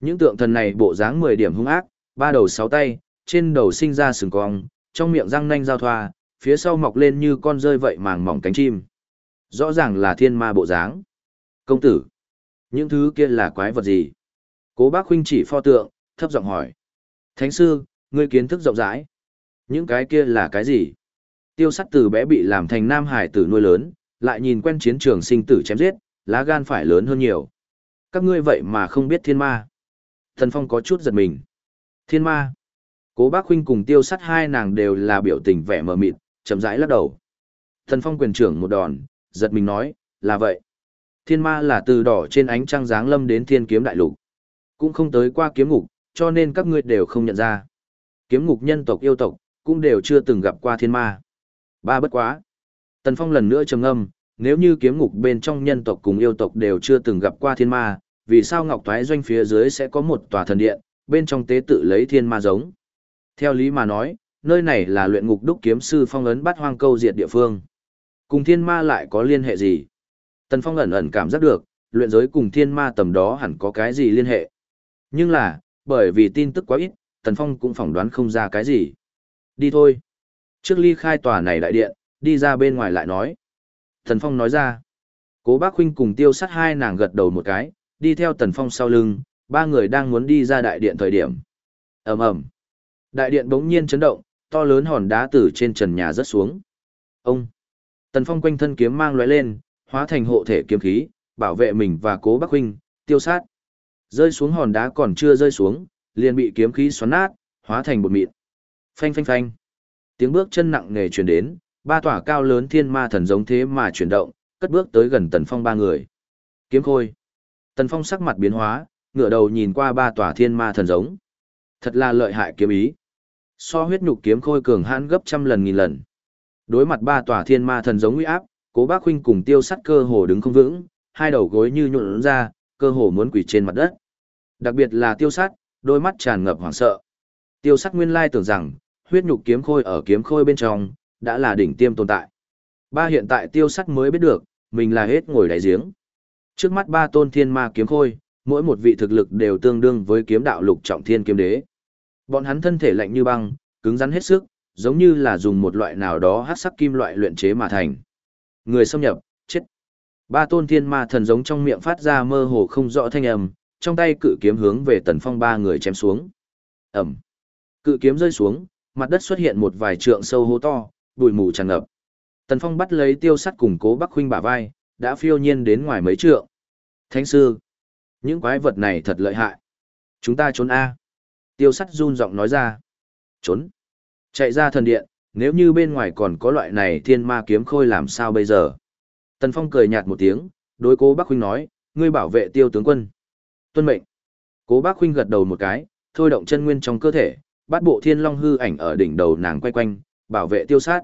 Những tượng thần này bộ dáng 10 điểm hung ác, ba đầu sáu tay, trên đầu sinh ra sừng cong, trong miệng răng nanh giao thoa, phía sau mọc lên như con rơi vậy màng mỏng cánh chim. Rõ ràng là thiên ma bộ dáng. Công tử, những thứ kia là quái vật gì? Cố bác huynh chỉ pho tượng, thấp giọng hỏi. Thánh sư, ngươi kiến thức rộng rãi. Những cái kia là cái gì? Tiêu sắt từ bé bị làm thành nam hải tử nuôi lớn, lại nhìn quen chiến trường sinh tử chém giết, lá gan phải lớn hơn nhiều. Các ngươi vậy mà không biết thiên ma. Thần Phong có chút giật mình. Thiên ma. Cố bác huynh cùng tiêu sắt hai nàng đều là biểu tình vẻ mờ mịt, chậm rãi lắc đầu. Thần Phong quyền trưởng một đòn, giật mình nói, là vậy. Thiên ma là từ đỏ trên ánh trăng giáng lâm đến thiên kiếm đại lục. Cũng không tới qua kiếm ngục, cho nên các ngươi đều không nhận ra. Kiếm ngục nhân tộc yêu tộc, cũng đều chưa từng gặp qua thiên ma. Ba bất quá. Tần Phong lần nữa trầm ngâm, nếu như kiếm ngục bên trong nhân tộc cùng yêu tộc đều chưa từng gặp qua thiên ma, vì sao Ngọc Thoái Doanh phía dưới sẽ có một tòa thần điện, bên trong tế tự lấy thiên ma giống. Theo lý mà nói, nơi này là luyện ngục đúc kiếm sư phong ấn bắt hoang câu diệt địa phương. Cùng thiên ma lại có liên hệ gì? Tần Phong ẩn ẩn cảm giác được, luyện giới cùng thiên ma tầm đó hẳn có cái gì liên hệ. Nhưng là, bởi vì tin tức quá ít, Tần Phong cũng phỏng đoán không ra cái gì. Đi thôi. Trước ly khai tòa này đại điện, đi ra bên ngoài lại nói. Tần Phong nói ra. Cố bác huynh cùng tiêu sát hai nàng gật đầu một cái, đi theo Tần Phong sau lưng, ba người đang muốn đi ra đại điện thời điểm. ầm ầm Đại điện bỗng nhiên chấn động, to lớn hòn đá từ trên trần nhà rớt xuống. Ông! Tần Phong quanh thân kiếm mang lóe lên, hóa thành hộ thể kiếm khí, bảo vệ mình và cố bắc huynh, tiêu sát. Rơi xuống hòn đá còn chưa rơi xuống, liền bị kiếm khí xoắn nát, hóa thành bột mịn. Phanh phanh phanh. Tiếng bước chân nặng nề truyền đến, ba tỏa cao lớn thiên ma thần giống thế mà chuyển động, cất bước tới gần Tần Phong ba người. Kiếm khôi. Tần Phong sắc mặt biến hóa, ngửa đầu nhìn qua ba tòa thiên ma thần giống. Thật là lợi hại kiếm ý. So huyết nhục kiếm khôi cường hãn gấp trăm lần nghìn lần. Đối mặt ba tòa thiên ma thần giống uy áp, Cố Bác huynh cùng Tiêu Sắt cơ hồ đứng không vững, hai đầu gối như nhũn ra, cơ hồ muốn quỳ trên mặt đất. Đặc biệt là Tiêu Sắt, đôi mắt tràn ngập hoảng sợ. Tiêu Sắt nguyên lai tưởng rằng, huyết nhục kiếm khôi ở kiếm khôi bên trong, đã là đỉnh tiêm tồn tại. Ba hiện tại Tiêu Sắt mới biết được, mình là hết ngồi đáy giếng. Trước mắt ba tôn thiên ma kiếm khôi, mỗi một vị thực lực đều tương đương với kiếm đạo lục trọng thiên kiếm đế. Bọn hắn thân thể lạnh như băng, cứng rắn hết sức, giống như là dùng một loại nào đó hắc sắc kim loại luyện chế mà thành. Người xâm nhập, chết. Ba tôn thiên ma thần giống trong miệng phát ra mơ hồ không rõ thanh âm, trong tay cự kiếm hướng về tần phong ba người chém xuống. Ẩm. Cự kiếm rơi xuống, mặt đất xuất hiện một vài trượng sâu hố to, bụi mù tràn ngập. Tần phong bắt lấy tiêu sắt cùng cố bắc huynh bả vai, đã phiêu nhiên đến ngoài mấy trượng. Thánh sư. Những quái vật này thật lợi hại. Chúng ta trốn A. Tiêu sắt run giọng nói ra. Trốn. Chạy ra thần điện, nếu như bên ngoài còn có loại này thiên ma kiếm khôi làm sao bây giờ? Tần Phong cười nhạt một tiếng, đối cố bác huynh nói, ngươi bảo vệ tiêu tướng quân. Tuân mệnh. Cố bác huynh gật đầu một cái, thôi động chân nguyên trong cơ thể, bắt bộ thiên long hư ảnh ở đỉnh đầu nàng quay quanh, bảo vệ tiêu sát.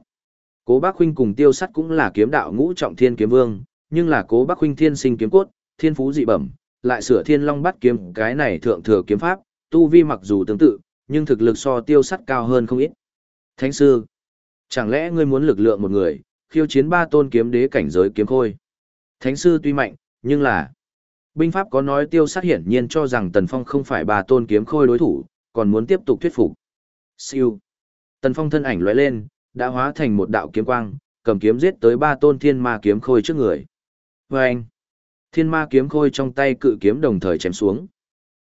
Cố bác huynh cùng tiêu sát cũng là kiếm đạo ngũ trọng thiên kiếm vương, nhưng là cố bắc huynh thiên sinh kiếm cốt, thiên phú dị bẩm, lại sửa thiên long bắt kiếm cái này thượng thừa kiếm pháp, tu vi mặc dù tương tự, nhưng thực lực so tiêu sắt cao hơn không ít. Thánh sư, chẳng lẽ ngươi muốn lực lượng một người, khiêu chiến ba tôn kiếm đế cảnh giới kiếm khôi? Thánh sư tuy mạnh, nhưng là... Binh pháp có nói tiêu sát hiển nhiên cho rằng Tần Phong không phải ba tôn kiếm khôi đối thủ, còn muốn tiếp tục thuyết phục. Siêu. Tần Phong thân ảnh lóe lên, đã hóa thành một đạo kiếm quang, cầm kiếm giết tới ba tôn thiên ma kiếm khôi trước người. Và anh. Thiên ma kiếm khôi trong tay cự kiếm đồng thời chém xuống.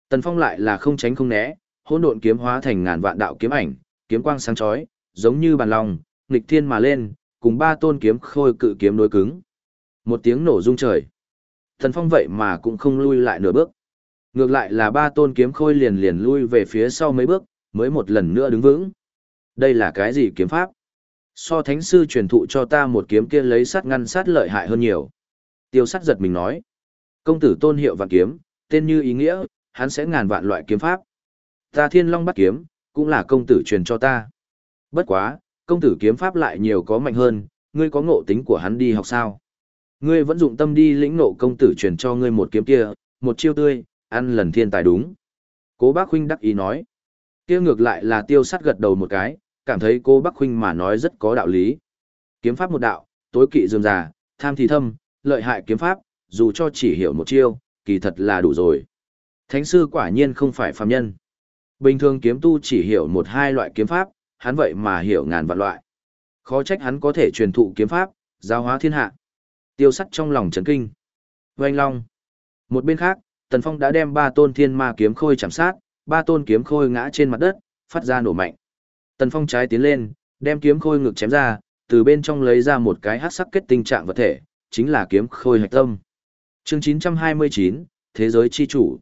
Tần Phong lại là không tránh không né, hỗn độn kiếm hóa thành ngàn vạn đạo kiếm ảnh, kiếm quang sáng chói, giống như bàn lòng, nghịch thiên mà lên, cùng ba tôn kiếm khôi cự kiếm đối cứng. Một tiếng nổ rung trời. Tần Phong vậy mà cũng không lui lại nửa bước. Ngược lại là ba tôn kiếm khôi liền liền lui về phía sau mấy bước, mới một lần nữa đứng vững. Đây là cái gì kiếm pháp? So thánh sư truyền thụ cho ta một kiếm kia lấy sát ngăn sát lợi hại hơn nhiều. Tiêu sát giật mình nói. Công tử tôn hiệu vạn kiếm, tên như ý nghĩa, hắn sẽ ngàn vạn loại kiếm pháp. Ta thiên long bắt kiếm, cũng là công tử truyền cho ta. Bất quá, công tử kiếm pháp lại nhiều có mạnh hơn, ngươi có ngộ tính của hắn đi học sao? Ngươi vẫn dụng tâm đi lĩnh ngộ công tử truyền cho ngươi một kiếm kia, một chiêu tươi, ăn lần thiên tài đúng. Cố bác huynh đắc ý nói. kia ngược lại là tiêu sắt gật đầu một cái, cảm thấy cô bác huynh mà nói rất có đạo lý. Kiếm pháp một đạo, tối kỵ dường già, tham thì thâm, lợi hại kiếm pháp, dù cho chỉ hiểu một chiêu, kỳ thật là đủ rồi. Thánh sư quả nhiên không phải phàm nhân. Bình thường kiếm tu chỉ hiểu một hai loại kiếm pháp, hắn vậy mà hiểu ngàn vạn loại. Khó trách hắn có thể truyền thụ kiếm pháp, giáo hóa thiên hạ. Tiêu sắt trong lòng chấn kinh. Oanh long. Một bên khác, Tần Phong đã đem ba tôn thiên ma kiếm khôi chạm sát, ba tôn kiếm khôi ngã trên mặt đất, phát ra nổ mạnh. Tần Phong trái tiến lên, đem kiếm khôi ngực chém ra, từ bên trong lấy ra một cái hắc sắc kết tinh trạng vật thể, chính là kiếm khôi hạch tâm. Chương 929, Thế giới chi chủ.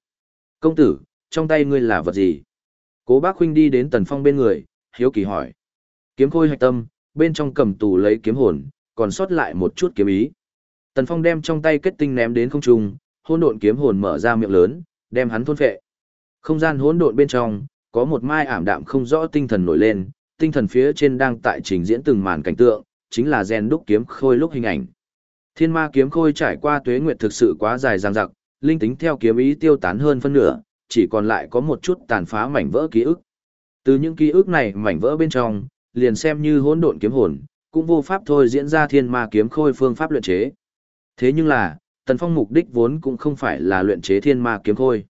Công tử, trong tay ngươi là vật gì? Cố bác huynh đi đến Tần Phong bên người, hiếu kỳ hỏi. Kiếm khôi hạch tâm, bên trong cầm tù lấy kiếm hồn, còn sót lại một chút kiếm ý. Tần Phong đem trong tay kết tinh ném đến không trung, hỗn độn kiếm hồn mở ra miệng lớn, đem hắn thôn phệ. Không gian hỗn độn bên trong, có một mai ảm đạm không rõ tinh thần nổi lên, tinh thần phía trên đang tại trình diễn từng màn cảnh tượng, chính là gen đúc kiếm khôi lúc hình ảnh. Thiên ma kiếm khôi trải qua tuế nguyệt thực sự quá dài dằng dặc, linh tính theo kiếm ý tiêu tán hơn phân nửa, chỉ còn lại có một chút tàn phá mảnh vỡ ký ức. Từ những ký ức này mảnh vỡ bên trong, liền xem như hỗn độn kiếm hồn, cũng vô pháp thôi diễn ra thiên ma kiếm khôi phương pháp luyện chế. Thế nhưng là, Tần Phong mục đích vốn cũng không phải là luyện chế thiên ma kiếm khôi.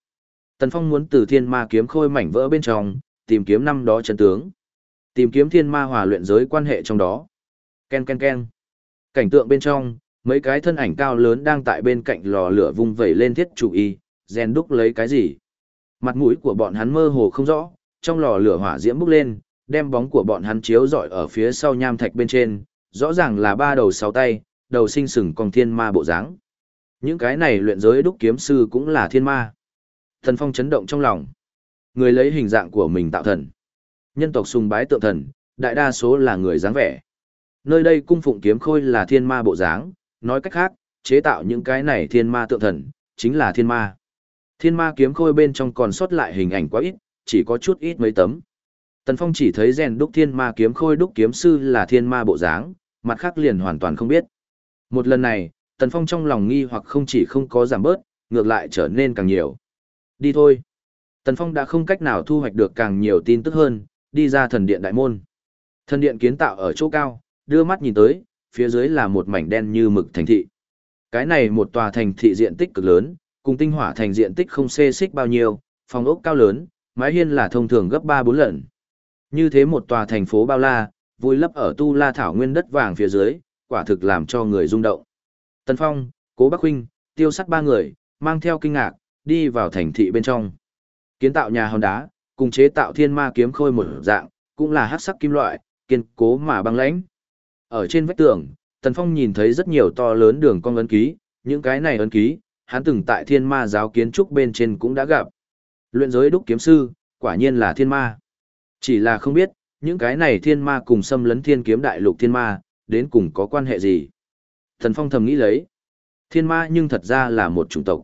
Tần Phong muốn từ thiên ma kiếm khôi mảnh vỡ bên trong, tìm kiếm năm đó chân tướng. Tìm kiếm thiên ma hòa luyện giới quan hệ trong đó. Ken ken ken. Cảnh tượng bên trong, mấy cái thân ảnh cao lớn đang tại bên cạnh lò lửa vung vẩy lên thiết chủ y, rèn đúc lấy cái gì. Mặt mũi của bọn hắn mơ hồ không rõ, trong lò lửa hỏa diễm bốc lên, đem bóng của bọn hắn chiếu rọi ở phía sau nham thạch bên trên, rõ ràng là ba đầu sáu tay, đầu sinh sừng còn thiên ma bộ dáng. Những cái này luyện giới đúc kiếm sư cũng là thiên ma. Thần phong chấn động trong lòng. Người lấy hình dạng của mình tạo thần. Nhân tộc sùng bái tượng thần, đại đa số là người dáng vẻ. Nơi đây cung phụng kiếm khôi là thiên ma bộ dáng, nói cách khác, chế tạo những cái này thiên ma tượng thần, chính là thiên ma. Thiên ma kiếm khôi bên trong còn sót lại hình ảnh quá ít, chỉ có chút ít mấy tấm. Tần Phong chỉ thấy rèn đúc thiên ma kiếm khôi đúc kiếm sư là thiên ma bộ dáng, mặt khác liền hoàn toàn không biết. Một lần này, Tần Phong trong lòng nghi hoặc không chỉ không có giảm bớt, ngược lại trở nên càng nhiều. Đi thôi. Tần Phong đã không cách nào thu hoạch được càng nhiều tin tức hơn, đi ra thần điện đại môn. Thần điện kiến tạo ở chỗ cao, đưa mắt nhìn tới, phía dưới là một mảnh đen như mực thành thị. Cái này một tòa thành thị diện tích cực lớn, cùng tinh hỏa thành diện tích không xê xích bao nhiêu, phòng ốc cao lớn, mái hiên là thông thường gấp 3-4 lần. Như thế một tòa thành phố bao la, vui lấp ở tu la thảo nguyên đất vàng phía dưới, quả thực làm cho người rung động. Tần Phong, Cố Bắc Huynh, tiêu sắt ba người, mang theo kinh ngạc, đi vào thành thị bên trong. Kiến tạo nhà hòn đá, cùng chế tạo thiên ma kiếm khôi một dạng, cũng là hắc sắc kim loại, kiên cố mà băng lãnh. Ở trên vách tường, Tần Phong nhìn thấy rất nhiều to lớn đường cong ấn ký, những cái này ấn ký, hắn từng tại thiên ma giáo kiến trúc bên trên cũng đã gặp. Luyện giới đúc kiếm sư, quả nhiên là thiên ma. Chỉ là không biết, những cái này thiên ma cùng xâm lấn thiên kiếm đại lục thiên ma, đến cùng có quan hệ gì. Thần Phong thầm nghĩ lấy. Thiên ma nhưng thật ra là một chủng tộc.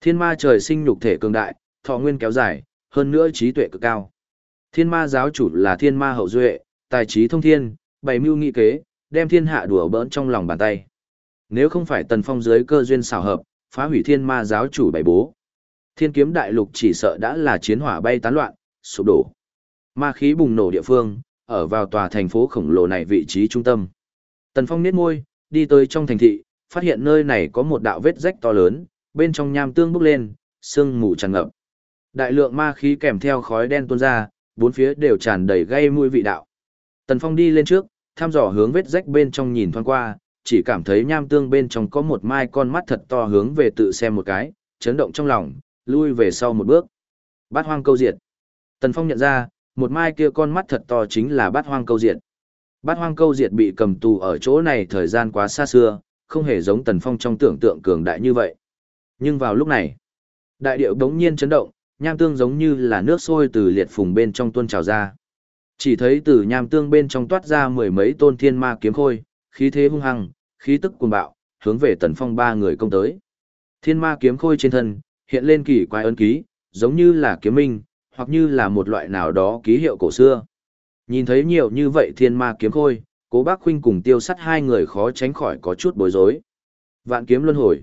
Thiên ma trời sinh nhục thể cường đại, thọ nguyên kéo dài, hơn nữa trí tuệ cực cao. Thiên ma giáo chủ là thiên ma hậu duệ, tài trí thông thiên, bày mưu nghị kế, đem thiên hạ đùa bỡn trong lòng bàn tay. Nếu không phải tần phong dưới cơ duyên xảo hợp, phá hủy thiên ma giáo chủ bảy bố. Thiên kiếm đại lục chỉ sợ đã là chiến hỏa bay tán loạn, sụp đổ. Ma khí bùng nổ địa phương, ở vào tòa thành phố khổng lồ này vị trí trung tâm. Tần phong niết môi, đi tới trong thành thị, phát hiện nơi này có một đạo vết rách to lớn, bên trong nham tương bốc lên, sương mù tràn ngập. Đại lượng ma khí kèm theo khói đen tuôn ra, bốn phía đều tràn đầy gây mùi vị đạo. Tần Phong đi lên trước, thăm dò hướng vết rách bên trong nhìn thoáng qua, chỉ cảm thấy nham tương bên trong có một mai con mắt thật to hướng về tự xem một cái, chấn động trong lòng, lui về sau một bước. Bát hoang câu diệt. Tần Phong nhận ra, một mai kia con mắt thật to chính là bát hoang câu diệt. Bát hoang câu diệt bị cầm tù ở chỗ này thời gian quá xa xưa, không hề giống Tần Phong trong tưởng tượng cường đại như vậy. Nhưng vào lúc này, đại điệu đống nhiên chấn động, nham tương giống như là nước sôi từ liệt phùng bên trong tuôn trào ra. Chỉ thấy từ nham tương bên trong toát ra mười mấy tôn thiên ma kiếm khôi, khí thế hung hăng, khí tức cuồng bạo, hướng về Tần Phong ba người công tới. Thiên ma kiếm khôi trên thân, hiện lên kỳ quái ấn ký, giống như là kiếm minh, hoặc như là một loại nào đó ký hiệu cổ xưa. Nhìn thấy nhiều như vậy thiên ma kiếm khôi, cố bác huynh cùng tiêu sắt hai người khó tránh khỏi có chút bối rối. Vạn kiếm luân hồi.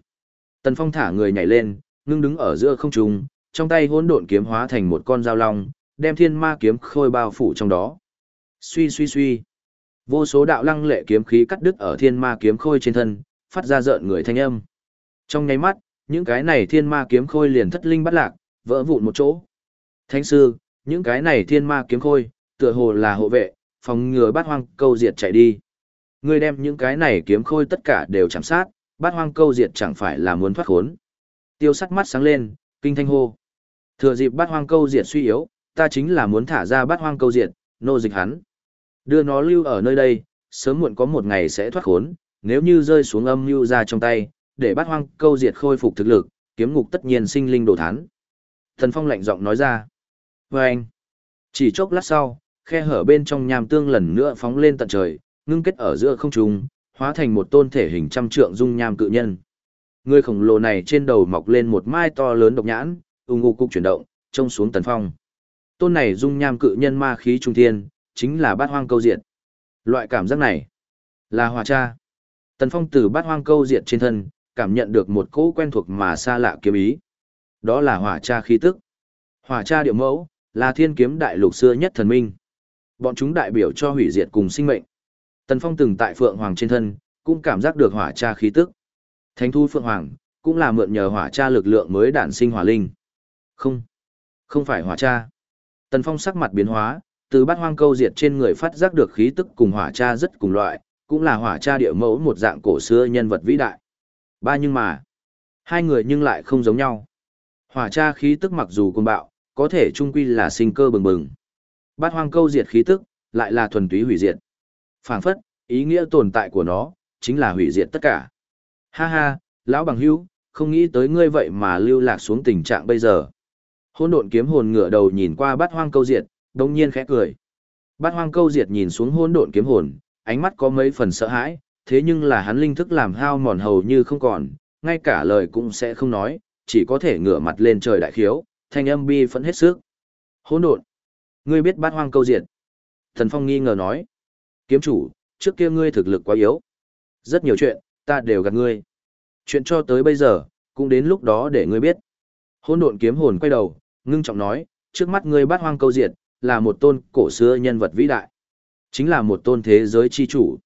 Tần Phong thả người nhảy lên, ngưng đứng ở giữa không trung, trong tay hỗn độn kiếm hóa thành một con dao long, đem thiên ma kiếm khôi bao phủ trong đó. Suy suy suy. Vô số đạo lăng lệ kiếm khí cắt đứt ở thiên ma kiếm khôi trên thân, phát ra rợn người thanh âm. Trong nháy mắt, những cái này thiên ma kiếm khôi liền thất linh bắt lạc, vỡ vụn một chỗ. Thánh sư, những cái này thiên ma kiếm khôi, tựa hồ là hộ vệ, phòng ngừa bát hoang câu diệt chạy đi. Ngươi đem những cái này kiếm khôi tất cả đều chạm sát, bát hoang câu diệt chẳng phải là muốn thoát khốn. Tiêu sắc mắt sáng lên, kinh thanh hô. Thừa dịp bát hoang câu diệt suy yếu, ta chính là muốn thả ra bát hoang câu diệt, nô dịch hắn. Đưa nó lưu ở nơi đây, sớm muộn có một ngày sẽ thoát khốn, nếu như rơi xuống âm lưu ra trong tay, để bát hoang câu diệt khôi phục thực lực, kiếm ngục tất nhiên sinh linh đồ thán. Thần Phong lạnh giọng nói ra. Và anh, chỉ chốc lát sau, khe hở bên trong nham tương lần nữa phóng lên tận trời, ngưng kết ở giữa không trung, hóa thành một tôn thể hình trăm trượng dung nham cự nhân. Người khổng lồ này trên đầu mọc lên một mai to lớn độc nhãn, ung ngục cục chuyển động, trông xuống tần phong. Tôn này dung nham cự nhân ma khí trung thiên, chính là bát hoang câu diện. Loại cảm giác này là hòa cha. Tần phong từ bát hoang câu diện trên thân, cảm nhận được một cỗ quen thuộc mà xa lạ kiếm ý. Đó là hỏa cha khí tức. Hỏa cha điệu mẫu, là thiên kiếm đại lục xưa nhất thần minh. Bọn chúng đại biểu cho hủy diệt cùng sinh mệnh. Tần Phong từng tại Phượng Hoàng trên thân, cũng cảm giác được hỏa cha khí tức. Thánh thu Phượng Hoàng, cũng là mượn nhờ hỏa cha lực lượng mới đản sinh hỏa linh. Không, không phải hỏa cha. Tần Phong sắc mặt biến hóa, từ bát hoang câu diệt trên người phát giác được khí tức cùng hỏa cha rất cùng loại, cũng là hỏa cha địa mẫu một dạng cổ xưa nhân vật vĩ đại. Ba nhưng mà, hai người nhưng lại không giống nhau. Hỏa cha khí tức mặc dù côn bạo, có thể trung quy là sinh cơ bừng bừng. Bát hoang câu diệt khí tức, lại là thuần túy hủy diệt. phảng phất, ý nghĩa tồn tại của nó, chính là hủy diệt tất cả. Ha ha, lão bằng hữu, không nghĩ tới ngươi vậy mà lưu lạc xuống tình trạng bây giờ. Hôn độn kiếm hồn ngửa đầu nhìn qua bát hoang câu diệt, đồng nhiên khẽ cười. Bát hoang câu diệt nhìn xuống hôn độn kiếm hồn, ánh mắt có mấy phần sợ hãi, thế nhưng là hắn linh thức làm hao mòn hầu như không còn, ngay cả lời cũng sẽ không nói, chỉ có thể ngửa mặt lên trời đại khiếu, thanh âm bi phẫn hết sức. Hỗn độn, ngươi biết bát hoang câu diệt? Thần Phong nghi ngờ nói, kiếm chủ, trước kia ngươi thực lực quá yếu, rất nhiều chuyện, ta đều gạt ngươi. Chuyện cho tới bây giờ, cũng đến lúc đó để ngươi biết. Hỗn độn kiếm hồn quay đầu, ngưng trọng nói, trước mắt ngươi bát hoang câu diệt, là một tôn cổ xưa nhân vật vĩ đại. Chính là một tôn thế giới chi chủ.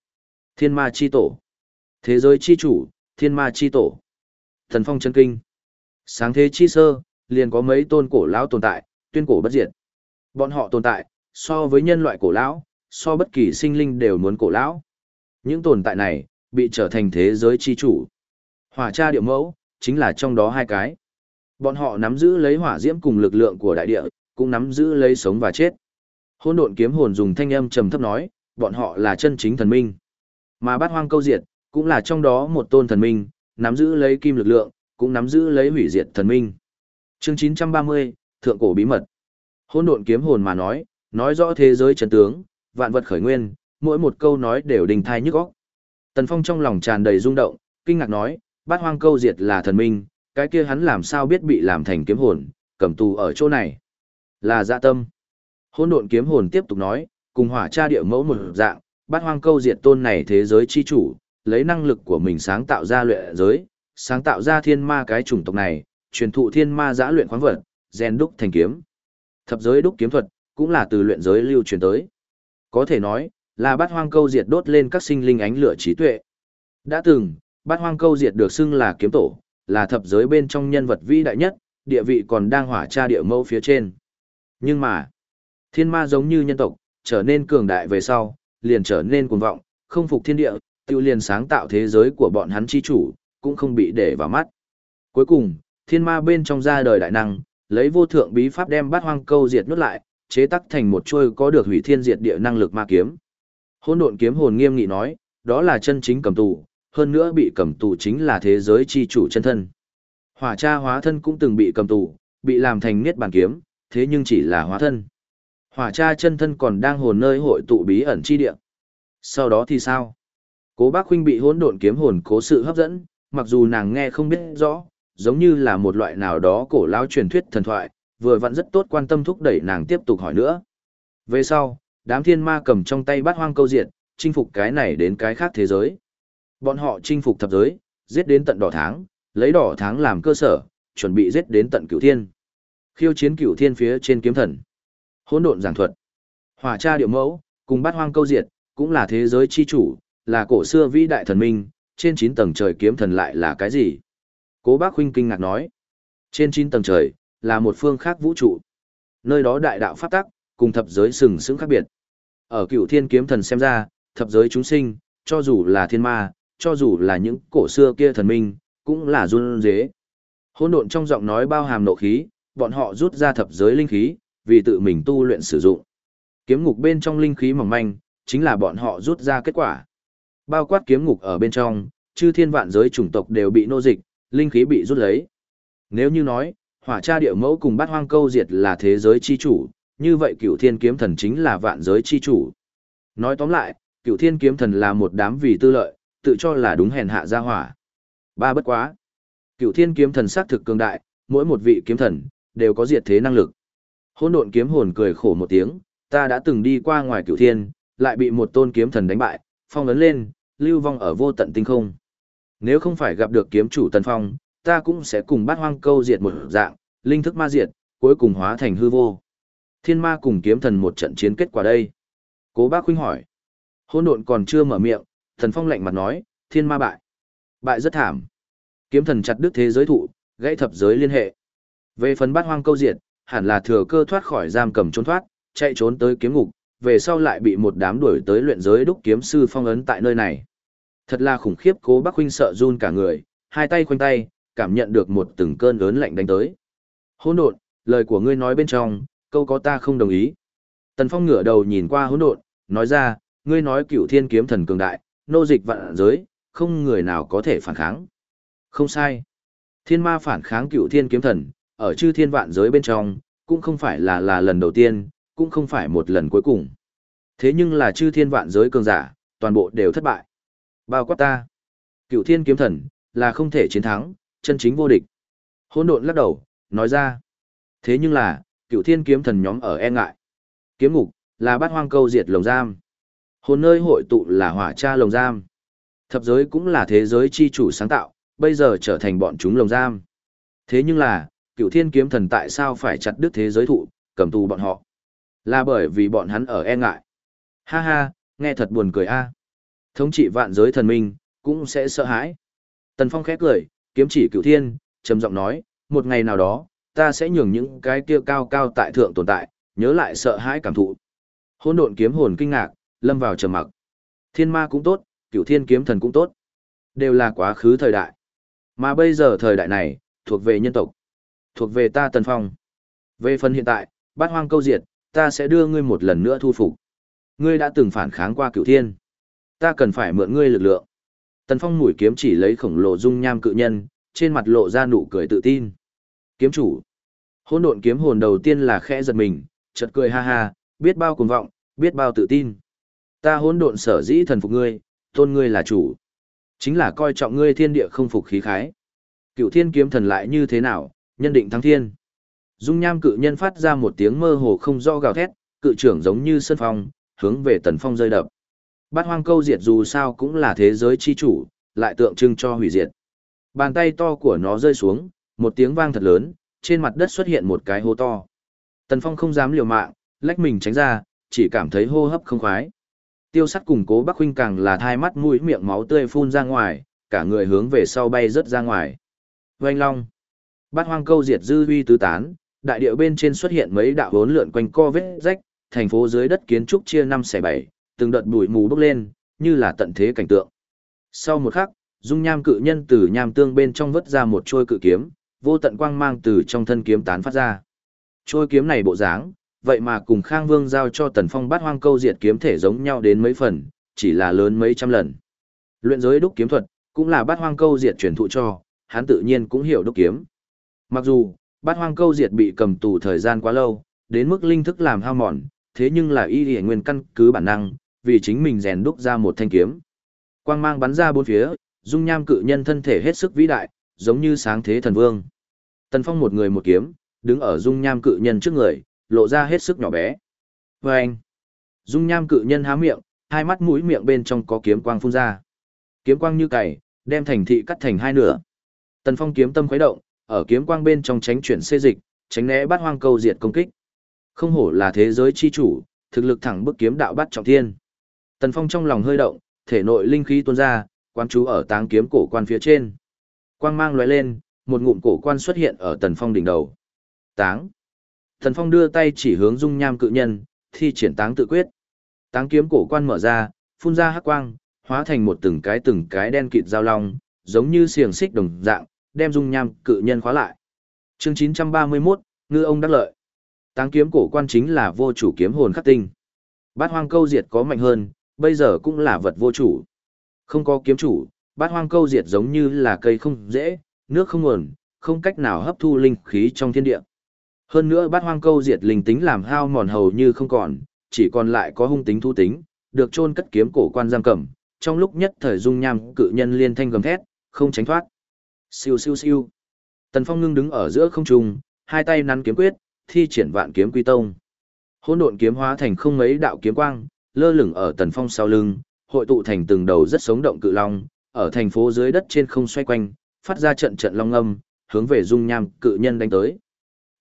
Thiên ma chi tổ. Thế giới chi chủ, thiên ma chi tổ. Thần phong chân kinh. Sáng thế chi sơ, liền có mấy tôn cổ lão tồn tại, tuyên cổ bất diệt. Bọn họ tồn tại, so với nhân loại cổ lão, so bất kỳ sinh linh đều muốn cổ lão. Những tồn tại này, bị trở thành thế giới chi chủ. Hỏa cha địa mẫu, chính là trong đó hai cái. Bọn họ nắm giữ lấy hỏa diễm cùng lực lượng của đại địa, cũng nắm giữ lấy sống và chết. Hôn độn kiếm hồn dùng thanh âm trầm thấp nói, bọn họ là chân chính thần minh. Mà bát hoang câu diệt, cũng là trong đó một tôn thần minh, nắm giữ lấy kim lực lượng, cũng nắm giữ lấy hủy diệt thần minh. Chương 930, Thượng cổ bí mật. Hôn độn kiếm hồn mà nói, nói rõ thế giới chân tướng, vạn vật khởi nguyên, mỗi một câu nói đều đình thai nhức óc. Tần Phong trong lòng tràn đầy rung động, kinh ngạc nói, bát hoang câu diệt là thần minh, cái kia hắn làm sao biết bị làm thành kiếm hồn, cầm tù ở chỗ này. Là dạ tâm. Hôn độn kiếm hồn tiếp tục nói, cùng hỏa cha địa mẫu một dạng, bát hoang câu diệt tôn này thế giới chi chủ, lấy năng lực của mình sáng tạo ra luyện giới, sáng tạo ra thiên ma cái chủng tộc này, truyền thụ thiên ma giã luyện khoáng vật, rèn đúc thành kiếm. Thập giới đúc kiếm thuật, cũng là từ luyện giới lưu truyền tới. Có thể nói, là bát hoang câu diệt đốt lên các sinh linh ánh lửa trí tuệ. Đã từng, bát hoang câu diệt được xưng là kiếm tổ, là thập giới bên trong nhân vật vĩ đại nhất, địa vị còn đang hỏa tra địa mẫu phía trên. Nhưng mà, thiên ma giống như nhân tộc, trở nên cường đại về sau, liền trở nên cuồng vọng, không phục thiên địa, tiêu liền sáng tạo thế giới của bọn hắn chi chủ, cũng không bị để vào mắt. Cuối cùng, thiên ma bên trong ra đời đại năng, lấy vô thượng bí pháp đem bát hoang câu diệt nuốt lại, chế tắc thành một chuôi có được hủy thiên diệt địa năng lực ma kiếm. Hỗn độn kiếm hồn nghiêm nghị nói, đó là chân chính cầm tù, hơn nữa bị cầm tù chính là thế giới chi chủ chân thân. Hỏa cha hóa thân cũng từng bị cầm tù, bị làm thành niết bàn kiếm, thế nhưng chỉ là hóa thân. Hỏa cha chân thân còn đang hồn nơi hội tụ bí ẩn chi địa. Sau đó thì sao? Cố bác huynh bị hỗn độn kiếm hồn cố sự hấp dẫn, mặc dù nàng nghe không biết rõ, giống như là một loại nào đó cổ lão truyền thuyết thần thoại, vừa vặn rất tốt quan tâm thúc đẩy nàng tiếp tục hỏi nữa. Về sau, đám thiên ma cầm trong tay bát hoang câu diệt, chinh phục cái này đến cái khác thế giới. Bọn họ chinh phục thập giới, giết đến tận đỏ tháng, lấy đỏ tháng làm cơ sở, chuẩn bị giết đến tận cửu thiên. Khiêu chiến cửu thiên phía trên kiếm thần. Hỗn độn giảng thuật. Hỏa tra điệu mẫu, cùng bát hoang câu diệt, cũng là thế giới chi chủ, là cổ xưa vĩ đại thần minh, trên 9 tầng trời kiếm thần lại là cái gì? Cố bác huynh kinh ngạc nói. Trên 9 tầng trời, là một phương khác vũ trụ. Nơi đó đại đạo pháp tắc, cùng thập giới sừng sững khác biệt. Ở cửu thiên kiếm thần xem ra, thập giới chúng sinh, cho dù là thiên ma, cho dù là những cổ xưa kia thần minh, cũng là run dế. Hỗn độn trong giọng nói bao hàm nộ khí, bọn họ rút ra thập giới linh khí, vì tự mình tu luyện sử dụng. Kiếm ngục bên trong linh khí mỏng manh, chính là bọn họ rút ra kết quả. Bao quát kiếm ngục ở bên trong, chư thiên vạn giới chủng tộc đều bị nô dịch, linh khí bị rút lấy. Nếu như nói, hỏa cha địa mẫu cùng bát hoang câu diệt là thế giới chi chủ, như vậy cựu thiên kiếm thần chính là vạn giới chi chủ. Nói tóm lại, cựu thiên kiếm thần là một đám vì tư lợi, tự cho là đúng hèn hạ gia hỏa. Ba bất quá. Cựu thiên kiếm thần sát thực cường đại, mỗi một vị kiếm thần, đều có diệt thế năng lực. Hôn độn kiếm hồn cười khổ một tiếng, ta đã từng đi qua ngoài cựu thiên, lại bị một tôn kiếm thần đánh bại, phong ấn lên, lưu vong ở vô tận tinh không. Nếu không phải gặp được kiếm chủ Tần Phong, ta cũng sẽ cùng bát hoang câu diệt một dạng, linh thức ma diệt, cuối cùng hóa thành hư vô. Thiên ma cùng kiếm thần một trận chiến kết quả đây. Cố bác huynh hỏi. Hôn độn còn chưa mở miệng, thần phong lạnh mặt nói, thiên ma bại. Bại rất thảm. Kiếm thần chặt đứt thế giới thụ, gãy thập giới liên hệ. Về phần bát hoang câu diệt, hẳn là thừa cơ thoát khỏi giam cầm trốn thoát, chạy trốn tới kiếm ngục, về sau lại bị một đám đuổi tới luyện giới đúc kiếm sư phong ấn tại nơi này. Thật là khủng khiếp cố bác huynh sợ run cả người, hai tay khoanh tay, cảm nhận được một từng cơn lớn lạnh đánh tới. Hỗn độn, lời của ngươi nói bên trong, câu có ta không đồng ý. Tần Phong ngửa đầu nhìn qua hỗn độn, nói ra, ngươi nói cựu thiên kiếm thần cường đại, nô dịch vạn giới, không người nào có thể phản kháng. Không sai. Thiên ma phản kháng cựu thiên kiếm thần, ở chư thiên vạn giới bên trong, cũng không phải là là lần đầu tiên, cũng không phải một lần cuối cùng. Thế nhưng là chư thiên vạn giới cường giả, toàn bộ đều thất bại. Bao quát ta. Cựu thiên kiếm thần, là không thể chiến thắng, chân chính vô địch. Hỗn độn lắc đầu, nói ra. Thế nhưng là, cựu thiên kiếm thần nhóm ở e ngại. Kiếm ngục, là bát hoang câu diệt lồng giam. Hồn nơi hội tụ là hỏa cha lồng giam. Thập giới cũng là thế giới chi chủ sáng tạo, bây giờ trở thành bọn chúng lồng giam. Thế nhưng là, cựu thiên kiếm thần tại sao phải chặt đứt thế giới thụ, cầm tù bọn họ? Là bởi vì bọn hắn ở e ngại. Ha ha, nghe thật buồn cười a. Thống trị vạn giới thần minh, cũng sẽ sợ hãi. Tần Phong khẽ cười, kiếm chỉ cựu thiên, trầm giọng nói, một ngày nào đó, ta sẽ nhường những cái kia cao cao tại thượng tồn tại, nhớ lại sợ hãi cảm thụ. Hỗn độn kiếm hồn kinh ngạc, lâm vào trầm mặc. Thiên ma cũng tốt, cửu thiên kiếm thần cũng tốt. Đều là quá khứ thời đại. Mà bây giờ thời đại này, thuộc về nhân tộc. Thuộc về ta Tần Phong. Về phần hiện tại, bát hoang câu diệt, ta sẽ đưa ngươi một lần nữa thu phục. Ngươi đã từng phản kháng qua cửu thiên. Ta cần phải mượn ngươi lực lượng. Tần Phong mũi kiếm chỉ lấy khổng lồ dung nham cự nhân, trên mặt lộ ra nụ cười tự tin. Kiếm chủ. Hỗn độn kiếm hồn đầu tiên là khẽ giật mình, chợt cười ha ha, biết bao cuồng vọng, biết bao tự tin. Ta hỗn độn sở dĩ thần phục ngươi, tôn ngươi là chủ. Chính là coi trọng ngươi thiên địa không phục khí khái. Cựu thiên kiếm thần lại như thế nào, nhân định thắng thiên. Dung nham cự nhân phát ra một tiếng mơ hồ không do gào thét, cự trưởng giống như sân phong, hướng về tần phong rơi đập. Bát hoang câu diệt dù sao cũng là thế giới chi chủ, lại tượng trưng cho hủy diệt. Bàn tay to của nó rơi xuống, một tiếng vang thật lớn, trên mặt đất xuất hiện một cái hố to. Tần Phong không dám liều mạng, lách mình tránh ra, chỉ cảm thấy hô hấp không khoái. Tiêu sắt cùng cố Bắc Huynh càng là thai mắt mũi miệng máu tươi phun ra ngoài, cả người hướng về sau bay rớt ra ngoài. Vành long. Bát hoang câu diệt dư huy tứ tán, đại địa bên trên xuất hiện mấy đạo hốn lượn quanh co vết rách, thành phố dưới đất kiến trúc chia năm xẻ bảy, từng đợt bụi mù bốc lên, như là tận thế cảnh tượng. Sau một khắc, dung nham cự nhân từ nham tương bên trong vứt ra một trôi cự kiếm, vô tận quang mang từ trong thân kiếm tán phát ra. Trôi kiếm này bộ dáng, vậy mà cùng Khang Vương giao cho Tần Phong bát hoang câu diệt kiếm thể giống nhau đến mấy phần, chỉ là lớn mấy trăm lần. Luyện giới đúc kiếm thuật, cũng là bát hoang câu diệt truyền thụ cho, hắn tự nhiên cũng hiểu đúc kiếm. Mặc dù, bát hoang câu diệt bị cầm tù thời gian quá lâu, đến mức linh thức làm hao mòn, thế nhưng là y hệ nguyên căn cứ bản năng, vì chính mình rèn đúc ra một thanh kiếm. Quang mang bắn ra bốn phía, dung nham cự nhân thân thể hết sức vĩ đại, giống như sáng thế thần vương. Tần Phong một người một kiếm, đứng ở dung nham cự nhân trước người, lộ ra hết sức nhỏ bé. Và anh, dung nham cự nhân há miệng, hai mắt mũi miệng bên trong có kiếm quang phun ra. Kiếm quang như cày, đem thành thị cắt thành hai nửa. Tần Phong kiếm tâm khuấy động, ở kiếm quang bên trong tránh chuyển xê dịch, tránh né bắt hoang câu diệt công kích. Không hổ là thế giới chi chủ, thực lực thẳng bức kiếm đạo bắt trọng thiên. Tần Phong trong lòng hơi động, thể nội linh khí tuôn ra, quán chú ở táng kiếm cổ quan phía trên. Quang mang lóe lên, một ngụm cổ quan xuất hiện ở Tần Phong đỉnh đầu. Táng. Thần Phong đưa tay chỉ hướng dung nham cự nhân, thi triển táng tự quyết. Táng kiếm cổ quan mở ra, phun ra hắc quang, hóa thành một từng cái từng cái đen kịt giao long, giống như xiềng xích đồng dạng, đem dung nham cự nhân khóa lại. Chương 931, ngư ông đắc lợi. Táng kiếm cổ quan chính là vô chủ kiếm hồn khắc tinh. Bát hoang câu diệt có mạnh hơn, bây giờ cũng là vật vô chủ. Không có kiếm chủ, bát hoang câu diệt giống như là cây không dễ, nước không nguồn, không cách nào hấp thu linh khí trong thiên địa. Hơn nữa bát hoang câu diệt linh tính làm hao mòn hầu như không còn, chỉ còn lại có hung tính thu tính, được chôn cất kiếm cổ quan giam cầm, trong lúc nhất thời dung nham cự nhân liên thanh gầm thét, không tránh thoát. Siêu siêu siêu. Tần Phong ngưng đứng ở giữa không trung, hai tay nắn kiếm quyết, thi triển vạn kiếm quy tông. Hỗn độn kiếm hóa thành không mấy đạo kiếm quang, lơ lửng ở Tần Phong sau lưng, hội tụ thành từng đầu rất sống động cự long, ở thành phố dưới đất trên không xoay quanh, phát ra trận trận long âm, hướng về dung nham cự nhân đánh tới.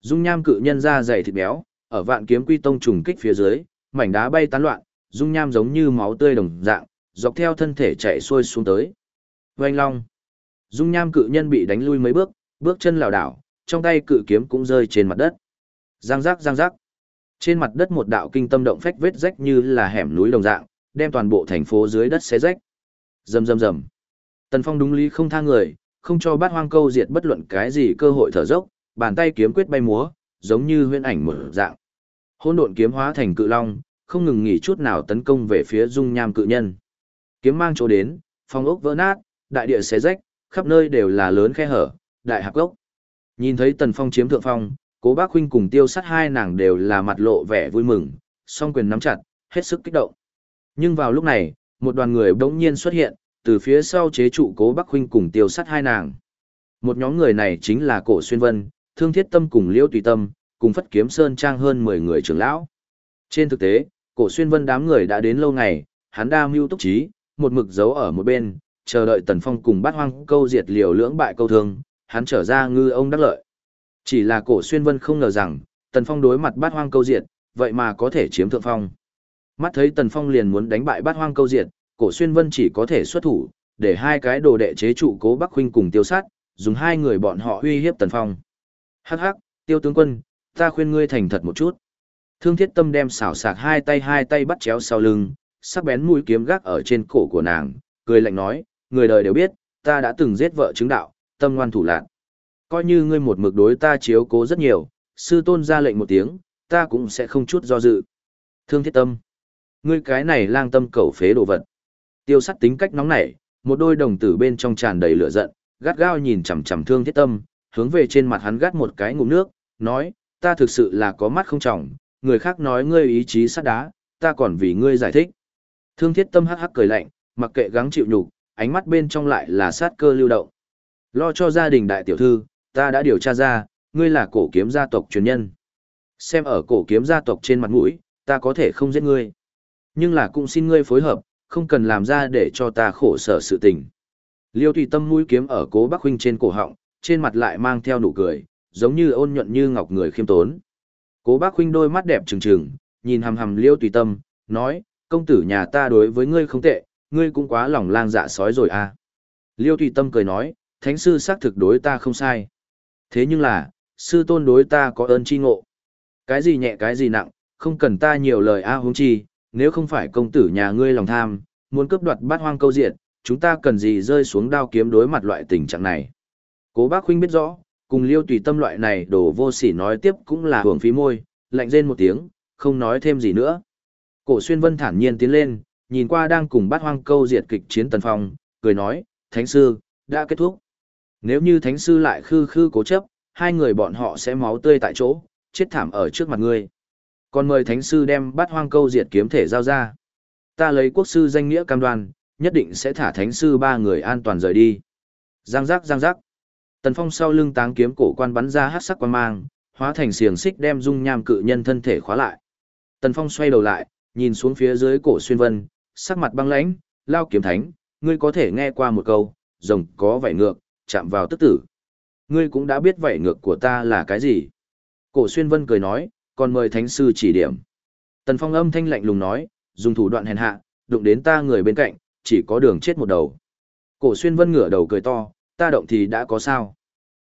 Dung nham cự nhân da dày thịt béo, ở vạn kiếm quy tông trùng kích phía dưới, mảnh đá bay tán loạn, dung nham giống như máu tươi đồng dạng, dọc theo thân thể chạy xuôi xuống tới. Vành long. Dung nham cự nhân bị đánh lui mấy bước, bước chân lảo đảo, trong tay cự kiếm cũng rơi trên mặt đất. Giang giác giang giác. Trên mặt đất một đạo kinh tâm động phách vết rách như là hẻm núi đồng dạng, đem toàn bộ thành phố dưới đất xé rách. Rầm rầm rầm. Tần Phong đúng lý không tha người, không cho bát hoang câu diệt bất luận cái gì cơ hội thở dốc, bàn tay kiếm quyết bay múa, giống như huyễn ảnh một dạng. Hỗn độn kiếm hóa thành cự long, không ngừng nghỉ chút nào tấn công về phía dung nham cự nhân. Kiếm mang chỗ đến, phong ốc vỡ nát, đại địa xé rách, khắp nơi đều là lớn khe hở, đại hạp gốc. Nhìn thấy Tần Phong chiếm thượng phong, Cố Bác huynh cùng Tiêu Sắt hai nàng đều là mặt lộ vẻ vui mừng, song quyền nắm chặt, hết sức kích động. Nhưng vào lúc này, một đoàn người bỗng nhiên xuất hiện, từ phía sau chế trụ Cố Bác huynh cùng Tiêu Sắt hai nàng. Một nhóm người này chính là Cổ Xuyên Vân, Thương Thiết Tâm cùng Liễu Tùy Tâm, cùng Phất Kiếm Sơn trang hơn 10 người trưởng lão. Trên thực tế, Cổ Xuyên Vân đám người đã đến lâu ngày, hắn đa mưu túc trí, một mực giấu ở một bên, chờ đợi Tần Phong cùng Bát Hoang câu diệt liều lưỡng bại câu thương, hắn trở ra ngư ông đắc lợi. Chỉ là Cổ Xuyên Vân không ngờ rằng, Tần Phong đối mặt Bát Hoang câu diệt, vậy mà có thể chiếm thượng phong. Mắt thấy Tần Phong liền muốn đánh bại Bát Hoang câu diệt, Cổ Xuyên Vân chỉ có thể xuất thủ, để hai cái đồ đệ chế trụ Cố Bắc huynh cùng tiêu sát, dùng hai người bọn họ uy hiếp Tần Phong. Hắc hắc, Tiêu tướng quân, ta khuyên ngươi thành thật một chút. Thương Thiết Tâm đem xảo sạc hai tay hai tay bắt chéo sau lưng, sắc bén mũi kiếm gác ở trên cổ của nàng, cười lạnh nói, người đời đều biết, ta đã từng giết vợ chứng đạo, tâm ngoan thủ lạn. Coi như ngươi một mực đối ta chiếu cố rất nhiều, sư tôn ra lệnh một tiếng, ta cũng sẽ không chút do dự. Thương thiết tâm. Ngươi cái này lang tâm cẩu phế đồ vật. Tiêu sắt tính cách nóng nảy, một đôi đồng tử bên trong tràn đầy lửa giận, gắt gao nhìn chằm chằm thương thiết tâm, hướng về trên mặt hắn gắt một cái ngụm nước, nói, ta thực sự là có mắt không trọng, người khác nói ngươi ý chí sắt đá, ta còn vì ngươi giải thích. Thương thiết tâm hắc hắc cười lạnh, mặc kệ gắng chịu nhục, ánh mắt bên trong lại là sát cơ lưu động. Lo cho gia đình đại tiểu thư, ta đã điều tra ra, ngươi là cổ kiếm gia tộc truyền nhân. Xem ở cổ kiếm gia tộc trên mặt mũi, ta có thể không giết ngươi. Nhưng là cũng xin ngươi phối hợp, không cần làm ra để cho ta khổ sở sự tình. Liêu tùy tâm mũi kiếm ở cố bắc huynh trên cổ họng, trên mặt lại mang theo nụ cười, giống như ôn nhuận như ngọc người khiêm tốn. Cố bác huynh đôi mắt đẹp trừng trừng, nhìn hầm hầm liêu tùy tâm, nói, công tử nhà ta đối với ngươi không tệ, ngươi cũng quá lòng lang dạ sói rồi à. Liêu tùy tâm cười nói, thánh sư xác thực đối ta không sai. Thế nhưng là, sư tôn đối ta có ơn chi ngộ. Cái gì nhẹ cái gì nặng, không cần ta nhiều lời a à huống chi, nếu không phải công tử nhà ngươi lòng tham, muốn cướp đoạt bát hoang câu diện, chúng ta cần gì rơi xuống đao kiếm đối mặt loại tình trạng này. Cố bác huynh biết rõ, cùng liêu tùy tâm loại này đổ vô sỉ nói tiếp cũng là hưởng phí môi, lạnh rên một tiếng, không nói thêm gì nữa. Cổ xuyên vân thản nhiên tiến lên, nhìn qua đang cùng bát hoang câu diệt kịch chiến tần phong, cười nói, thánh sư, đã kết thúc. Nếu như thánh sư lại khư khư cố chấp, hai người bọn họ sẽ máu tươi tại chỗ, chết thảm ở trước mặt ngươi. Còn mời thánh sư đem bát hoang câu diệt kiếm thể giao ra. Ta lấy quốc sư danh nghĩa cam đoan, nhất định sẽ thả thánh sư ba người an toàn rời đi. Giang giác giang giác. Tần Phong sau lưng táng kiếm cổ quan bắn ra hắc sắc quan mang, hóa thành xiềng xích đem dung nham cự nhân thân thể khóa lại. Tần Phong xoay đầu lại, nhìn xuống phía dưới cổ xuyên vân, sắc mặt băng lãnh, lao kiếm thánh, ngươi có thể nghe qua một câu, rồng có vảy ngược, chạm vào tức tử. Ngươi cũng đã biết vảy ngược của ta là cái gì. Cổ xuyên vân cười nói, còn mời thánh sư chỉ điểm. Tần Phong âm thanh lạnh lùng nói, dùng thủ đoạn hèn hạ, đụng đến ta người bên cạnh, chỉ có đường chết một đầu. Cổ xuyên vân ngửa đầu cười to, ta động thì đã có sao.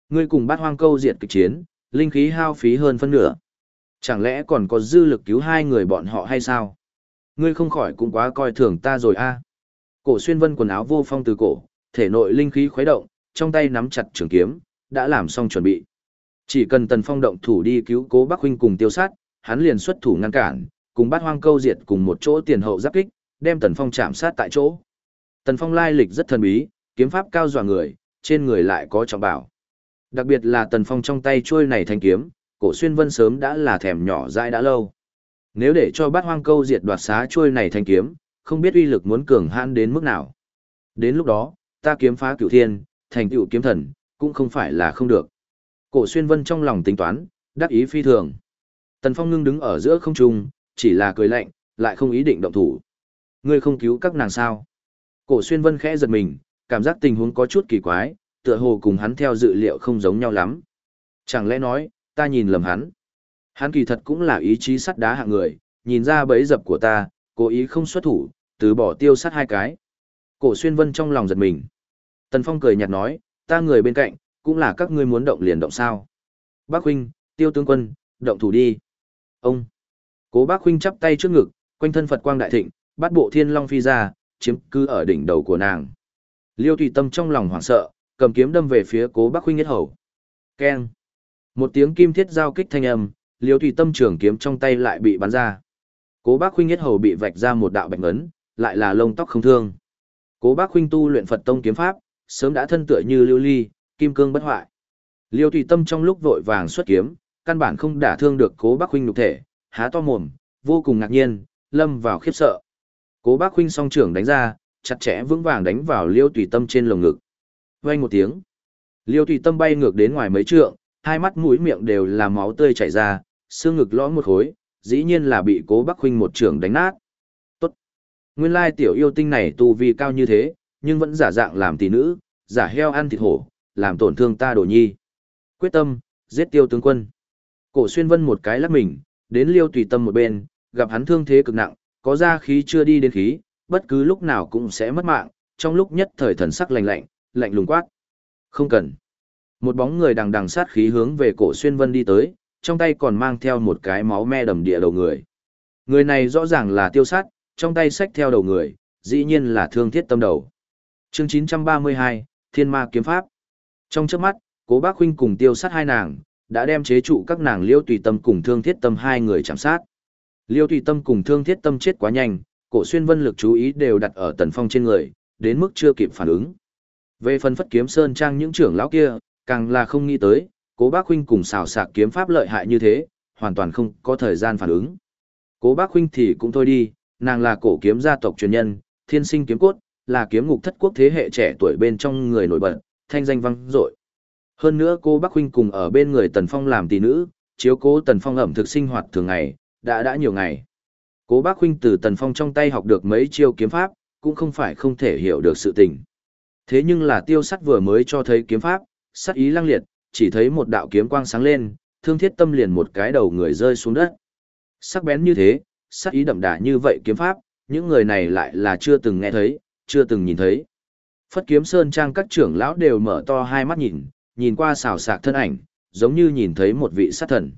Ngươi cùng bát hoang câu diệt kịch chiến, linh khí hao phí hơn phân nửa. Chẳng lẽ còn có dư lực cứu hai người bọn họ hay sao? Ngươi không khỏi cũng quá coi thường ta rồi a. Cổ xuyên vân quần áo vô phong từ cổ, thể nội linh khí khuấy động, trong tay nắm chặt trường kiếm, đã làm xong chuẩn bị. Chỉ cần Tần Phong động thủ đi cứu Cố Bắc huynh cùng tiêu sát, hắn liền xuất thủ ngăn cản, cùng bắt hoang câu diệt cùng một chỗ tiền hậu giáp kích, đem Tần Phong chạm sát tại chỗ. Tần Phong lai lịch rất thần bí, kiếm pháp cao dọa người, trên người lại có trọng bảo. Đặc biệt là Tần Phong trong tay chuôi này thanh kiếm, cổ xuyên vân sớm đã là thèm nhỏ dãi đã lâu. Nếu để cho bát hoang câu diệt đoạt xá chuôi này thanh kiếm, không biết uy lực muốn cường hãn đến mức nào. Đến lúc đó, ta kiếm phá cửu thiên, thành tựu kiếm thần, cũng không phải là không được. Cổ xuyên vân trong lòng tính toán, đắc ý phi thường. Tần Phong ngưng đứng ở giữa không trung, chỉ là cười lạnh, lại không ý định động thủ. Ngươi không cứu các nàng sao? Cổ xuyên vân khẽ giật mình, cảm giác tình huống có chút kỳ quái, tựa hồ cùng hắn theo dự liệu không giống nhau lắm. Chẳng lẽ nói, ta nhìn lầm hắn? Hắn kỳ thật cũng là ý chí sắt đá hạng người, nhìn ra bẫy dập của ta, cố ý không xuất thủ, từ bỏ tiêu sắt hai cái. Cổ xuyên vân trong lòng giật mình. Tần Phong cười nhạt nói, ta người bên cạnh, cũng là các ngươi muốn động liền động sao. Bác huynh, tiêu tướng quân, động thủ đi. Ông. Cố bác huynh chắp tay trước ngực, quanh thân Phật quang đại thịnh, bắt bộ thiên long phi ra, chiếm cứ ở đỉnh đầu của nàng. Liêu tùy tâm trong lòng hoảng sợ, cầm kiếm đâm về phía cố bác huynh nhất hầu. Keng. Một tiếng kim thiết giao kích thanh âm, liêu tùy tâm trường kiếm trong tay lại bị bắn ra. Cố bác huynh nhất hầu bị vạch ra một đạo bạch ấn, lại là lông tóc không thương. Cố bác huynh tu luyện Phật tông kiếm pháp, sớm đã thân tựa như lưu ly, kim cương bất hoại. Liêu tùy tâm trong lúc vội vàng xuất kiếm, căn bản không đả thương được cố bác huynh nhục thể, há to mồm, vô cùng ngạc nhiên, lâm vào khiếp sợ. Cố bác huynh song trưởng đánh ra, chặt chẽ vững vàng đánh vào liêu tùy tâm trên lồng ngực. Vang một tiếng. Liêu tùy tâm bay ngược đến ngoài mấy trượng, hai mắt mũi miệng đều là máu tươi chảy ra, xương ngực lõm một khối, dĩ nhiên là bị cố bắc huynh một trưởng đánh nát. Tốt. Nguyên lai tiểu yêu tinh này tu vi cao như thế, nhưng vẫn giả dạng làm tỷ nữ, giả heo ăn thịt hổ, làm tổn thương ta đồ nhi. Quyết tâm, giết tiêu tướng quân. Cổ xuyên vân một cái lắc mình, đến liêu tùy tâm một bên, gặp hắn thương thế cực nặng, có ra khí chưa đi đến khí, bất cứ lúc nào cũng sẽ mất mạng, trong lúc nhất thời thần sắc lạnh lạnh, lạnh lùng quát. Không cần. Một bóng người đằng đằng sát khí hướng về cổ xuyên vân đi tới, trong tay còn mang theo một cái máu me đầm địa đầu người. Người này rõ ràng là tiêu sát, trong tay xách theo đầu người, dĩ nhiên là thương thiết tâm đầu. Chương 932, Thiên Ma Kiếm Pháp. Trong trước mắt, cố bác huynh cùng tiêu sát hai nàng, đã đem chế trụ các nàng liêu tùy tâm cùng thương thiết tâm hai người chạm sát. Liêu tùy tâm cùng thương thiết tâm chết quá nhanh, cổ xuyên vân lực chú ý đều đặt ở tần phong trên người, đến mức chưa kịp phản ứng. Về phần phất kiếm sơn trang những trưởng lão kia, càng là không nghĩ tới, cố bác huynh cùng xào sạc kiếm pháp lợi hại như thế, hoàn toàn không có thời gian phản ứng. Cố bác huynh thì cũng thôi đi, nàng là cổ kiếm gia tộc truyền nhân, thiên sinh kiếm cốt, là kiếm ngục thất quốc thế hệ trẻ tuổi bên trong người nổi bật, thanh danh vang dội. Hơn nữa cô Bắc huynh cùng ở bên người Tần Phong làm tỷ nữ, chiếu cố Tần Phong ẩm thực sinh hoạt thường ngày, đã đã nhiều ngày. Cố Bác huynh từ Tần Phong trong tay học được mấy chiêu kiếm pháp, cũng không phải không thể hiểu được sự tình. Thế nhưng là tiêu sắt vừa mới cho thấy kiếm pháp, sắt ý lăng liệt, chỉ thấy một đạo kiếm quang sáng lên, thương thiết tâm liền một cái đầu người rơi xuống đất. Sắc bén như thế, sắc ý đậm đà như vậy kiếm pháp, những người này lại là chưa từng nghe thấy, chưa từng nhìn thấy. Phất kiếm sơn trang các trưởng lão đều mở to hai mắt nhìn, nhìn qua xào sạc thân ảnh, giống như nhìn thấy một vị sát thần.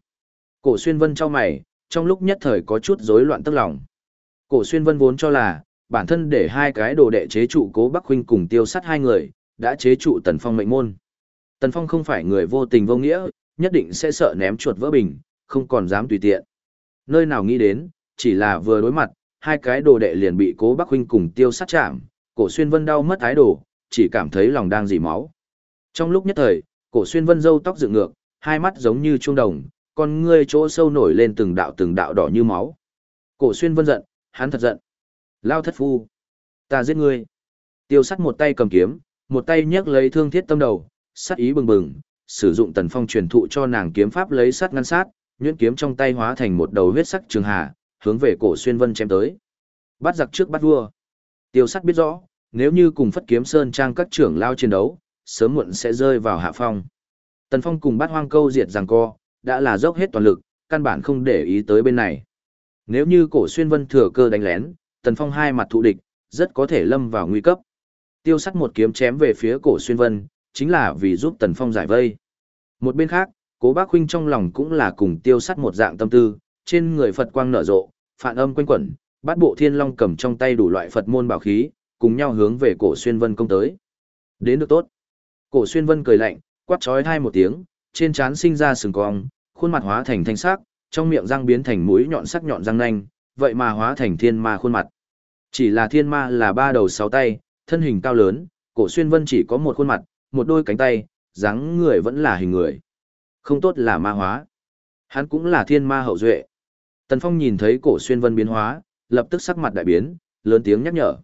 Cổ xuyên vân cho mày, trong lúc nhất thời có chút rối loạn tức lòng. Cổ xuyên vân vốn cho là, bản thân để hai cái đồ đệ chế trụ cố Bắc Huynh cùng tiêu sát hai người, đã chế trụ Tần Phong mệnh môn. Tần Phong không phải người vô tình vô nghĩa, nhất định sẽ sợ ném chuột vỡ bình, không còn dám tùy tiện. Nơi nào nghĩ đến, chỉ là vừa đối mặt, hai cái đồ đệ liền bị cố Bắc Huynh cùng tiêu sát chạm, cổ xuyên vân đau mất thái đồ, chỉ cảm thấy lòng đang dì máu. Trong lúc nhất thời, cổ xuyên vân râu tóc dựng ngược, hai mắt giống như trung đồng, con ngươi chỗ sâu nổi lên từng đạo từng đạo đỏ như máu. Cổ xuyên vân giận, hắn thật giận. Lao thất phu. Ta giết ngươi. Tiêu sắt một tay cầm kiếm, một tay nhấc lấy thương thiết tâm đầu, sát ý bừng bừng, sử dụng tần phong truyền thụ cho nàng kiếm pháp lấy sắt ngăn sát, nhuyễn kiếm trong tay hóa thành một đầu huyết sắc trường hà, hướng về cổ xuyên vân chém tới. Bắt giặc trước bắt vua. Tiêu sắt biết rõ, nếu như cùng phất kiếm sơn trang các trưởng lao chiến đấu, sớm muộn sẽ rơi vào hạ phong. Tần Phong cùng bát hoang câu diệt rằng co, đã là dốc hết toàn lực, căn bản không để ý tới bên này. Nếu như cổ xuyên vân thừa cơ đánh lén, Tần Phong hai mặt thụ địch, rất có thể lâm vào nguy cấp. Tiêu sắt một kiếm chém về phía cổ xuyên vân, chính là vì giúp Tần Phong giải vây. Một bên khác, Cố bác huynh trong lòng cũng là cùng tiêu sắt một dạng tâm tư, trên người Phật quang nở rộ, phản âm quanh quẩn, bát bộ thiên long cầm trong tay đủ loại Phật môn bảo khí, cùng nhau hướng về cổ xuyên vân công tới. Đến được tốt. Cổ xuyên vân cười lạnh, quát trói thai một tiếng, trên trán sinh ra sừng cong, khuôn mặt hóa thành thanh sắc, trong miệng răng biến thành mũi nhọn sắc nhọn răng nanh, vậy mà hóa thành thiên ma khuôn mặt. Chỉ là thiên ma là ba đầu sáu tay, thân hình cao lớn, cổ xuyên vân chỉ có một khuôn mặt, một đôi cánh tay, dáng người vẫn là hình người. Không tốt là ma hóa. Hắn cũng là thiên ma hậu duệ. Tần Phong nhìn thấy cổ xuyên vân biến hóa, lập tức sắc mặt đại biến, lớn tiếng nhắc nhở.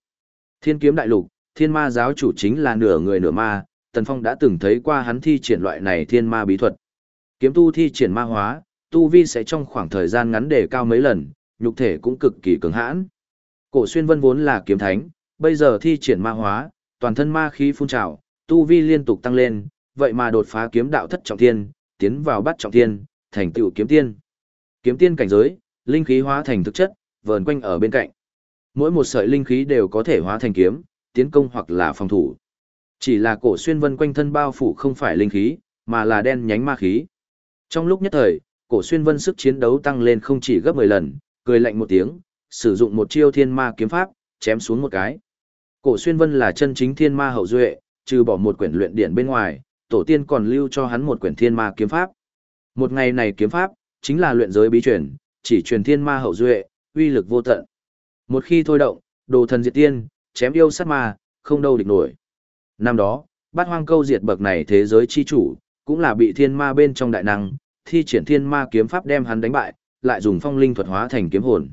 Thiên kiếm đại lục, thiên ma giáo chủ chính là nửa người nửa ma, Tần Phong đã từng thấy qua hắn thi triển loại này thiên ma bí thuật. Kiếm tu thi triển ma hóa, tu vi sẽ trong khoảng thời gian ngắn đề cao mấy lần, nhục thể cũng cực kỳ cứng hãn. Cổ xuyên vân vốn là kiếm thánh, bây giờ thi triển ma hóa, toàn thân ma khí phun trào, tu vi liên tục tăng lên, vậy mà đột phá kiếm đạo thất trọng thiên, tiến vào bát trọng thiên, thành tựu kiếm tiên. Kiếm tiên cảnh giới, linh khí hóa thành thực chất, vờn quanh ở bên cạnh. Mỗi một sợi linh khí đều có thể hóa thành kiếm, tiến công hoặc là phòng thủ. Chỉ là cổ xuyên vân quanh thân bao phủ không phải linh khí, mà là đen nhánh ma khí. Trong lúc nhất thời, cổ xuyên vân sức chiến đấu tăng lên không chỉ gấp 10 lần, cười lạnh một tiếng, sử dụng một chiêu thiên ma kiếm pháp, chém xuống một cái. Cổ xuyên vân là chân chính thiên ma hậu duệ, trừ bỏ một quyển luyện điển bên ngoài, tổ tiên còn lưu cho hắn một quyển thiên ma kiếm pháp. Một ngày này kiếm pháp, chính là luyện giới bí truyền, chỉ truyền thiên ma hậu duệ, uy lực vô tận. Một khi thôi động, đồ thần diệt tiên, chém yêu sát ma, không đâu địch nổi. Năm đó, bát hoang câu diệt bậc này thế giới chi chủ, cũng là bị thiên ma bên trong đại năng, thi triển thiên ma kiếm pháp đem hắn đánh bại, lại dùng phong linh thuật hóa thành kiếm hồn.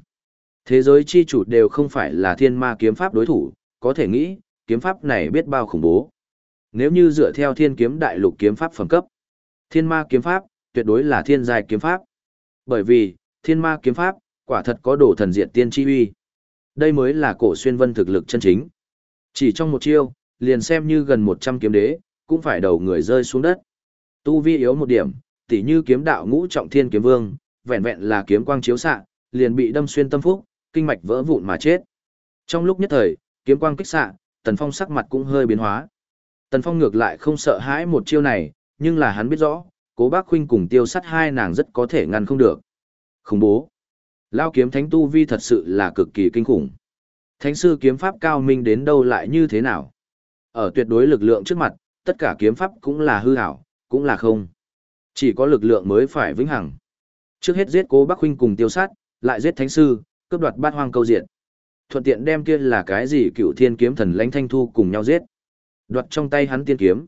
Thế giới chi chủ đều không phải là thiên ma kiếm pháp đối thủ, có thể nghĩ, kiếm pháp này biết bao khủng bố. Nếu như dựa theo thiên kiếm đại lục kiếm pháp phẩm cấp, thiên ma kiếm pháp, tuyệt đối là thiên giai kiếm pháp. Bởi vì, thiên ma kiếm pháp, quả thật có đồ thần diện tiên chi uy. Đây mới là cổ xuyên vân thực lực chân chính. Chỉ trong một chiêu, liền xem như gần 100 kiếm đế, cũng phải đầu người rơi xuống đất. Tu vi yếu một điểm, tỉ như kiếm đạo ngũ trọng thiên kiếm vương, vẹn vẹn là kiếm quang chiếu xạ, liền bị đâm xuyên tâm phúc, kinh mạch vỡ vụn mà chết. Trong lúc nhất thời, kiếm quang kích xạ, Tần Phong sắc mặt cũng hơi biến hóa. Tần Phong ngược lại không sợ hãi một chiêu này, nhưng là hắn biết rõ, Cố Bác Khuynh cùng Tiêu Sắt hai nàng rất có thể ngăn không được. Khủng bố. Lao kiếm thánh tu vi thật sự là cực kỳ kinh khủng. Thánh sư kiếm pháp cao minh đến đâu lại như thế nào? Ở tuyệt đối lực lượng trước mặt, tất cả kiếm pháp cũng là hư ảo, cũng là không. Chỉ có lực lượng mới phải vĩnh hằng. Trước hết giết Cố Bắc huynh cùng Tiêu sát, lại giết thánh sư, cướp đoạt bát hoang câu diện. Thuận tiện đem kia là cái gì cựu thiên kiếm thần lãnh thanh thu cùng nhau giết. Đoạt trong tay hắn tiên kiếm.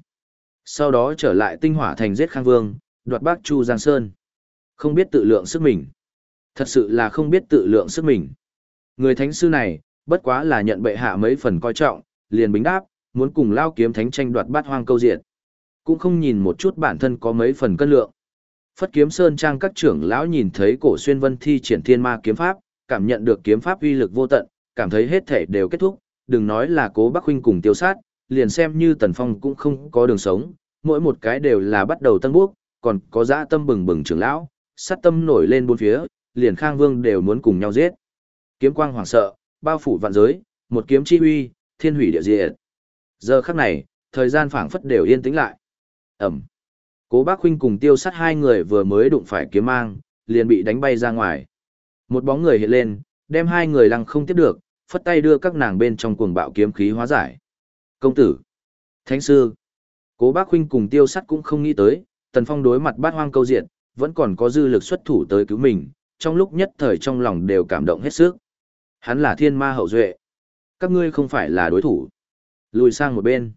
Sau đó trở lại tinh hỏa thành giết Khang Vương, đoạt Bắc Chu Giang Sơn. Không biết tự lượng sức mình. Thật sự là không biết tự lượng sức mình. Người thánh sư này, bất quá là nhận bệ hạ mấy phần coi trọng, liền bính đáp, muốn cùng lao kiếm thánh tranh đoạt bát hoang câu diện. Cũng không nhìn một chút bản thân có mấy phần cân lượng. Phất kiếm sơn trang các trưởng lão nhìn thấy cổ xuyên vân thi triển thiên ma kiếm pháp, cảm nhận được kiếm pháp uy lực vô tận, cảm thấy hết thể đều kết thúc, đừng nói là cố bắc huynh cùng tiêu sát, liền xem như tần phong cũng không có đường sống, mỗi một cái đều là bắt đầu tân bước, còn có dã tâm bừng bừng trưởng lão, sát tâm nổi lên bốn phía, liền khang vương đều muốn cùng nhau giết. Kiếm quang hoảng sợ, bao phủ vạn giới, một kiếm chi uy, thiên hủy địa diệt. Giờ khắc này, thời gian phảng phất đều yên tĩnh lại. Ẩm. Cố bác huynh cùng tiêu sát hai người vừa mới đụng phải kiếm mang, liền bị đánh bay ra ngoài. Một bóng người hiện lên, đem hai người lăng không tiếp được, phất tay đưa các nàng bên trong cuồng bạo kiếm khí hóa giải. Công tử, thánh sư, cố bác huynh cùng tiêu sắt cũng không nghĩ tới, tần phong đối mặt bát hoang câu diện, vẫn còn có dư lực xuất thủ tới cứu mình, trong lúc nhất thời trong lòng đều cảm động hết sức. Hắn là thiên ma hậu duệ. Các ngươi không phải là đối thủ. Lùi sang một bên.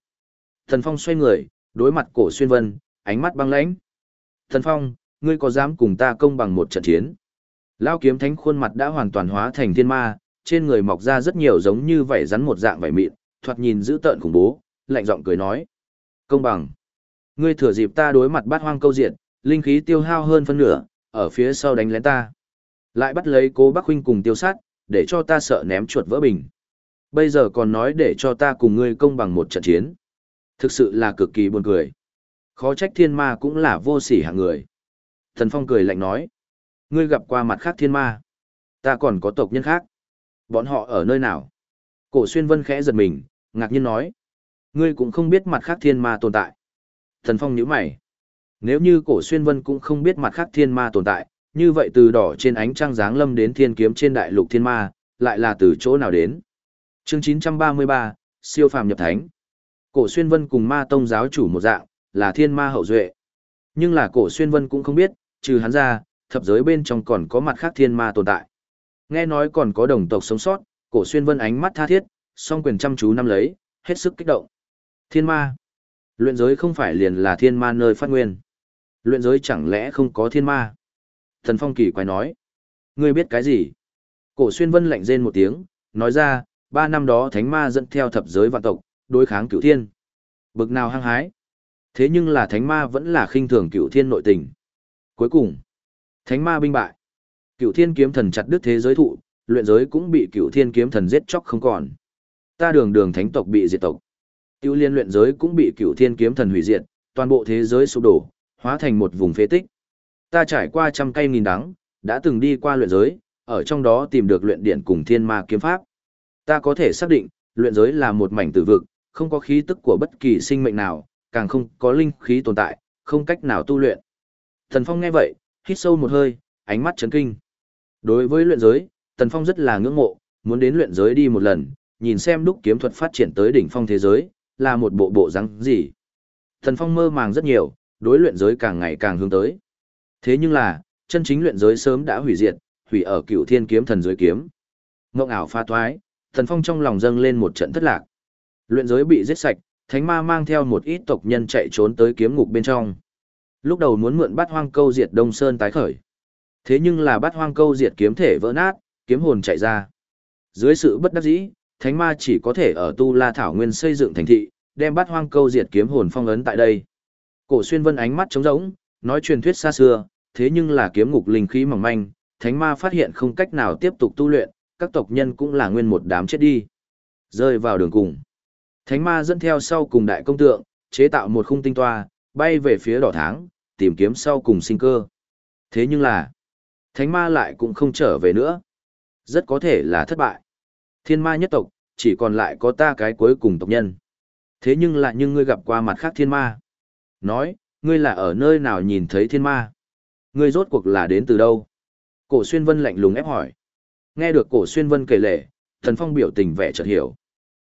Thần phong xoay người, đối mặt cổ xuyên vân, ánh mắt băng lãnh. Thần phong, ngươi có dám cùng ta công bằng một trận chiến? Lao kiếm thánh khuôn mặt đã hoàn toàn hóa thành thiên ma, trên người mọc ra rất nhiều giống như vảy rắn một dạng vảy mịn, thoạt nhìn dữ tợn khủng bố, lạnh giọng cười nói. Công bằng. Ngươi thừa dịp ta đối mặt bát hoang câu diện, linh khí tiêu hao hơn phân nửa, ở phía sau đánh lén ta. Lại bắt lấy cố bác huynh cùng tiêu sát, để cho ta sợ ném chuột vỡ bình. Bây giờ còn nói để cho ta cùng ngươi công bằng một trận chiến. Thực sự là cực kỳ buồn cười. Khó trách thiên ma cũng là vô sỉ hạng người. Thần Phong cười lạnh nói. Ngươi gặp qua mặt khác thiên ma. Ta còn có tộc nhân khác. Bọn họ ở nơi nào? Cổ xuyên vân khẽ giật mình, ngạc nhiên nói. Ngươi cũng không biết mặt khác thiên ma tồn tại. Thần Phong nhíu mày. Nếu như cổ xuyên vân cũng không biết mặt khác thiên ma tồn tại, như vậy từ đỏ trên ánh trăng giáng lâm đến thiên kiếm trên đại lục thiên ma, lại là từ chỗ nào đến? Chương 933, siêu phàm nhập thánh. Cổ xuyên vân cùng ma tông giáo chủ một dạng, là thiên ma hậu duệ. Nhưng là cổ xuyên vân cũng không biết, trừ hắn ra, thập giới bên trong còn có mặt khác thiên ma tồn tại. Nghe nói còn có đồng tộc sống sót, cổ xuyên vân ánh mắt tha thiết, song quyền chăm chú nắm lấy, hết sức kích động. Thiên ma. Luyện giới không phải liền là thiên ma nơi phát nguyên. Luyện giới chẳng lẽ không có thiên ma? Thần Phong kỳ quái nói. Ngươi biết cái gì? Cổ xuyên vân lạnh rên một tiếng, nói ra, ba năm đó thánh ma dẫn theo thập giới vạn tộc, đối kháng cửu thiên. Bực nào hăng hái. Thế nhưng là thánh ma vẫn là khinh thường cửu thiên nội tình. Cuối cùng, thánh ma binh bại. Cửu thiên kiếm thần chặt đứt thế giới thụ, luyện giới cũng bị cửu thiên kiếm thần giết chóc không còn. Ta đường đường thánh tộc bị diệt tộc. Tiêu liên luyện giới cũng bị cửu thiên kiếm thần hủy diệt, toàn bộ thế giới sụp đổ, hóa thành một vùng phế tích. Ta trải qua trăm cây nghìn đắng, đã từng đi qua luyện giới, ở trong đó tìm được luyện điện cùng thiên ma kiếm pháp. Ta có thể xác định, luyện giới là một mảnh tử vực, không có khí tức của bất kỳ sinh mệnh nào, càng không có linh khí tồn tại, không cách nào tu luyện. Thần Phong nghe vậy, hít sâu một hơi, ánh mắt chấn kinh. Đối với luyện giới, Tần Phong rất là ngưỡng mộ, muốn đến luyện giới đi một lần, nhìn xem đúc kiếm thuật phát triển tới đỉnh phong thế giới, là một bộ bộ răng gì. Tần Phong mơ màng rất nhiều, đối luyện giới càng ngày càng hướng tới. Thế nhưng là, chân chính luyện giới sớm đã hủy diệt, hủy ở cựu thiên kiếm thần giới kiếm. Ngộng ảo pha thoái, Thần Phong trong lòng dâng lên một trận thất lạc. Luyện giới bị giết sạch, thánh ma mang theo một ít tộc nhân chạy trốn tới kiếm ngục bên trong. Lúc đầu muốn mượn bắt hoang câu diệt Đông Sơn tái khởi. Thế nhưng là bắt hoang câu diệt kiếm thể vỡ nát, kiếm hồn chạy ra. Dưới sự bất đắc dĩ, thánh ma chỉ có thể ở Tu La Thảo Nguyên xây dựng thành thị, đem bắt hoang câu diệt kiếm hồn phong ấn tại đây. Cổ xuyên vân ánh mắt trống rỗng, nói truyền thuyết xa xưa, thế nhưng là kiếm ngục linh khí mỏng manh, thánh ma phát hiện không cách nào tiếp tục tu luyện, các tộc nhân cũng là nguyên một đám chết đi. Rơi vào đường cùng. Thánh ma dẫn theo sau cùng đại công tượng, chế tạo một khung tinh toa, bay về phía đỏ tháng, tìm kiếm sau cùng sinh cơ. Thế nhưng là, thánh ma lại cũng không trở về nữa. Rất có thể là thất bại. Thiên ma nhất tộc, chỉ còn lại có ta cái cuối cùng tộc nhân. Thế nhưng lại nhưng ngươi gặp qua mặt khác thiên ma. Nói, ngươi là ở nơi nào nhìn thấy thiên ma? Ngươi rốt cuộc là đến từ đâu? Cổ xuyên vân lạnh lùng ép hỏi. Nghe được cổ xuyên vân kể lể, thần phong biểu tình vẻ chợt hiểu.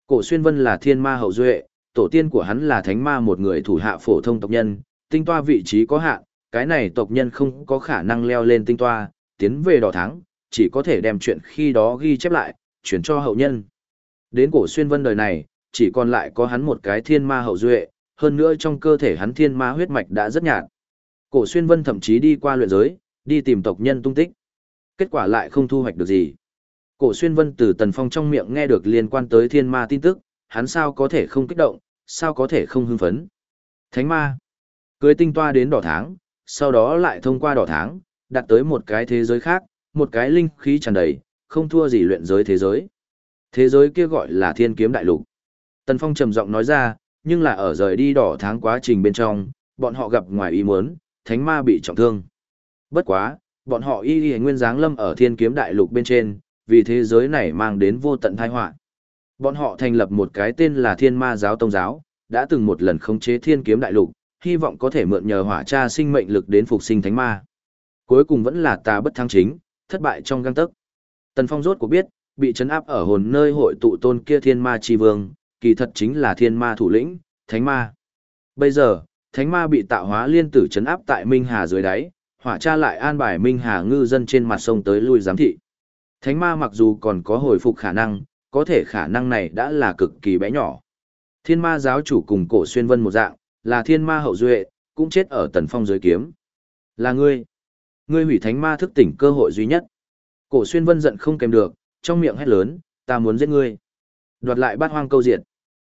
Cổ xuyên vân là thiên ma hậu duệ, tổ tiên của hắn là thánh ma một người thủ hạ phổ thông tộc nhân, tinh toa vị trí có hạn, cái này tộc nhân không có khả năng leo lên tinh toa, tiến về đỏ thắng, chỉ có thể đem chuyện khi đó ghi chép lại, chuyển cho hậu nhân. Đến cổ xuyên vân đời này, chỉ còn lại có hắn một cái thiên ma hậu duệ, hơn nữa trong cơ thể hắn thiên ma huyết mạch đã rất nhạt. Cổ xuyên vân thậm chí đi qua luyện giới, đi tìm tộc nhân tung tích. Kết quả lại không thu hoạch được gì. Cổ xuyên vân từ tần phong trong miệng nghe được liên quan tới thiên ma tin tức, hắn sao có thể không kích động, sao có thể không hưng phấn. Thánh ma, cưới tinh toa đến đỏ tháng, sau đó lại thông qua đỏ tháng, đặt tới một cái thế giới khác, một cái linh khí tràn đầy, không thua gì luyện giới thế giới. Thế giới kia gọi là thiên kiếm đại lục. Tần Phong trầm giọng nói ra, nhưng là ở rời đi đỏ tháng quá trình bên trong, bọn họ gặp ngoài ý muốn, thánh ma bị trọng thương. Bất quá, bọn họ y y nguyên dáng lâm ở thiên kiếm đại lục bên trên, vì thế giới này mang đến vô tận tai họa. Bọn họ thành lập một cái tên là Thiên Ma giáo tông giáo, đã từng một lần khống chế thiên kiếm đại lục, hy vọng có thể mượn nhờ hỏa cha sinh mệnh lực đến phục sinh thánh ma. Cuối cùng vẫn là ta bất thắng chính, thất bại trong gang tấc. Tần Phong rốt cuộc biết, bị trấn áp ở hồn nơi hội tụ tôn kia thiên ma chi vương, kỳ thật chính là thiên ma thủ lĩnh, thánh ma. Bây giờ, thánh ma bị tạo hóa liên tử trấn áp tại Minh Hà dưới đáy, hỏa cha lại an bài Minh Hà ngư dân trên mặt sông tới lui giám thị. Thánh ma mặc dù còn có hồi phục khả năng, có thể khả năng này đã là cực kỳ bé nhỏ. Thiên ma giáo chủ cùng cổ xuyên vân một dạng, là thiên ma hậu duệ, cũng chết ở tần phong dưới kiếm. Là ngươi. Ngươi hủy thánh ma thức tỉnh cơ hội duy nhất. Cổ xuyên vân giận không kèm được, trong miệng hét lớn, ta muốn giết ngươi. Đoạt lại bát hoang câu diệt.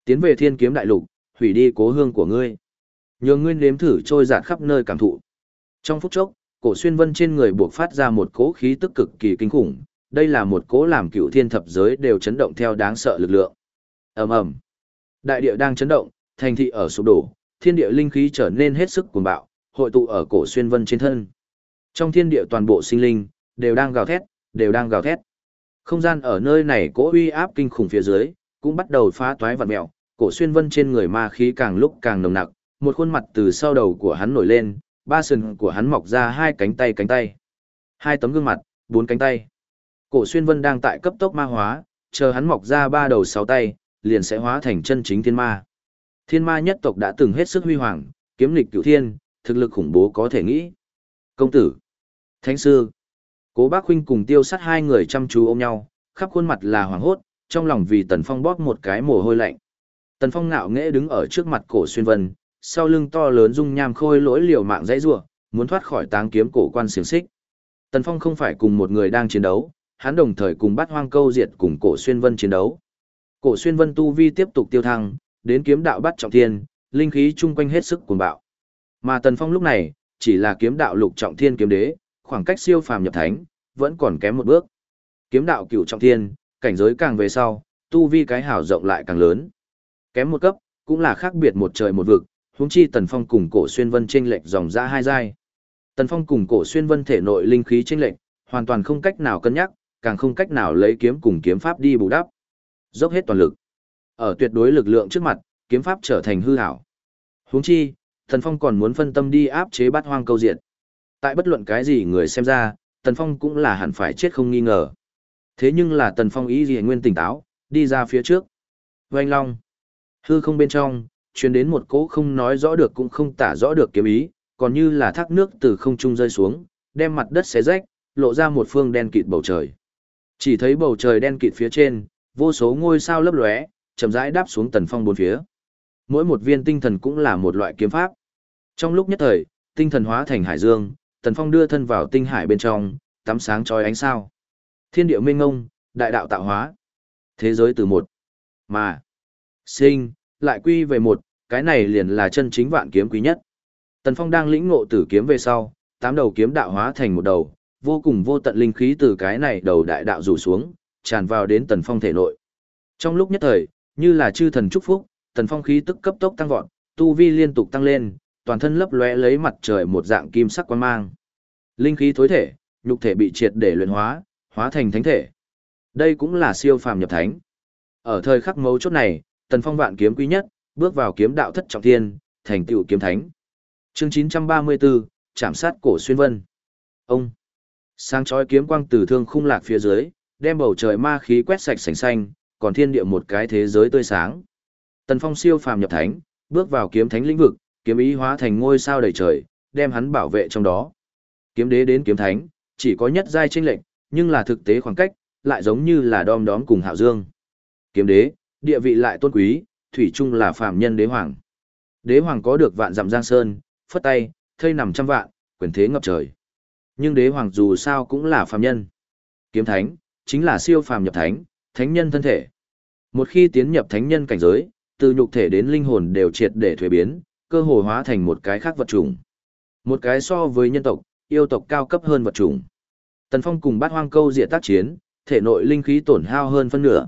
Tiến về thiên kiếm đại lục, hủy đi cố hương của ngươi. Nhường ngươi nếm thử trôi giạt khắp nơi cảm thụ. Trong phút chốc, cổ xuyên vân trên người buộc phát ra một cỗ khí tức cực kỳ kinh khủng, đây là một cỗ làm cựu thiên thập giới đều chấn động theo đáng sợ lực lượng. ầm ầm, đại địa đang chấn động, thành thị ở sụp đổ, thiên địa linh khí trở nên hết sức cuồng bạo, hội tụ ở cổ xuyên vân trên thân. Trong thiên địa toàn bộ sinh linh đều đang gào thét, đều đang gào thét. Không gian ở nơi này cỗ uy áp kinh khủng phía dưới, cũng bắt đầu phá toái vặn mèo, cổ xuyên vân trên người ma khí càng lúc càng nồng nặc, một khuôn mặt từ sau đầu của hắn nổi lên, ba sừng của hắn mọc ra hai cánh tay cánh tay. Hai tấm gương mặt, bốn cánh tay. Cổ xuyên vân đang tại cấp tốc ma hóa, chờ hắn mọc ra ba đầu sáu tay, liền sẽ hóa thành chân chính thiên ma. Thiên ma nhất tộc đã từng hết sức huy hoàng, kiếm lịch cửu thiên, thực lực khủng bố có thể nghĩ. Công tử, thánh sư, cố bác huynh cùng tiêu sát hai người chăm chú ôm nhau, khắp khuôn mặt là hoàng hốt, trong lòng vì tần phong bóp một cái mồ hôi lạnh. Tần phong ngạo nghễ đứng ở trước mặt cổ xuyên vân, sau lưng to lớn dung nham khôi lỗi liều mạng dãy rủa, muốn thoát khỏi táng kiếm cổ quan xiềng xích. Tần Phong không phải cùng một người đang chiến đấu, hắn đồng thời cùng bắt hoang câu diệt cùng cổ xuyên vân chiến đấu. Cổ xuyên vân tu vi tiếp tục tiêu thăng, đến kiếm đạo bắt trọng thiên, linh khí chung quanh hết sức cuồng bạo. Mà Tần Phong lúc này, chỉ là kiếm đạo lục trọng thiên kiếm đế, khoảng cách siêu phàm nhập thánh, vẫn còn kém một bước. Kiếm đạo cửu trọng thiên, cảnh giới càng về sau, tu vi cái hảo rộng lại càng lớn. Kém một cấp, cũng là khác biệt một trời một vực, huống chi Tần Phong cùng Cổ Xuyên Vân chênh lệch dòng ra hai giai. Tần Phong cùng Cổ Xuyên Vân thể nội linh khí chênh lệch, hoàn toàn không cách nào cân nhắc, càng không cách nào lấy kiếm cùng kiếm pháp đi bù đắp. Dốc hết toàn lực. Ở tuyệt đối lực lượng trước mặt, kiếm pháp trở thành hư ảo. Huống chi, Tần Phong còn muốn phân tâm đi áp chế bát hoang câu diện. Tại bất luận cái gì người xem ra, Tần Phong cũng là hẳn phải chết không nghi ngờ. Thế nhưng là Tần Phong ý gì nguyên tỉnh táo, đi ra phía trước. Vành Long. Hư không bên trong, truyền đến một cỗ không nói rõ được cũng không tả rõ được kiếm ý, còn như là thác nước từ không trung rơi xuống, đem mặt đất xé rách, lộ ra một phương đen kịt bầu trời. Chỉ thấy bầu trời đen kịt phía trên, vô số ngôi sao lấp lóe, chậm rãi đáp xuống tần phong bốn phía. Mỗi một viên tinh thần cũng là một loại kiếm pháp. Trong lúc nhất thời, tinh thần hóa thành hải dương, tần phong đưa thân vào tinh hải bên trong, tắm sáng trói ánh sao. Thiên địa minh ngông, đại đạo tạo hóa. Thế giới từ một mà sinh, lại quy về một, cái này liền là chân chính vạn kiếm quý nhất. Tần Phong đang lĩnh ngộ tử kiếm về sau, tám đầu kiếm đạo hóa thành một đầu, vô cùng vô tận linh khí từ cái này đầu đại đạo rủ xuống, tràn vào đến Tần Phong thể nội. Trong lúc nhất thời, như là chư thần chúc phúc, Tần Phong khí tức cấp tốc tăng vọt, tu vi liên tục tăng lên, toàn thân lấp lóe lấy mặt trời một dạng kim sắc quang mang. Linh khí thối thể, nhục thể bị triệt để luyện hóa, hóa thành thánh thể. Đây cũng là siêu phàm nhập thánh. Ở thời khắc mấu chốt này, Tần Phong vạn kiếm quý nhất, bước vào kiếm đạo thất trọng thiên, thành tựu kiếm thánh. Chương 934, chạm sát cổ xuyên vân. Ông sáng chói kiếm quang từ thương khung lạc phía dưới, đem bầu trời ma khí quét sạch sành xanh, còn thiên địa một cái thế giới tươi sáng. Tần Phong siêu phàm nhập thánh, bước vào kiếm thánh lĩnh vực, kiếm ý hóa thành ngôi sao đầy trời, đem hắn bảo vệ trong đó. Kiếm đế đến kiếm thánh, chỉ có nhất giai chênh lệnh, nhưng là thực tế khoảng cách, lại giống như là đom đóm cùng Hạo Dương. Kiếm đế, địa vị lại tôn quý, thủy chung là phàm nhân đế hoàng. Đế hoàng có được vạn dặm giang sơn, phất tay, thây nằm trăm vạn, quyền thế ngập trời. Nhưng đế hoàng dù sao cũng là phàm nhân. Kiếm thánh, chính là siêu phàm nhập thánh, thánh nhân thân thể. Một khi tiến nhập thánh nhân cảnh giới, từ nhục thể đến linh hồn đều triệt để thuế biến, cơ hồ hóa thành một cái khác vật chủng. Một cái so với nhân tộc, yêu tộc cao cấp hơn vật chủng. Tần Phong cùng bát hoang câu diệt tác chiến, thể nội linh khí tổn hao hơn phân nửa.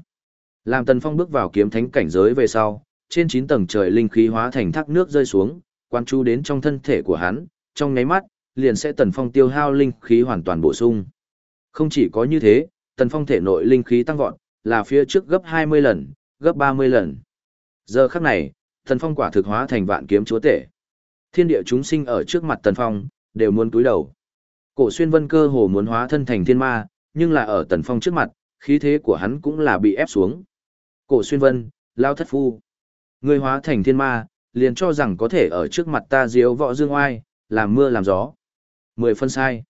Làm Tần Phong bước vào kiếm thánh cảnh giới về sau, trên 9 tầng trời linh khí hóa thành thác nước rơi xuống, quan chú đến trong thân thể của hắn, trong nháy mắt, liền sẽ Tần Phong tiêu hao linh khí hoàn toàn bổ sung. Không chỉ có như thế, Tần Phong thể nội linh khí tăng vọt, là phía trước gấp 20 lần, gấp 30 lần. Giờ khắc này, Tần Phong quả thực hóa thành vạn kiếm chúa tể. Thiên địa chúng sinh ở trước mặt Tần Phong, đều muốn cúi đầu. Cổ xuyên vân cơ hồ muốn hóa thân thành thiên ma, nhưng là ở Tần Phong trước mặt, khí thế của hắn cũng là bị ép xuống. Cổ xuyên vân, lao thất phu. Người hóa thành thiên ma, liền cho rằng có thể ở trước mặt ta diếu võ dương oai, làm mưa làm gió. Mười phân sai.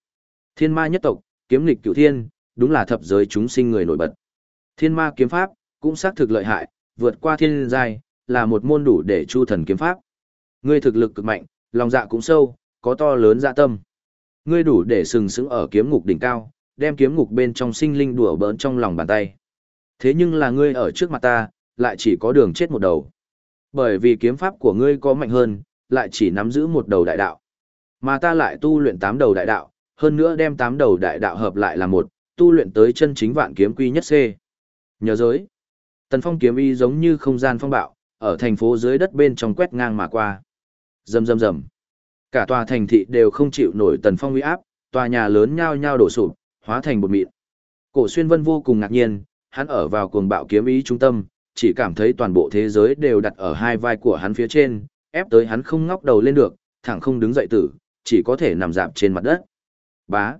Thiên ma nhất tộc, kiếm lịch cửu thiên, đúng là thập giới chúng sinh người nổi bật. Thiên ma kiếm pháp, cũng xác thực lợi hại, vượt qua thiên giai, là một môn đủ để chu thần kiếm pháp. Ngươi thực lực cực mạnh, lòng dạ cũng sâu, có to lớn dạ tâm. Ngươi đủ để sừng sững ở kiếm ngục đỉnh cao, đem kiếm ngục bên trong sinh linh đùa bỡn trong lòng bàn tay. Thế nhưng là ngươi ở trước mặt ta, lại chỉ có đường chết một đầu. Bởi vì kiếm pháp của ngươi có mạnh hơn, lại chỉ nắm giữ một đầu đại đạo. Mà ta lại tu luyện tám đầu đại đạo, hơn nữa đem tám đầu đại đạo hợp lại là một, tu luyện tới chân chính vạn kiếm quy nhất C. Nhớ giới. Tần phong kiếm y giống như không gian phong bạo, ở thành phố dưới đất bên trong quét ngang mà qua. Rầm rầm rầm. Cả tòa thành thị đều không chịu nổi tần phong uy áp, tòa nhà lớn nhao nhao đổ sụp, hóa thành bột mịn. Cổ xuyên vân vô cùng ngạc nhiên, hắn ở vào cuồng bạo kiếm ý trung tâm, chỉ cảm thấy toàn bộ thế giới đều đặt ở hai vai của hắn phía trên, ép tới hắn không ngóc đầu lên được, thẳng không đứng dậy tử, chỉ có thể nằm dạp trên mặt đất. Bá.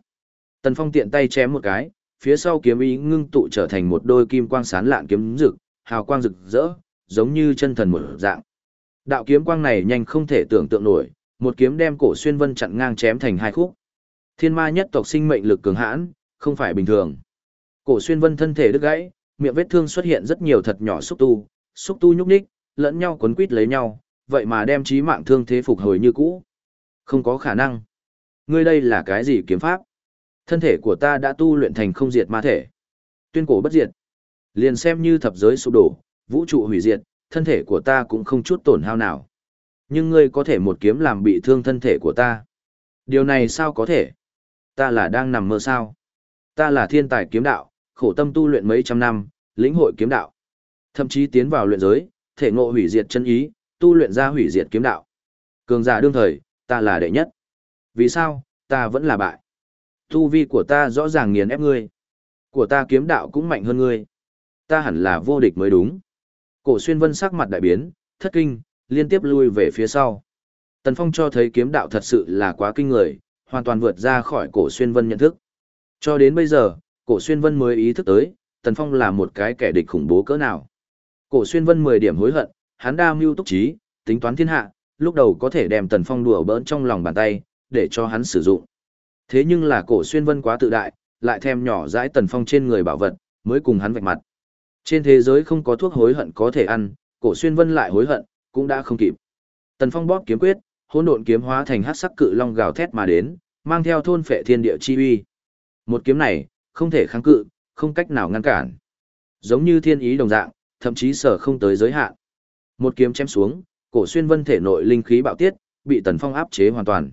Tần Phong tiện tay chém một cái, phía sau kiếm ý ngưng tụ trở thành một đôi kim quang sán lạn kiếm rực, hào quang rực rỡ, giống như chân thần một dạng. Đạo kiếm quang này nhanh không thể tưởng tượng nổi, một kiếm đem cổ xuyên vân chặn ngang chém thành hai khúc. Thiên ma nhất tộc sinh mệnh lực cường hãn, không phải bình thường. Cổ xuyên vân thân thể đứt gãy, miệng vết thương xuất hiện rất nhiều thật nhỏ xúc tu, xúc tu nhúc nhích, lẫn nhau quấn quít lấy nhau, vậy mà đem trí mạng thương thế phục hồi như cũ. Không có khả năng. Ngươi đây là cái gì kiếm pháp? Thân thể của ta đã tu luyện thành không diệt ma thể. Tuyên cổ bất diệt. Liền xem như thập giới sụp đổ, vũ trụ hủy diệt, thân thể của ta cũng không chút tổn hao nào. Nhưng ngươi có thể một kiếm làm bị thương thân thể của ta. Điều này sao có thể? Ta là đang nằm mơ sao? Ta là thiên tài kiếm đạo, khổ tâm tu luyện mấy trăm năm, lĩnh hội kiếm đạo. Thậm chí tiến vào luyện giới, thể ngộ hủy diệt chân ý, tu luyện ra hủy diệt kiếm đạo. Cường giả đương thời, ta là đệ nhất. Vì sao, ta vẫn là bại? Tu vi của ta rõ ràng nghiền ép ngươi. Của ta kiếm đạo cũng mạnh hơn ngươi. Ta hẳn là vô địch mới đúng. Cổ xuyên vân sắc mặt đại biến, thất kinh, liên tiếp lui về phía sau. Tần Phong cho thấy kiếm đạo thật sự là quá kinh người, hoàn toàn vượt ra khỏi cổ xuyên vân nhận thức. Cho đến bây giờ, cổ xuyên vân mới ý thức tới, Tần Phong là một cái kẻ địch khủng bố cỡ nào. Cổ xuyên vân 10 điểm hối hận, hắn đa mưu túc trí, tính toán thiên hạ, lúc đầu có thể đem Tần Phong đùa bỡn trong lòng bàn tay, để cho hắn sử dụng. Thế nhưng là cổ xuyên vân quá tự đại, lại thèm nhỏ dãi Tần Phong trên người bảo vật, mới cùng hắn vạch mặt. Trên thế giới không có thuốc hối hận có thể ăn, cổ xuyên vân lại hối hận, cũng đã không kịp. Tần Phong bóp kiếm quyết, hỗn độn kiếm hóa thành hắc sắc cự long gào thét mà đến, mang theo thôn phệ thiên địa chi uy. Một kiếm này, không thể kháng cự, không cách nào ngăn cản. Giống như thiên ý đồng dạng, thậm chí sở không tới giới hạn. Một kiếm chém xuống, cổ xuyên vân thể nội linh khí bạo tiết, bị Tần Phong áp chế hoàn toàn.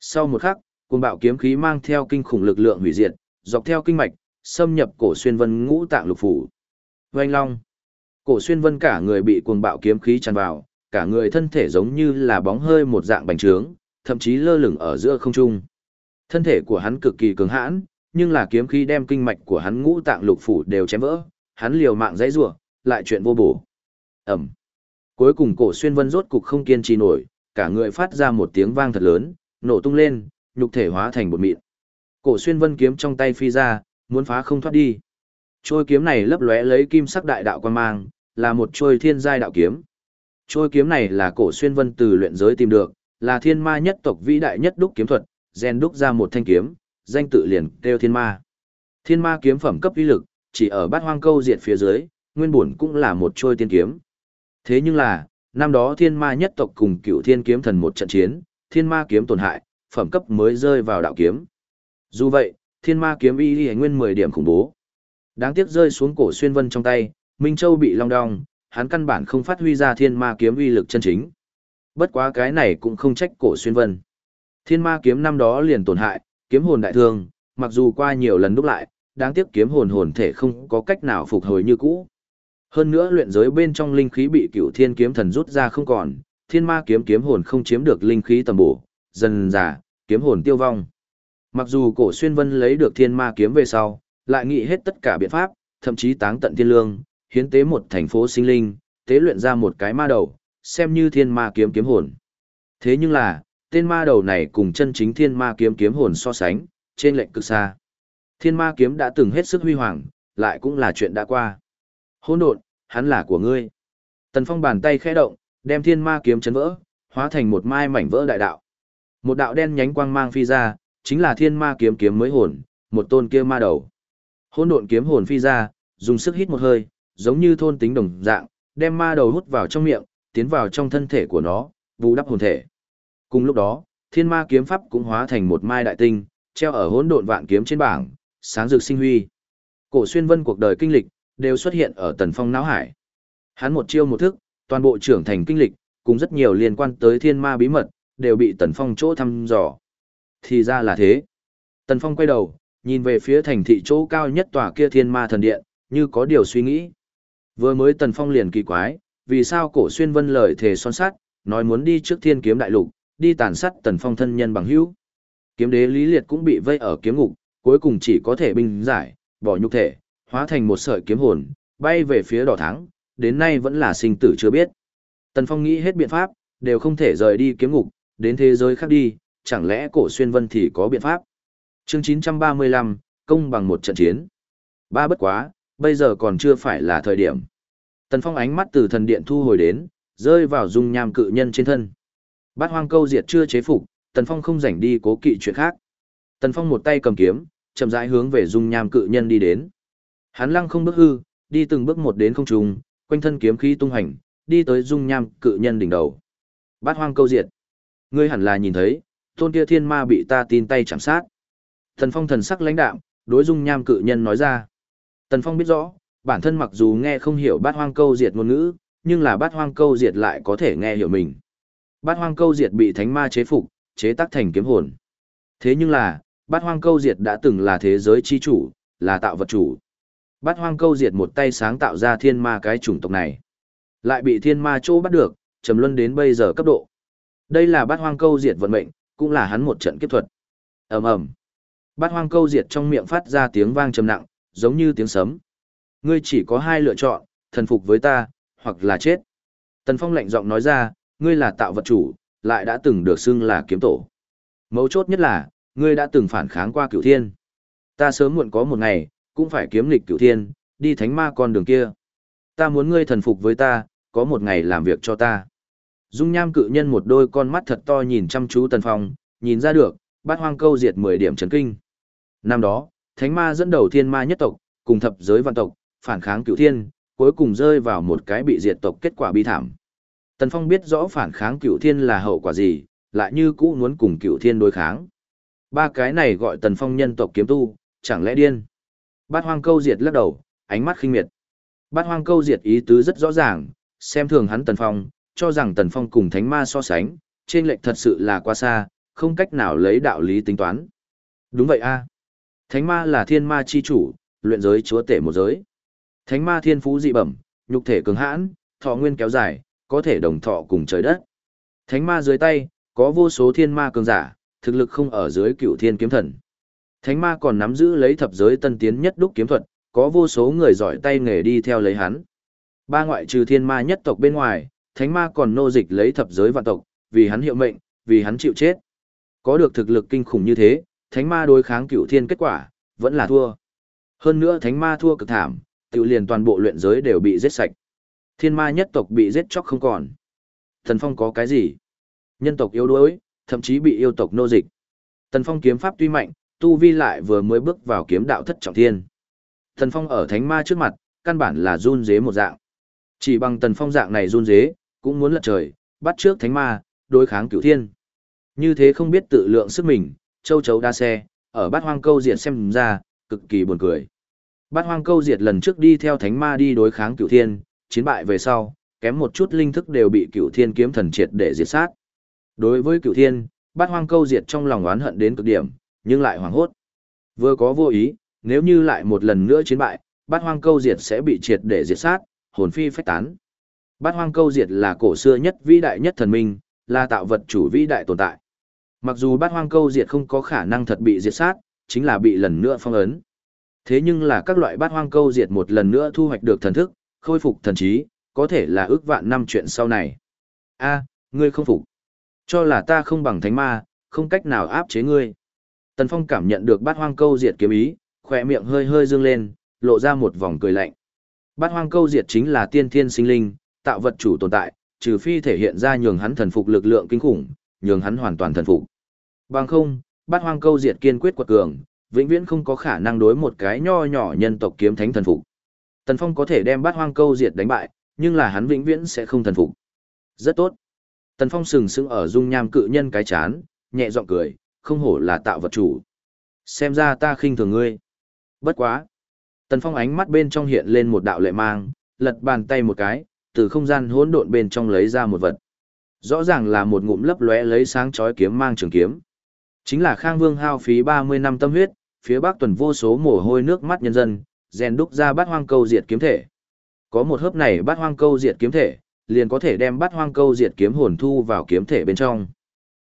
Sau một khắc, cuồng bạo kiếm khí mang theo kinh khủng lực lượng hủy diệt, dọc theo kinh mạch, xâm nhập cổ xuyên vân ngũ tạng lục phủ. Oanh long. Cổ xuyên vân cả người bị cuồng bạo kiếm khí tràn vào, cả người thân thể giống như là bóng hơi một dạng bành trướng, thậm chí lơ lửng ở giữa không trung. Thân thể của hắn cực kỳ cứng hãn, nhưng là kiếm khí đem kinh mạch của hắn ngũ tạng lục phủ đều chém vỡ, hắn liều mạng dãy rủa, lại chuyện vô bổ. Ầm. Cuối cùng cổ xuyên vân rốt cục không kiên trì nổi, cả người phát ra một tiếng vang thật lớn, nổ tung lên, nhục thể hóa thành bột mịn. Cổ xuyên vân kiếm trong tay phi ra, muốn phá không thoát đi. Trôi kiếm này lấp lóe lấy kim sắc đại đạo quan mang, là một trôi thiên giai đạo kiếm. Trôi kiếm này là cổ xuyên vân từ luyện giới tìm được, là thiên ma nhất tộc vĩ đại nhất đúc kiếm thuật, gen đúc ra một thanh kiếm, danh tự liền kêu thiên ma. Thiên ma kiếm phẩm cấp uy lực, chỉ ở bát hoang câu diệt phía dưới, nguyên bổn cũng là một trôi tiên kiếm. Thế nhưng là, năm đó thiên ma nhất tộc cùng cựu thiên kiếm thần một trận chiến, thiên ma kiếm tổn hại, phẩm cấp mới rơi vào đạo kiếm. Dù vậy, thiên ma kiếm y y nguyên 10 điểm khủng bố. Đáng tiếc rơi xuống cổ xuyên vân trong tay, Minh Châu bị long đong, hắn căn bản không phát huy ra thiên ma kiếm uy lực chân chính. Bất quá cái này cũng không trách cổ xuyên vân. Thiên ma kiếm năm đó liền tổn hại, kiếm hồn đại thương, mặc dù qua nhiều lần đúc lại, đáng tiếc kiếm hồn hồn thể không có cách nào phục hồi như cũ. Hơn nữa luyện giới bên trong linh khí bị cựu thiên kiếm thần rút ra không còn, thiên ma kiếm kiếm hồn không chiếm được linh khí tầm bổ, dần già, kiếm hồn tiêu vong. Mặc dù cổ xuyên vân lấy được thiên ma kiếm về sau, lại nghĩ hết tất cả biện pháp, thậm chí táng tận thiên lương, hiến tế một thành phố sinh linh, tế luyện ra một cái ma đầu, xem như thiên ma kiếm kiếm hồn. Thế nhưng là, tên ma đầu này cùng chân chính thiên ma kiếm kiếm hồn so sánh, trên lệnh cực xa. Thiên ma kiếm đã từng hết sức huy hoàng, lại cũng là chuyện đã qua. Hỗn độn, hắn là của ngươi. Tần Phong bàn tay khẽ động, đem thiên ma kiếm chấn vỡ, hóa thành một mai mảnh vỡ đại đạo. Một đạo đen nhánh quang mang phi ra, chính là thiên ma kiếm kiếm mới hồn, một tôn kia ma đầu. Hỗn độn kiếm hồn phi ra, dùng sức hít một hơi, giống như thôn tính đồng dạng, đem ma đầu hút vào trong miệng, tiến vào trong thân thể của nó, bù đắp hồn thể. Cùng lúc đó, thiên ma kiếm pháp cũng hóa thành một mai đại tinh, treo ở hỗn độn vạn kiếm trên bảng, sáng rực sinh huy. Cổ xuyên vân cuộc đời kinh lịch, đều xuất hiện ở tần phong não hải. Hắn một chiêu một thức, toàn bộ trưởng thành kinh lịch, cùng rất nhiều liên quan tới thiên ma bí mật, đều bị tần phong chỗ thăm dò. Thì ra là thế. Tần phong quay đầu, nhìn về phía thành thị chỗ cao nhất tòa kia thiên ma thần điện, như có điều suy nghĩ. Vừa mới tần phong liền kỳ quái, vì sao cổ xuyên vân lời thề son sát, nói muốn đi trước thiên kiếm đại lục, đi tàn sát tần phong thân nhân bằng hữu. Kiếm đế lý liệt cũng bị vây ở kiếm ngục, cuối cùng chỉ có thể binh giải, bỏ nhục thể, hóa thành một sợi kiếm hồn, bay về phía đỏ thắng, đến nay vẫn là sinh tử chưa biết. Tần phong nghĩ hết biện pháp, đều không thể rời đi kiếm ngục, đến thế giới khác đi, chẳng lẽ cổ xuyên vân thì có biện pháp. Chương 935, công bằng một trận chiến. Ba bất quá, bây giờ còn chưa phải là thời điểm. Tần Phong ánh mắt từ thần điện thu hồi đến, rơi vào dung nham cự nhân trên thân. Bát hoang câu diệt chưa chế phục, Tần Phong không rảnh đi cố kỵ chuyện khác. Tần Phong một tay cầm kiếm, chậm rãi hướng về dung nham cự nhân đi đến. Hắn lăng không bước hư, đi từng bước một đến không trung, quanh thân kiếm khí tung hành, đi tới dung nham cự nhân đỉnh đầu. Bát hoang câu diệt. Ngươi hẳn là nhìn thấy, tôn kia thiên ma bị ta tin tay chạm sát. Tần Phong thần sắc lãnh đạm, đối dung nham cự nhân nói ra. Tần Phong biết rõ, bản thân mặc dù nghe không hiểu bát hoang câu diệt ngôn ngữ, nhưng là bát hoang câu diệt lại có thể nghe hiểu mình. Bát hoang câu diệt bị thánh ma chế phục, chế tác thành kiếm hồn. Thế nhưng là, bát hoang câu diệt đã từng là thế giới chi chủ, là tạo vật chủ. Bát hoang câu diệt một tay sáng tạo ra thiên ma cái chủng tộc này. Lại bị thiên ma chỗ bắt được, trầm luân đến bây giờ cấp độ. Đây là bát hoang câu diệt vận mệnh, cũng là hắn một trận kiếp thuật. ầm ầm Bát hoang câu diệt trong miệng phát ra tiếng vang trầm nặng, giống như tiếng sấm. Ngươi chỉ có hai lựa chọn, thần phục với ta, hoặc là chết. Tần Phong lạnh giọng nói ra, ngươi là tạo vật chủ, lại đã từng được xưng là kiếm tổ. Mấu chốt nhất là, ngươi đã từng phản kháng qua cửu thiên. Ta sớm muộn có một ngày, cũng phải kiếm lịch cửu thiên, đi thánh ma con đường kia. Ta muốn ngươi thần phục với ta, có một ngày làm việc cho ta. Dung nham cự nhân một đôi con mắt thật to nhìn chăm chú Tần Phong, nhìn ra được, bát hoang câu diệt 10 điểm chấn kinh. Năm đó, thánh ma dẫn đầu thiên ma nhất tộc, cùng thập giới văn tộc, phản kháng cửu thiên, cuối cùng rơi vào một cái bị diệt tộc kết quả bi thảm. Tần Phong biết rõ phản kháng cửu thiên là hậu quả gì, lại như cũ muốn cùng cửu thiên đối kháng. Ba cái này gọi Tần Phong nhân tộc kiếm tu, chẳng lẽ điên. Bát hoang câu diệt lắc đầu, ánh mắt khinh miệt. Bát hoang câu diệt ý tứ rất rõ ràng, xem thường hắn Tần Phong, cho rằng Tần Phong cùng thánh ma so sánh, trên lệch thật sự là quá xa, không cách nào lấy đạo lý tính toán. Đúng vậy a Thánh ma là thiên ma chi chủ, luyện giới chúa tể một giới. Thánh ma thiên phú dị bẩm, nhục thể cường hãn, thọ nguyên kéo dài, có thể đồng thọ cùng trời đất. Thánh ma dưới tay, có vô số thiên ma cường giả, thực lực không ở dưới cựu thiên kiếm thần. Thánh ma còn nắm giữ lấy thập giới tân tiến nhất đúc kiếm thuật, có vô số người giỏi tay nghề đi theo lấy hắn. Ba ngoại trừ thiên ma nhất tộc bên ngoài, thánh ma còn nô dịch lấy thập giới vạn tộc, vì hắn hiệu mệnh, vì hắn chịu chết. Có được thực lực kinh khủng như thế, thánh ma đối kháng cựu thiên kết quả, vẫn là thua. Hơn nữa thánh ma thua cực thảm, tự liền toàn bộ luyện giới đều bị giết sạch. Thiên ma nhất tộc bị giết chóc không còn. Thần Phong có cái gì? Nhân tộc yếu đuối, thậm chí bị yêu tộc nô dịch. Tần Phong kiếm pháp tuy mạnh, tu vi lại vừa mới bước vào kiếm đạo thất trọng thiên. Tần Phong ở thánh ma trước mặt, căn bản là run dế một dạng. Chỉ bằng Tần Phong dạng này run dế, cũng muốn lật trời, bắt trước thánh ma, đối kháng cửu thiên. Như thế không biết tự lượng sức mình, châu chấu đa xe, ở bát hoang câu diệt xem ra, cực kỳ buồn cười. Bát hoang câu diệt lần trước đi theo thánh ma đi đối kháng cửu thiên, chiến bại về sau, kém một chút linh thức đều bị cửu thiên kiếm thần triệt để diệt sát. Đối với cửu thiên, bát hoang câu diệt trong lòng oán hận đến cực điểm, nhưng lại hoảng hốt. Vừa có vô ý, nếu như lại một lần nữa chiến bại, bát hoang câu diệt sẽ bị triệt để diệt sát, hồn phi phách tán. Bát hoang câu diệt là cổ xưa nhất vĩ đại nhất thần minh, là tạo vật chủ vĩ đại tồn tại. Mặc dù bát hoang câu diệt không có khả năng thật bị diệt sát, chính là bị lần nữa phong ấn. Thế nhưng là các loại bát hoang câu diệt một lần nữa thu hoạch được thần thức, khôi phục thần trí, có thể là ước vạn năm chuyện sau này. A, ngươi không phục. Cho là ta không bằng thánh ma, không cách nào áp chế ngươi. Tần Phong cảm nhận được bát hoang câu diệt kiếm ý, khỏe miệng hơi hơi dương lên, lộ ra một vòng cười lạnh. Bát hoang câu diệt chính là tiên thiên sinh linh, tạo vật chủ tồn tại, trừ phi thể hiện ra nhường hắn thần phục lực lượng kinh khủng, nhường hắn hoàn toàn thần phục. Bằng không, bát hoang câu diệt kiên quyết quật cường, vĩnh viễn không có khả năng đối một cái nho nhỏ nhân tộc kiếm thánh thần phục. Tần Phong có thể đem bát hoang câu diệt đánh bại, nhưng là hắn vĩnh viễn sẽ không thần phục. Rất tốt. Tần Phong sừng sững ở dung nham cự nhân cái chán, nhẹ giọng cười, không hổ là tạo vật chủ. Xem ra ta khinh thường ngươi. Bất quá. Tần Phong ánh mắt bên trong hiện lên một đạo lệ mang, lật bàn tay một cái, từ không gian hỗn độn bên trong lấy ra một vật. Rõ ràng là một ngụm lấp lóe lấy sáng chói kiếm mang trường kiếm. Chính là Khang Vương hao phí 30 năm tâm huyết, phía Bắc tuần vô số mồ hôi nước mắt nhân dân, rèn đúc ra bát hoang câu diệt kiếm thể. Có một hớp này bát hoang câu diệt kiếm thể, liền có thể đem bát hoang câu diệt kiếm hồn thu vào kiếm thể bên trong.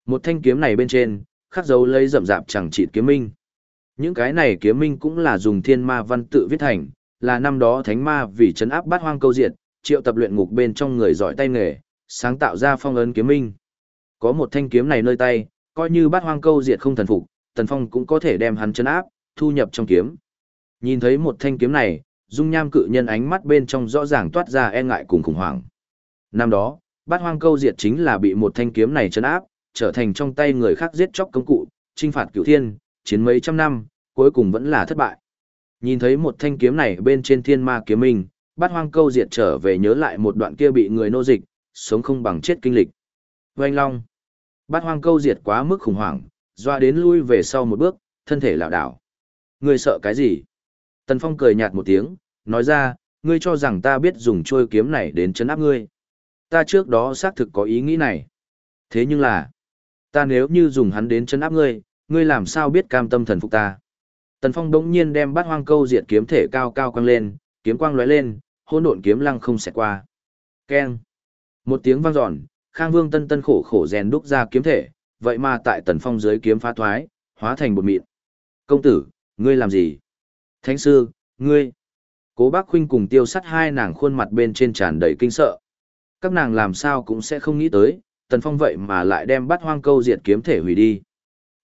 Một thanh kiếm này bên trên, khắc dấu lấy rậm rạp chẳng trị kiếm minh. Những cái này kiếm minh cũng là dùng thiên ma văn tự viết thành, là năm đó thánh ma vì chấn áp bát hoang câu diệt, triệu tập luyện ngục bên trong người giỏi tay nghề, sáng tạo ra phong ấn kiếm minh. Có một thanh kiếm này nơi tay, coi như bát hoang câu diệt không thần phục, Tần Phong cũng có thể đem hắn chấn áp, thu nhập trong kiếm. Nhìn thấy một thanh kiếm này, dung nham cự nhân ánh mắt bên trong rõ ràng toát ra e ngại cùng khủng hoảng. Năm đó, bát hoang câu diệt chính là bị một thanh kiếm này chấn áp, trở thành trong tay người khác giết chóc công cụ, trinh phạt cửu thiên, chiến mấy trăm năm, cuối cùng vẫn là thất bại. Nhìn thấy một thanh kiếm này bên trên thiên ma kiếm minh, bát hoang câu diệt trở về nhớ lại một đoạn kia bị người nô dịch, sống không bằng chết kinh lịch. Oanh long. Bát hoang câu diệt quá mức khủng hoảng, doa đến lui về sau một bước, thân thể lảo đảo. người sợ cái gì? Tần Phong cười nhạt một tiếng, nói ra, ngươi cho rằng ta biết dùng trôi kiếm này đến chấn áp ngươi. Ta trước đó xác thực có ý nghĩ này. Thế nhưng là, ta nếu như dùng hắn đến chấn áp ngươi, ngươi làm sao biết cam tâm thần phục ta? Tần Phong đống nhiên đem bát hoang câu diệt kiếm thể cao cao quăng lên, kiếm quang lóe lên, hỗn độn kiếm lăng không xẹt qua. Keng. Một tiếng vang dọn, Khang Vương tân tân khổ khổ rèn đúc ra kiếm thể, vậy mà tại Tần Phong dưới kiếm phá thoái, hóa thành bột mịn. Công tử, ngươi làm gì? Thánh sư, ngươi. Cố bác huynh cùng tiêu sắt hai nàng khuôn mặt bên trên tràn đầy kinh sợ. Các nàng làm sao cũng sẽ không nghĩ tới, Tần Phong vậy mà lại đem bắt hoang câu diệt kiếm thể hủy đi.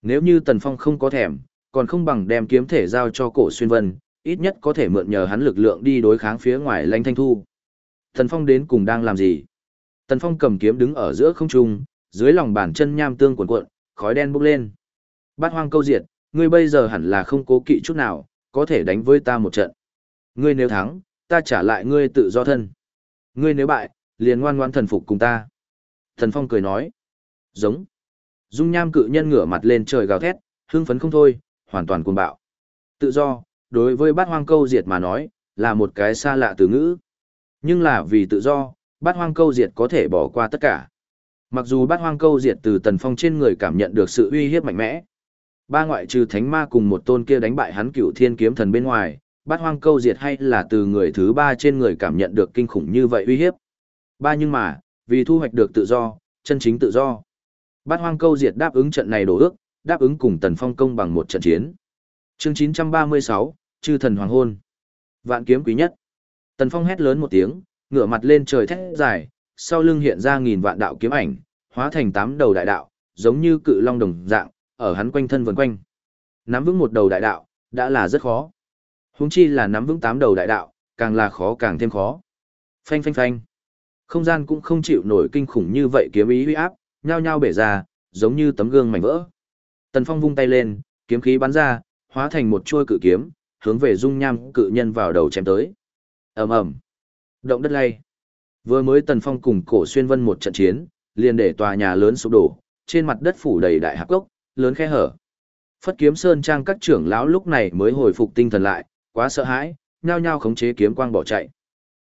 Nếu như Tần Phong không có thèm, còn không bằng đem kiếm thể giao cho cổ xuyên vân, ít nhất có thể mượn nhờ hắn lực lượng đi đối kháng phía ngoài lanh thanh thu. Tần Phong đến cùng đang làm gì? Tần Phong cầm kiếm đứng ở giữa không trung, dưới lòng bàn chân nham tương cuộn cuộn, khói đen bốc lên. Bát hoang câu diệt, ngươi bây giờ hẳn là không cố kỵ chút nào, có thể đánh với ta một trận. Ngươi nếu thắng, ta trả lại ngươi tự do thân. Ngươi nếu bại, liền ngoan ngoan thần phục cùng ta. Thần Phong cười nói. Giống. Dung nham cự nhân ngửa mặt lên trời gào thét, hưng phấn không thôi, hoàn toàn cuồng bạo. Tự do, đối với bát hoang câu diệt mà nói, là một cái xa lạ từ ngữ. Nhưng là vì tự do, bát hoang câu diệt có thể bỏ qua tất cả. Mặc dù bát hoang câu diệt từ tần phong trên người cảm nhận được sự uy hiếp mạnh mẽ. Ba ngoại trừ thánh ma cùng một tôn kia đánh bại hắn cựu thiên kiếm thần bên ngoài, bát hoang câu diệt hay là từ người thứ ba trên người cảm nhận được kinh khủng như vậy uy hiếp. Ba nhưng mà, vì thu hoạch được tự do, chân chính tự do. Bát hoang câu diệt đáp ứng trận này đổ ước, đáp ứng cùng tần phong công bằng một trận chiến. Chương 936, Chư thần hoàng hôn. Vạn kiếm quý nhất. Tần phong hét lớn một tiếng, ngửa mặt lên trời thét dài, sau lưng hiện ra nghìn vạn đạo kiếm ảnh, hóa thành tám đầu đại đạo, giống như cự long đồng dạng, ở hắn quanh thân vần quanh. Nắm vững một đầu đại đạo, đã là rất khó. Huống chi là nắm vững tám đầu đại đạo, càng là khó càng thêm khó. Phanh phanh phanh. Không gian cũng không chịu nổi kinh khủng như vậy kiếm ý uy áp, nhao nhao bể ra, giống như tấm gương mảnh vỡ. Tần Phong vung tay lên, kiếm khí bắn ra, hóa thành một chuôi cự kiếm, hướng về dung nham cự nhân vào đầu chém tới. Ầm ầm. Động đất lay. Vừa mới Tần Phong cùng Cổ Xuyên Vân một trận chiến, liền để tòa nhà lớn sụp đổ, trên mặt đất phủ đầy đại hạp gốc, lớn khe hở. Phất Kiếm Sơn trang các trưởng lão lúc này mới hồi phục tinh thần lại, quá sợ hãi, nhao nhao khống chế kiếm quang bỏ chạy.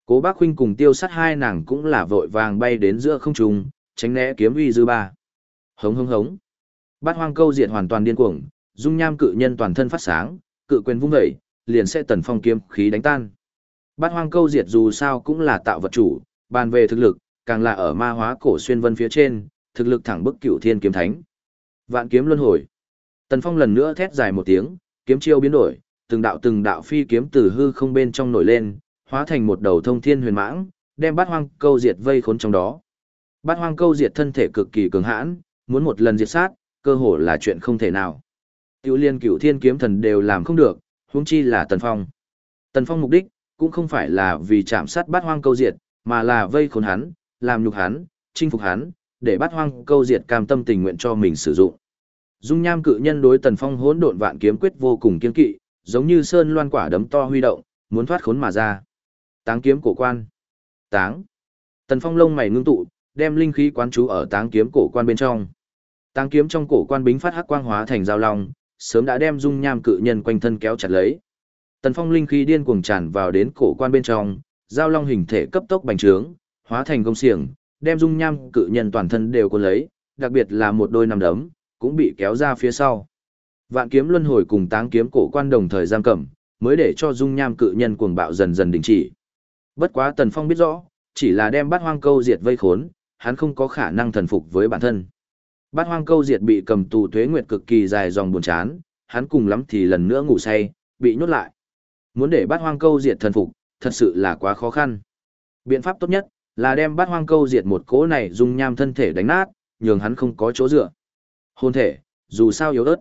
Cố Bác huynh cùng Tiêu sắt hai nàng cũng là vội vàng bay đến giữa không trung, tránh né kiếm uy dư ba. Hống hống hống. Bát Hoang Câu diệt hoàn toàn điên cuồng, dung nham cự nhân toàn thân phát sáng, cự quyền vung dậy, liền sẽ tần phong kiếm khí đánh tan. Bát Hoang Câu diệt dù sao cũng là tạo vật chủ, bàn về thực lực, càng là ở ma hóa cổ xuyên vân phía trên, thực lực thẳng bức cửu thiên kiếm thánh. Vạn kiếm luân hồi. Tần Phong lần nữa thét dài một tiếng, kiếm chiêu biến đổi, từng đạo từng đạo phi kiếm từ hư không bên trong nổi lên, hóa thành một đầu thông thiên huyền mãng, đem bát hoang câu diệt vây khốn trong đó. Bát hoang câu diệt thân thể cực kỳ cường hãn, muốn một lần diệt sát, cơ hồ là chuyện không thể nào. Tiểu liên cửu thiên kiếm thần đều làm không được, huống chi là Tần Phong. Tần Phong mục đích, cũng không phải là vì chạm sát bát hoang câu diệt, mà là vây khốn hắn, làm nhục hắn, chinh phục hắn, để bắt hoang câu diệt cam tâm tình nguyện cho mình sử dụng. Dung nham cự nhân đối Tần Phong hỗn độn vạn kiếm quyết vô cùng kiên kỵ, giống như sơn loan quả đấm to huy động, muốn thoát khốn mà ra. Táng kiếm cổ quan. Táng. Tần Phong lông mày ngưng tụ, đem linh khí quán chú ở táng kiếm cổ quan bên trong. Táng kiếm trong cổ quan bính phát hắc quang hóa thành dao long, sớm đã đem dung nham cự nhân quanh thân kéo chặt lấy. Tần Phong linh khí điên cuồng tràn vào đến cổ quan bên trong, dao long hình thể cấp tốc bành trướng, hóa thành công xiềng, đem dung nham cự nhân toàn thân đều cuốn lấy, đặc biệt là một đôi nằm đấm, cũng bị kéo ra phía sau. Vạn kiếm luân hồi cùng táng kiếm cổ quan đồng thời giam cầm, mới để cho dung nham cự nhân cuồng bạo dần dần đình chỉ. Bất quá Tần Phong biết rõ, chỉ là đem bát hoang câu diệt vây khốn, hắn không có khả năng thần phục với bản thân. Bát hoang câu diệt bị cầm tù thuế nguyệt cực kỳ dài dòng buồn chán, hắn cùng lắm thì lần nữa ngủ say, bị nhốt lại. Muốn để bát hoang câu diệt thần phục, thật sự là quá khó khăn. Biện pháp tốt nhất, là đem bát hoang câu diệt một cỗ này dung nham thân thể đánh nát, nhường hắn không có chỗ dựa. Hôn thể, dù sao yếu ớt.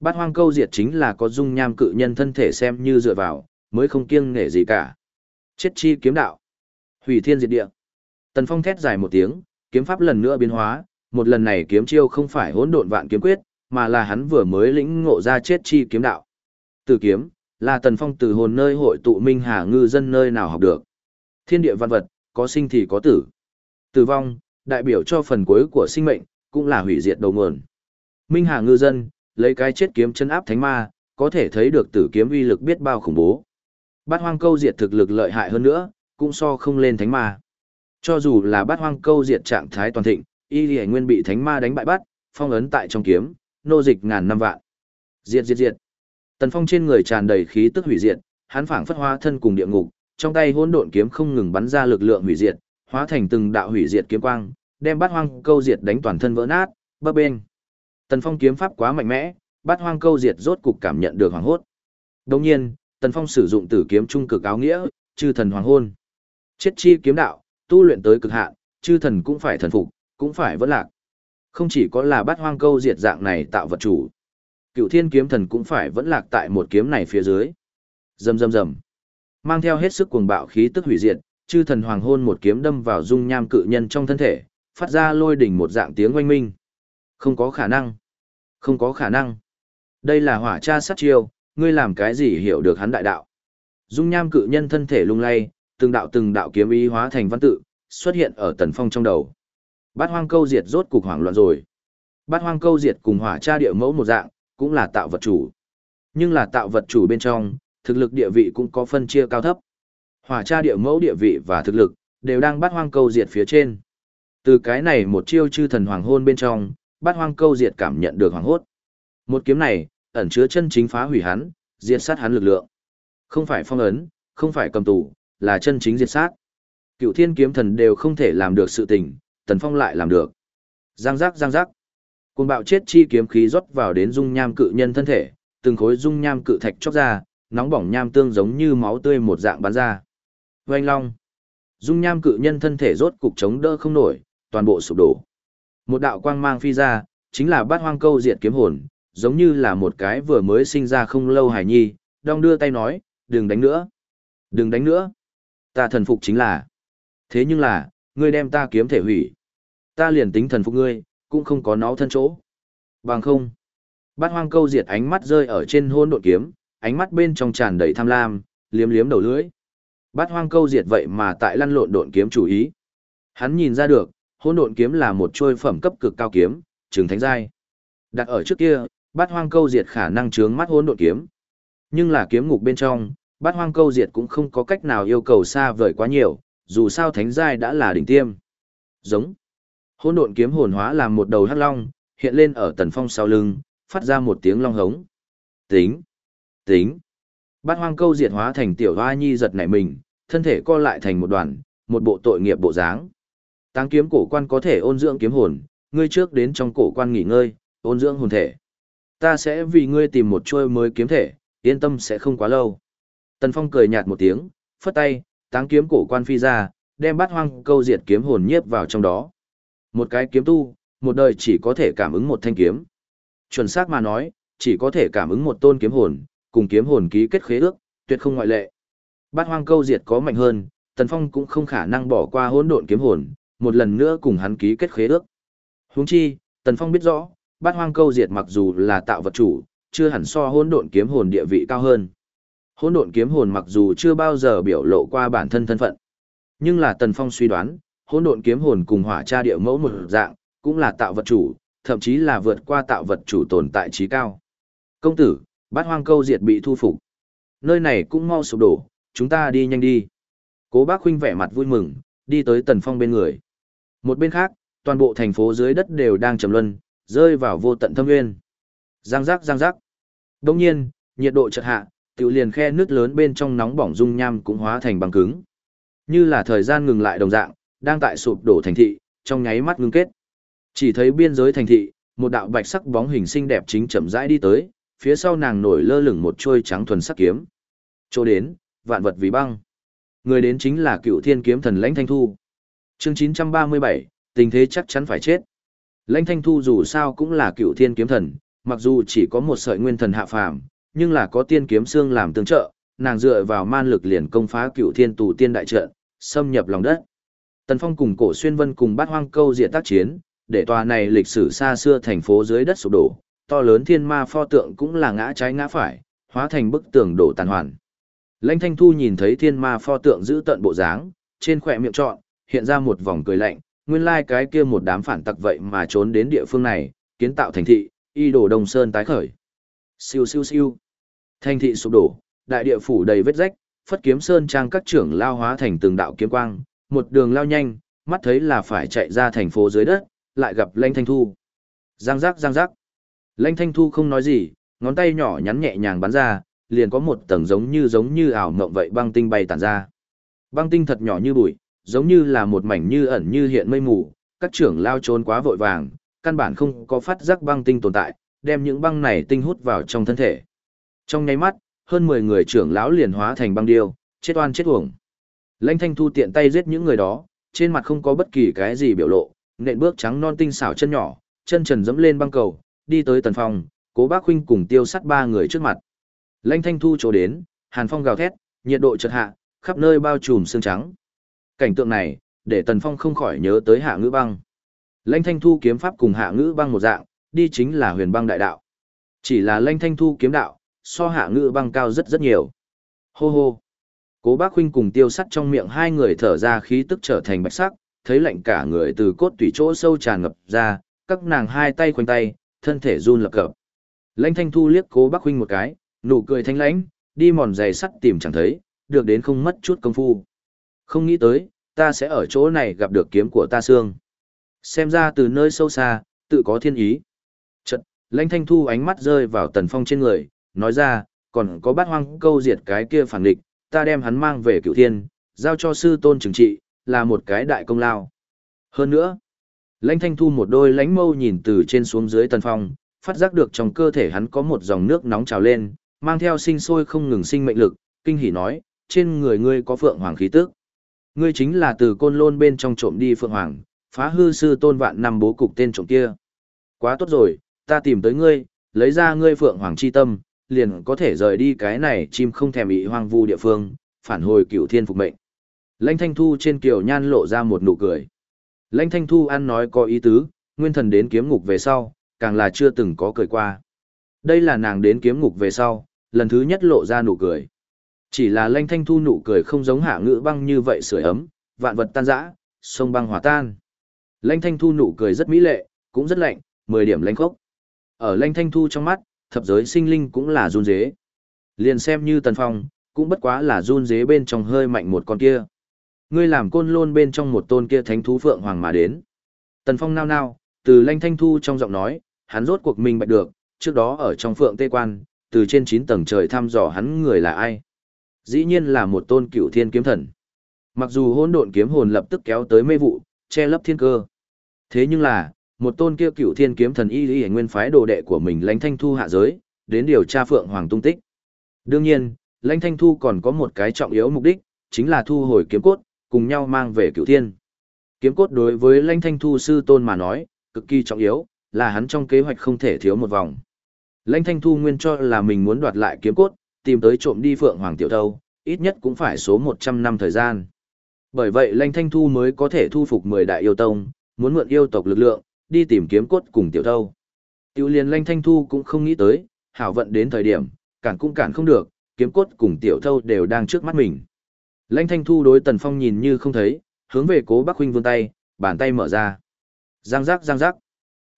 Bát hoang câu diệt chính là có dung nham cự nhân thân thể xem như dựa vào, mới không kiêng nể gì cả. Chết chi kiếm đạo. Hủy thiên diệt địa. Tần Phong thét dài một tiếng, kiếm pháp lần nữa biến hóa, một lần này kiếm chiêu không phải hỗn độn vạn kiếm quyết, mà là hắn vừa mới lĩnh ngộ ra chết chi kiếm đạo. Từ kiếm, là Tần Phong từ hồn nơi hội tụ minh hà ngư dân nơi nào học được. Thiên địa văn vật, có sinh thì có tử. Tử vong, đại biểu cho phần cuối của sinh mệnh, cũng là hủy diệt đầu nguồn. Minh hà ngư dân, lấy cái chết kiếm chân áp thánh ma, có thể thấy được tử kiếm uy lực biết bao khủng bố. Bát hoang câu diệt thực lực lợi hại hơn nữa, cũng so không lên thánh ma. Cho dù là bát hoang câu diệt trạng thái toàn thịnh, y lì nguyên bị thánh ma đánh bại bắt, phong ấn tại trong kiếm, nô dịch ngàn năm vạn. Diệt diệt diệt. Tần Phong trên người tràn đầy khí tức hủy diệt, hắn phảng phất hóa thân cùng địa ngục, trong tay hỗn độn kiếm không ngừng bắn ra lực lượng hủy diệt, hóa thành từng đạo hủy diệt kiếm quang, đem bát hoang câu diệt đánh toàn thân vỡ nát, bấp bên. Tần Phong kiếm pháp quá mạnh mẽ, bát hoang câu diệt rốt cục cảm nhận được hoàng hốt. Đồng nhiên, Tần Phong sử dụng tử kiếm trung cực áo nghĩa, chư thần hoàng hôn. Chết chi kiếm đạo, tu luyện tới cực hạn, chư thần cũng phải thần phục, cũng phải vẫn lạc. Không chỉ có là bát hoang câu diệt dạng này tạo vật chủ. Cựu thiên kiếm thần cũng phải vẫn lạc tại một kiếm này phía dưới. Rầm rầm rầm. Mang theo hết sức cuồng bạo khí tức hủy diệt, chư thần hoàng hôn một kiếm đâm vào dung nham cự nhân trong thân thể, phát ra lôi đỉnh một dạng tiếng oanh minh. Không có khả năng. Không có khả năng. Đây là hỏa cha sát chiêu, ngươi làm cái gì hiểu được hắn đại đạo. Dung nham cự nhân thân thể lung lay, từng đạo từng đạo kiếm ý hóa thành văn tự, xuất hiện ở tần phong trong đầu. Bát hoang câu diệt rốt cục hoảng loạn rồi. Bát hoang câu diệt cùng hỏa cha địa mẫu một dạng, cũng là tạo vật chủ. Nhưng là tạo vật chủ bên trong, thực lực địa vị cũng có phân chia cao thấp. Hỏa cha địa mẫu địa vị và thực lực, đều đang bắt hoang câu diệt phía trên. Từ cái này một chiêu chư thần hoàng hôn bên trong, bắt hoang câu diệt cảm nhận được hoàng hốt. Một kiếm này, ẩn chứa chân chính phá hủy hắn, diệt sát hắn lực lượng. Không phải phong ấn, không phải cầm tù, là chân chính diệt sát. Cựu thiên kiếm thần đều không thể làm được sự tình, tần phong lại làm được. Giang giác giang giác. Cùng bạo chết chi kiếm khí rót vào đến dung nham cự nhân thân thể, từng khối dung nham cự thạch chóc ra, nóng bỏng nham tương giống như máu tươi một dạng bắn ra. Oanh long. Dung nham cự nhân thân thể rốt cục chống đỡ không nổi, toàn bộ sụp đổ. Một đạo quang mang phi ra, chính là bát hoang câu diệt kiếm hồn, giống như là một cái vừa mới sinh ra không lâu hải nhi, đong đưa tay nói, đừng đánh nữa. Đừng đánh nữa. Ta thần phục chính là. Thế nhưng là, ngươi đem ta kiếm thể hủy. Ta liền tính thần phục ngươi, cũng không có nó thân chỗ. Bằng không. Bát hoang câu diệt ánh mắt rơi ở trên hôn độn kiếm, ánh mắt bên trong tràn đầy tham lam, liếm liếm đầu lưỡi. Bát hoang câu diệt vậy mà tại lăn lộn độn kiếm chủ ý. Hắn nhìn ra được, Hỗn độn kiếm là một trôi phẩm cấp cực cao kiếm, trường thánh giai. Đặt ở trước kia, bát hoang câu diệt khả năng chướng mắt Hỗn độn kiếm. Nhưng là kiếm ngục bên trong, bát hoang câu diệt cũng không có cách nào yêu cầu xa vời quá nhiều, dù sao thánh giai đã là đỉnh tiêm. Giống. Hỗn độn kiếm hồn hóa làm một đầu hắc long, hiện lên ở tần phong sau lưng, phát ra một tiếng long hống. Tính. Tính. Bát hoang câu diệt hóa thành tiểu hoa nhi giật nảy mình, thân thể co lại thành một đoàn, một bộ tội nghiệp bộ dáng. Táng kiếm cổ quan có thể ôn dưỡng kiếm hồn, ngươi trước đến trong cổ quan nghỉ ngơi, ôn dưỡng hồn thể. Ta sẽ vì ngươi tìm một chuôi mới kiếm thể, yên tâm sẽ không quá lâu. Tần Phong cười nhạt một tiếng, phất tay, táng kiếm cổ quan phi ra, đem bát hoang câu diệt kiếm hồn nhiếp vào trong đó. Một cái kiếm tu, một đời chỉ có thể cảm ứng một thanh kiếm. Chuẩn xác mà nói, chỉ có thể cảm ứng một tôn kiếm hồn, cùng kiếm hồn ký kết khế ước, tuyệt không ngoại lệ. Bát hoang câu diệt có mạnh hơn, Tần Phong cũng không khả năng bỏ qua hỗn độn kiếm hồn, một lần nữa cùng hắn ký kết khế ước. Huống chi, Tần Phong biết rõ, bát hoang câu diệt mặc dù là tạo vật chủ, chưa hẳn so hỗn độn kiếm hồn địa vị cao hơn. Hỗn độn kiếm hồn mặc dù chưa bao giờ biểu lộ qua bản thân thân phận, nhưng là Tần Phong suy đoán, hỗn độn kiếm hồn cùng hỏa cha địa mẫu một dạng, cũng là tạo vật chủ, thậm chí là vượt qua tạo vật chủ tồn tại trí cao. Công tử, bát hoang câu diệt bị thu phục. Nơi này cũng mau sụp đổ, chúng ta đi nhanh đi. Cố bác huynh vẻ mặt vui mừng, đi tới Tần Phong bên người. Một bên khác, toàn bộ thành phố dưới đất đều đang trầm luân, rơi vào vô tận thâm nguyên. Giang giác giang giác. Đồng nhiên, nhiệt độ chợt hạ, tiểu liền khe nước lớn bên trong nóng bỏng dung nham cũng hóa thành băng cứng. Như là thời gian ngừng lại đồng dạng, đang tại sụp đổ thành thị, trong nháy mắt ngưng kết. Chỉ thấy biên giới thành thị, một đạo bạch sắc bóng hình xinh đẹp chính chậm rãi đi tới, phía sau nàng nổi lơ lửng một chuôi trắng thuần sắc kiếm. Chỗ đến, vạn vật vì băng. Người đến chính là cựu thiên kiếm thần lãnh thanh thu. Chương 937, tình thế chắc chắn phải chết. Lãnh Thanh Thu dù sao cũng là cựu thiên kiếm thần, mặc dù chỉ có một sợi nguyên thần hạ phàm, nhưng là có tiên kiếm xương làm tương trợ, nàng dựa vào man lực liền công phá cựu thiên tù tiên đại trận, xâm nhập lòng đất. Tần Phong cùng Cổ Xuyên Vân cùng bát hoang câu diện tác chiến, để tòa này lịch sử xa xưa thành phố dưới đất sụp đổ, to lớn thiên ma pho tượng cũng là ngã trái ngã phải, hóa thành bức tường đổ tàn hoàn. Lãnh Thanh Thu nhìn thấy thiên ma pho tượng giữ tận bộ dáng, trên khỏe miệng trọn, hiện ra một vòng cười lạnh, nguyên lai like cái kia một đám phản tặc vậy mà trốn đến địa phương này, kiến tạo thành thị, y đổ Đông Sơn tái khởi. Siêu siêu siêu. Thành thị sụp đổ, đại địa phủ đầy vết rách, phất kiếm sơn trang các trưởng lao hóa thành từng đạo kiếm quang, một đường lao nhanh, mắt thấy là phải chạy ra thành phố dưới đất, lại gặp Lãnh Thanh Thu. Giang giác giang giác. Lãnh Thanh Thu không nói gì, ngón tay nhỏ nhắn nhẹ nhàng bắn ra, liền có một tầng giống như giống như ảo mộng vậy băng tinh bay tản ra. Băng tinh thật nhỏ như bụi, giống như là một mảnh như ẩn như hiện mây mù, các trưởng lao trốn quá vội vàng, căn bản không có phát giác băng tinh tồn tại, đem những băng này tinh hút vào trong thân thể. Trong nháy mắt, hơn 10 người trưởng lão liền hóa thành băng điêu, chết oan chết uổng. Lãnh Thanh Thu tiện tay giết những người đó, trên mặt không có bất kỳ cái gì biểu lộ, nện bước trắng non tinh xảo chân nhỏ, chân trần dẫm lên băng cầu, đi tới tần phong, cố bác huynh cùng tiêu sắt ba người trước mặt. lanh Thanh Thu chỗ đến, hàn phong gào thét, nhiệt độ chợt hạ, khắp nơi bao trùm xương trắng. Cảnh tượng này, để tần phong không khỏi nhớ tới hạ ngữ băng. lanh Thanh Thu kiếm pháp cùng hạ ngữ băng một dạng, đi chính là huyền băng đại đạo. Chỉ là lanh Thanh Thu kiếm đạo, so hạ ngữ băng cao rất rất nhiều. Hô hô. Cố bác huynh cùng tiêu sắt trong miệng hai người thở ra khí tức trở thành bạch sắc, thấy lạnh cả người từ cốt tủy chỗ sâu tràn ngập ra, các nàng hai tay khoanh tay, thân thể run lập cập. Lãnh Thanh Thu liếc Cố Bắc huynh một cái, nụ cười thanh lãnh, đi mòn giày sắt tìm chẳng thấy, được đến không mất chút công phu. Không nghĩ tới, ta sẽ ở chỗ này gặp được kiếm của ta xương. Xem ra từ nơi sâu xa, tự có thiên ý. Chợt, Lãnh Thanh Thu ánh mắt rơi vào Tần Phong trên người, nói ra, còn có bát hoang câu diệt cái kia phản địch, ta đem hắn mang về cựu thiên, giao cho sư tôn trừng trị, là một cái đại công lao. Hơn nữa, lãnh thanh thu một đôi lánh mâu nhìn từ trên xuống dưới tần phong, phát giác được trong cơ thể hắn có một dòng nước nóng trào lên, mang theo sinh sôi không ngừng sinh mệnh lực, kinh hỉ nói, trên người ngươi có phượng hoàng khí tức. Ngươi chính là từ côn lôn bên trong trộm đi phượng hoàng, phá hư sư tôn vạn năm bố cục tên trộm kia. Quá tốt rồi, ta tìm tới ngươi, lấy ra ngươi phượng hoàng chi tâm, liền có thể rời đi cái này chim không thèm bị hoang vu địa phương, phản hồi cửu thiên phục mệnh. Lãnh Thanh Thu trên kiều nhan lộ ra một nụ cười. Lãnh Thanh Thu ăn nói có ý tứ, nguyên thần đến kiếm ngục về sau, càng là chưa từng có cười qua. Đây là nàng đến kiếm ngục về sau, lần thứ nhất lộ ra nụ cười. Chỉ là Lãnh Thanh Thu nụ cười không giống hạ ngữ băng như vậy sưởi ấm, vạn vật tan rã, sông băng hòa tan. Lãnh Thanh Thu nụ cười rất mỹ lệ, cũng rất lạnh, 10 điểm lãnh khốc. Ở Lãnh Thanh Thu trong mắt, thập giới sinh linh cũng là run rế. Liền xem như Tần Phong, cũng bất quá là run rế bên trong hơi mạnh một con kia. Ngươi làm côn lôn bên trong một tôn kia thánh thú phượng hoàng mà đến. Tần Phong nao nao, từ lanh thanh thu trong giọng nói, hắn rốt cuộc mình bạch được, trước đó ở trong phượng tê quan, từ trên 9 tầng trời thăm dò hắn người là ai. Dĩ nhiên là một tôn cựu thiên kiếm thần. Mặc dù hỗn độn kiếm hồn lập tức kéo tới mê vụ, che lấp thiên cơ. Thế nhưng là, một tôn kia cựu thiên kiếm thần y y nguyên phái đồ đệ của mình lãnh thanh thu hạ giới, đến điều tra phượng hoàng tung tích. Đương nhiên, lãnh thanh thu còn có một cái trọng yếu mục đích, chính là thu hồi kiếm cốt, cùng nhau mang về cựu thiên. Kiếm cốt đối với lãnh thanh thu sư tôn mà nói, cực kỳ trọng yếu, là hắn trong kế hoạch không thể thiếu một vòng. Lãnh thanh thu nguyên cho là mình muốn đoạt lại kiếm cốt, tìm tới trộm đi phượng hoàng tiểu thâu, ít nhất cũng phải số 100 năm thời gian. Bởi vậy lãnh thanh thu mới có thể thu phục 10 đại yêu tông, muốn mượn yêu tộc lực lượng, đi tìm kiếm cốt cùng tiểu thâu. Tiểu liền lãnh thanh thu cũng không nghĩ tới, hảo vận đến thời điểm, cản cũng cản không được, kiếm cốt cùng tiểu thâu đều đang trước mắt mình. Lãnh Thanh Thu đối Tần Phong nhìn như không thấy, hướng về Cố Bắc Huynh vươn tay, bàn tay mở ra. Giang rắc giang rắc.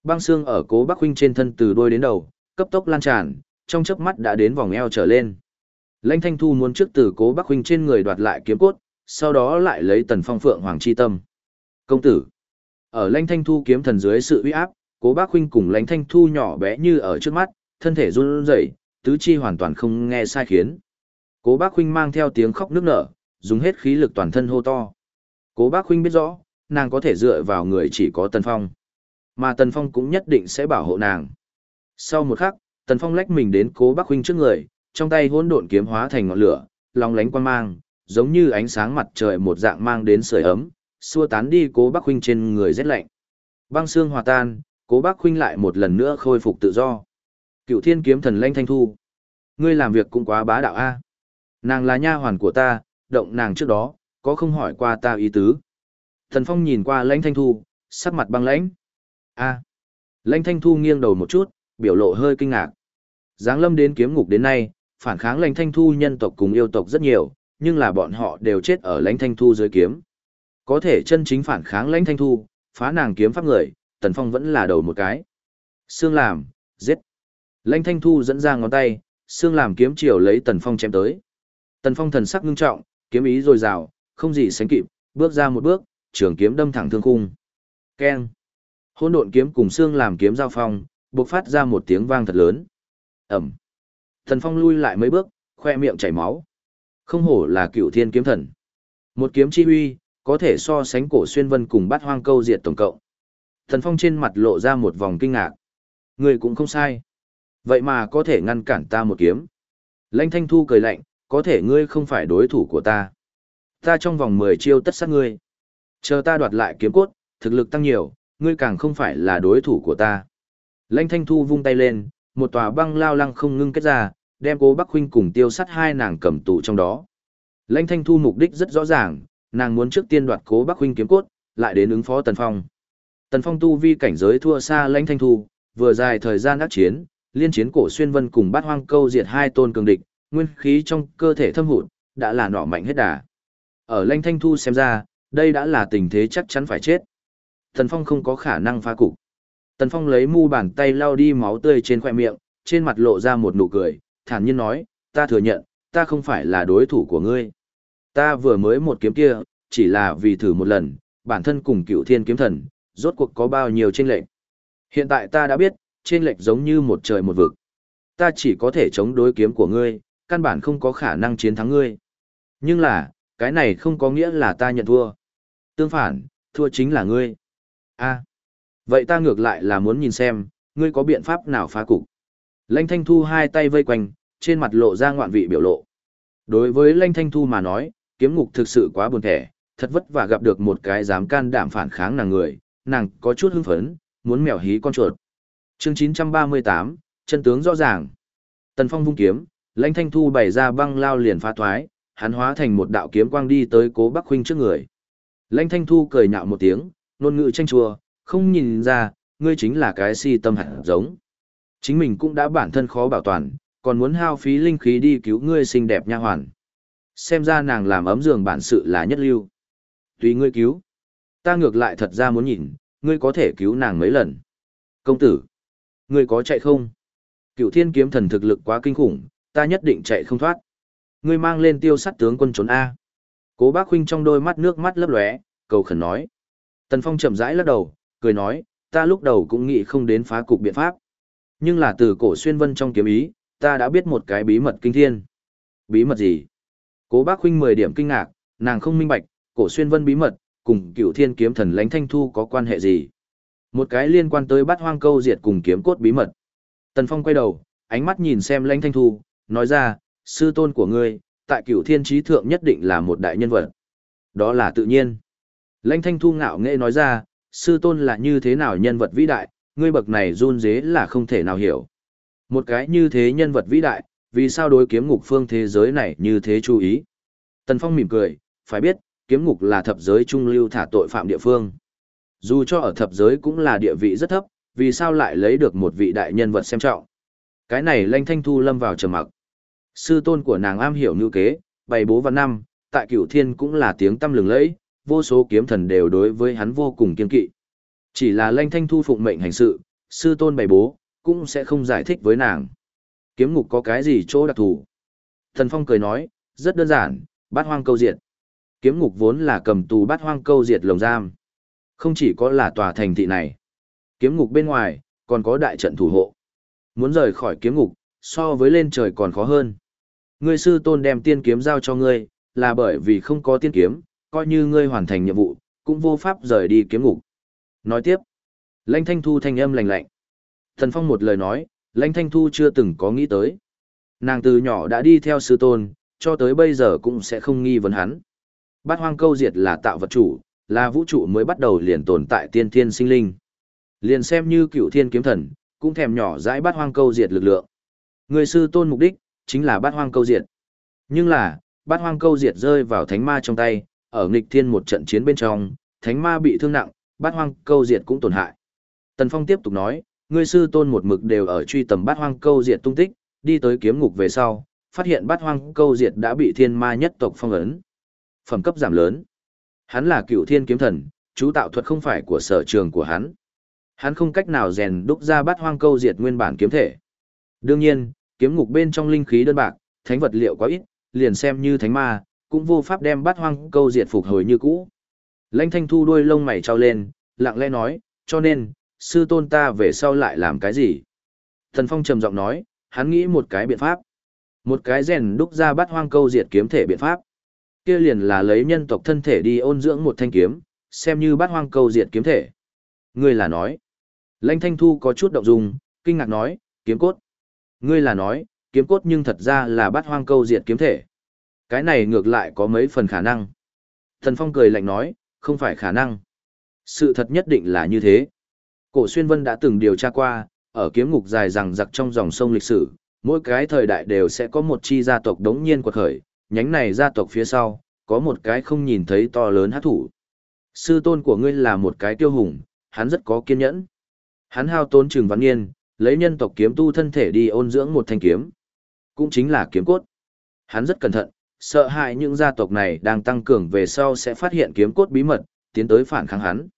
Băng xương ở Cố Bắc Huynh trên thân từ đuôi đến đầu, cấp tốc lan tràn, trong chớp mắt đã đến vòng eo trở lên. Lãnh Thanh Thu muốn trước từ Cố Bắc Huynh trên người đoạt lại kiếm cốt, sau đó lại lấy Tần Phong Phượng Hoàng chi tâm. Công tử. Ở Lãnh Thanh Thu kiếm thần dưới sự uy áp, Cố Bắc Huynh cùng Lãnh Thanh Thu nhỏ bé như ở trước mắt, thân thể run rẩy, tứ chi hoàn toàn không nghe sai khiến. Cố Bắc Huynh mang theo tiếng khóc nức nở, dùng hết khí lực toàn thân hô to. Cố bác huynh biết rõ, nàng có thể dựa vào người chỉ có Tần Phong. Mà Tần Phong cũng nhất định sẽ bảo hộ nàng. Sau một khắc, Tần Phong lách mình đến cố bác huynh trước người, trong tay hỗn độn kiếm hóa thành ngọn lửa, long lánh quang mang, giống như ánh sáng mặt trời một dạng mang đến sưởi ấm, xua tán đi cố bác huynh trên người rét lạnh. Băng xương hòa tan, cố bác huynh lại một lần nữa khôi phục tự do. Cựu thiên kiếm thần lanh thanh thu. Ngươi làm việc cũng quá bá đạo a. Nàng là nha hoàn của ta, động nàng trước đó, có không hỏi qua ta ý tứ. Thần Phong nhìn qua lãnh thanh thu, sắc mặt băng lãnh. a Lãnh thanh thu nghiêng đầu một chút, biểu lộ hơi kinh ngạc. Giáng lâm đến kiếm ngục đến nay, phản kháng lãnh thanh thu nhân tộc cùng yêu tộc rất nhiều, nhưng là bọn họ đều chết ở lãnh thanh thu dưới kiếm. Có thể chân chính phản kháng lãnh thanh thu, phá nàng kiếm pháp người, Tần Phong vẫn là đầu một cái. Sương làm, giết. Lãnh thanh thu dẫn ra ngón tay, Sương làm kiếm chiều lấy Tần Phong chém tới. Tần Phong thần sắc ngưng trọng, kiếm ý dồi dào, không gì sánh kịp, bước ra một bước, trường kiếm đâm thẳng thương khung. Keng. Hôn độn kiếm cùng xương làm kiếm giao phong, bộc phát ra một tiếng vang thật lớn. Ẩm. thần Phong lui lại mấy bước, khoe miệng chảy máu. Không hổ là cựu thiên kiếm thần. Một kiếm chi huy, có thể so sánh cổ xuyên vân cùng bát hoang câu diệt tổng cộng. Thần Phong trên mặt lộ ra một vòng kinh ngạc. Người cũng không sai. Vậy mà có thể ngăn cản ta một kiếm. Lãnh Thanh Thu cười lạnh, có thể ngươi không phải đối thủ của ta. Ta trong vòng 10 chiêu tất sát ngươi. Chờ ta đoạt lại kiếm cốt, thực lực tăng nhiều, ngươi càng không phải là đối thủ của ta. Lãnh Thanh Thu vung tay lên, một tòa băng lao lăng không ngưng kết ra, đem cố Bắc Huynh cùng tiêu sắt hai nàng cầm tù trong đó. Lãnh Thanh Thu mục đích rất rõ ràng, nàng muốn trước tiên đoạt cố Bắc Huynh kiếm cốt, lại đến ứng phó Tần Phong. Tần Phong tu vi cảnh giới thua xa Lãnh Thanh Thu, vừa dài thời gian ác chiến, liên chiến cổ xuyên vân cùng bát hoang câu diệt hai tôn cường địch, nguyên khí trong cơ thể thâm hụt, đã là nọ mạnh hết đà. Ở Lanh Thanh Thu xem ra, đây đã là tình thế chắc chắn phải chết. Tần Phong không có khả năng phá cục. Tần Phong lấy mu bàn tay lau đi máu tươi trên khoẻ miệng, trên mặt lộ ra một nụ cười, thản nhiên nói, ta thừa nhận, ta không phải là đối thủ của ngươi. Ta vừa mới một kiếm kia, chỉ là vì thử một lần, bản thân cùng cựu thiên kiếm thần, rốt cuộc có bao nhiêu chênh lệch. Hiện tại ta đã biết, chênh lệch giống như một trời một vực. Ta chỉ có thể chống đối kiếm của ngươi, căn bản không có khả năng chiến thắng ngươi. Nhưng là, cái này không có nghĩa là ta nhận thua. Tương phản, thua chính là ngươi. a à, vậy ta ngược lại là muốn nhìn xem, ngươi có biện pháp nào phá cục. Lanh Thanh Thu hai tay vây quanh, trên mặt lộ ra ngoạn vị biểu lộ. Đối với Lanh Thanh Thu mà nói, kiếm ngục thực sự quá buồn thẻ, thật vất vả gặp được một cái dám can đảm phản kháng nàng người, nàng có chút hưng phấn, muốn mèo hí con chuột. Chương 938, chân tướng rõ ràng. Tần Phong vung kiếm, Lãnh Thanh Thu bày ra băng lao liền phá thoái, hắn hóa thành một đạo kiếm quang đi tới Cố Bắc huynh trước người. Lãnh Thanh Thu cười nhạo một tiếng, nôn ngữ tranh chua, không nhìn ra, ngươi chính là cái si tâm hạt giống. Chính mình cũng đã bản thân khó bảo toàn, còn muốn hao phí linh khí đi cứu ngươi xinh đẹp nha hoàn. Xem ra nàng làm ấm giường bản sự là nhất lưu. Tùy ngươi cứu. Ta ngược lại thật ra muốn nhìn, ngươi có thể cứu nàng mấy lần. Công tử, ngươi có chạy không? Cựu thiên kiếm thần thực lực quá kinh khủng, ta nhất định chạy không thoát. Ngươi mang lên tiêu sắt tướng quân trốn A. Cố bác huynh trong đôi mắt nước mắt lấp lóe, cầu khẩn nói. Tần Phong chậm rãi lắc đầu, cười nói, ta lúc đầu cũng nghĩ không đến phá cục biện pháp. Nhưng là từ cổ xuyên vân trong kiếm ý, ta đã biết một cái bí mật kinh thiên. Bí mật gì? Cố bác huynh 10 điểm kinh ngạc, nàng không minh bạch, cổ xuyên vân bí mật, cùng cựu thiên kiếm thần lánh thanh thu có quan hệ gì? Một cái liên quan tới bắt hoang câu diệt cùng kiếm cốt bí mật. Tần Phong quay đầu, ánh mắt nhìn xem lánh thanh thu, nói ra, sư tôn của ngươi, tại cửu thiên trí thượng nhất định là một đại nhân vật. Đó là tự nhiên. Lãnh thanh thu ngạo nghệ nói ra, sư tôn là như thế nào nhân vật vĩ đại, ngươi bậc này run dế là không thể nào hiểu. Một cái như thế nhân vật vĩ đại, vì sao đối kiếm ngục phương thế giới này như thế chú ý. Tần Phong mỉm cười, phải biết, kiếm ngục là thập giới trung lưu thả tội phạm địa phương. Dù cho ở thập giới cũng là địa vị rất thấp, vì sao lại lấy được một vị đại nhân vật xem trọng. Cái này lanh thanh thu lâm vào trầm mặc. Sư tôn của nàng am hiểu như kế, bày bố văn năm, tại cửu thiên cũng là tiếng tâm lừng lẫy, vô số kiếm thần đều đối với hắn vô cùng kiên kỵ. Chỉ là lanh thanh thu phụng mệnh hành sự, sư tôn bày bố, cũng sẽ không giải thích với nàng. Kiếm ngục có cái gì chỗ đặc thù? Thần Phong cười nói, rất đơn giản, bát hoang câu diệt. Kiếm ngục vốn là cầm tù bát hoang câu diệt lồng giam. Không chỉ có là tòa thành thị này. Kiếm ngục bên ngoài, còn có đại trận thủ hộ. Muốn rời khỏi kiếm ngục, so với lên trời còn khó hơn. Ngươi sư tôn đem tiên kiếm giao cho ngươi, là bởi vì không có tiên kiếm, coi như ngươi hoàn thành nhiệm vụ, cũng vô pháp rời đi kiếm ngục. Nói tiếp, Lãnh Thanh Thu thanh âm lạnh lạnh. Thần Phong một lời nói, Lãnh Thanh Thu chưa từng có nghĩ tới. Nàng từ nhỏ đã đi theo sư tôn, cho tới bây giờ cũng sẽ không nghi vấn hắn. Bát hoang câu diệt là tạo vật chủ, là vũ trụ mới bắt đầu liền tồn tại tiên thiên sinh linh. Liền xem như cựu thiên kiếm thần, cũng thèm nhỏ dãi bát hoang câu diệt lực lượng. Người sư tôn mục đích, chính là bát hoang câu diệt. Nhưng là, bát hoang câu diệt rơi vào thánh ma trong tay, ở nghịch thiên một trận chiến bên trong, thánh ma bị thương nặng, bát hoang câu diệt cũng tổn hại. Tần Phong tiếp tục nói, người sư tôn một mực đều ở truy tầm bát hoang câu diệt tung tích, đi tới kiếm ngục về sau, phát hiện bát hoang câu diệt đã bị thiên ma nhất tộc phong ấn. Phẩm cấp giảm lớn. Hắn là cựu thiên kiếm thần, chú tạo thuật không phải của sở trường của hắn. Hắn không cách nào rèn đúc ra bát hoang câu diệt nguyên bản kiếm thể. Đương nhiên, kiếm ngục bên trong linh khí đơn bạc, thánh vật liệu quá ít, liền xem như thánh ma, cũng vô pháp đem bát hoang câu diệt phục hồi như cũ. Lãnh thanh thu đuôi lông mày trao lên, lặng lẽ nói, cho nên, sư tôn ta về sau lại làm cái gì? Thần Phong trầm giọng nói, hắn nghĩ một cái biện pháp. Một cái rèn đúc ra bát hoang câu diệt kiếm thể biện pháp. kia liền là lấy nhân tộc thân thể đi ôn dưỡng một thanh kiếm, xem như bát hoang câu diệt kiếm thể. Ngươi là nói. Lãnh thanh thu có chút động dung, kinh ngạc nói, kiếm cốt. Ngươi là nói, kiếm cốt nhưng thật ra là bát hoang câu diệt kiếm thể. Cái này ngược lại có mấy phần khả năng. Thần Phong cười lạnh nói, không phải khả năng. Sự thật nhất định là như thế. Cổ Xuyên Vân đã từng điều tra qua, ở kiếm ngục dài rằng giặc trong dòng sông lịch sử, mỗi cái thời đại đều sẽ có một chi gia tộc đống nhiên quật khởi, nhánh này gia tộc phía sau, có một cái không nhìn thấy to lớn hát thủ. Sư tôn của ngươi là một cái tiêu hùng, hắn rất có kiên nhẫn. Hắn hao tốn trường văn niên, lấy nhân tộc kiếm tu thân thể đi ôn dưỡng một thanh kiếm. Cũng chính là kiếm cốt. Hắn rất cẩn thận, sợ hại những gia tộc này đang tăng cường về sau sẽ phát hiện kiếm cốt bí mật, tiến tới phản kháng hắn.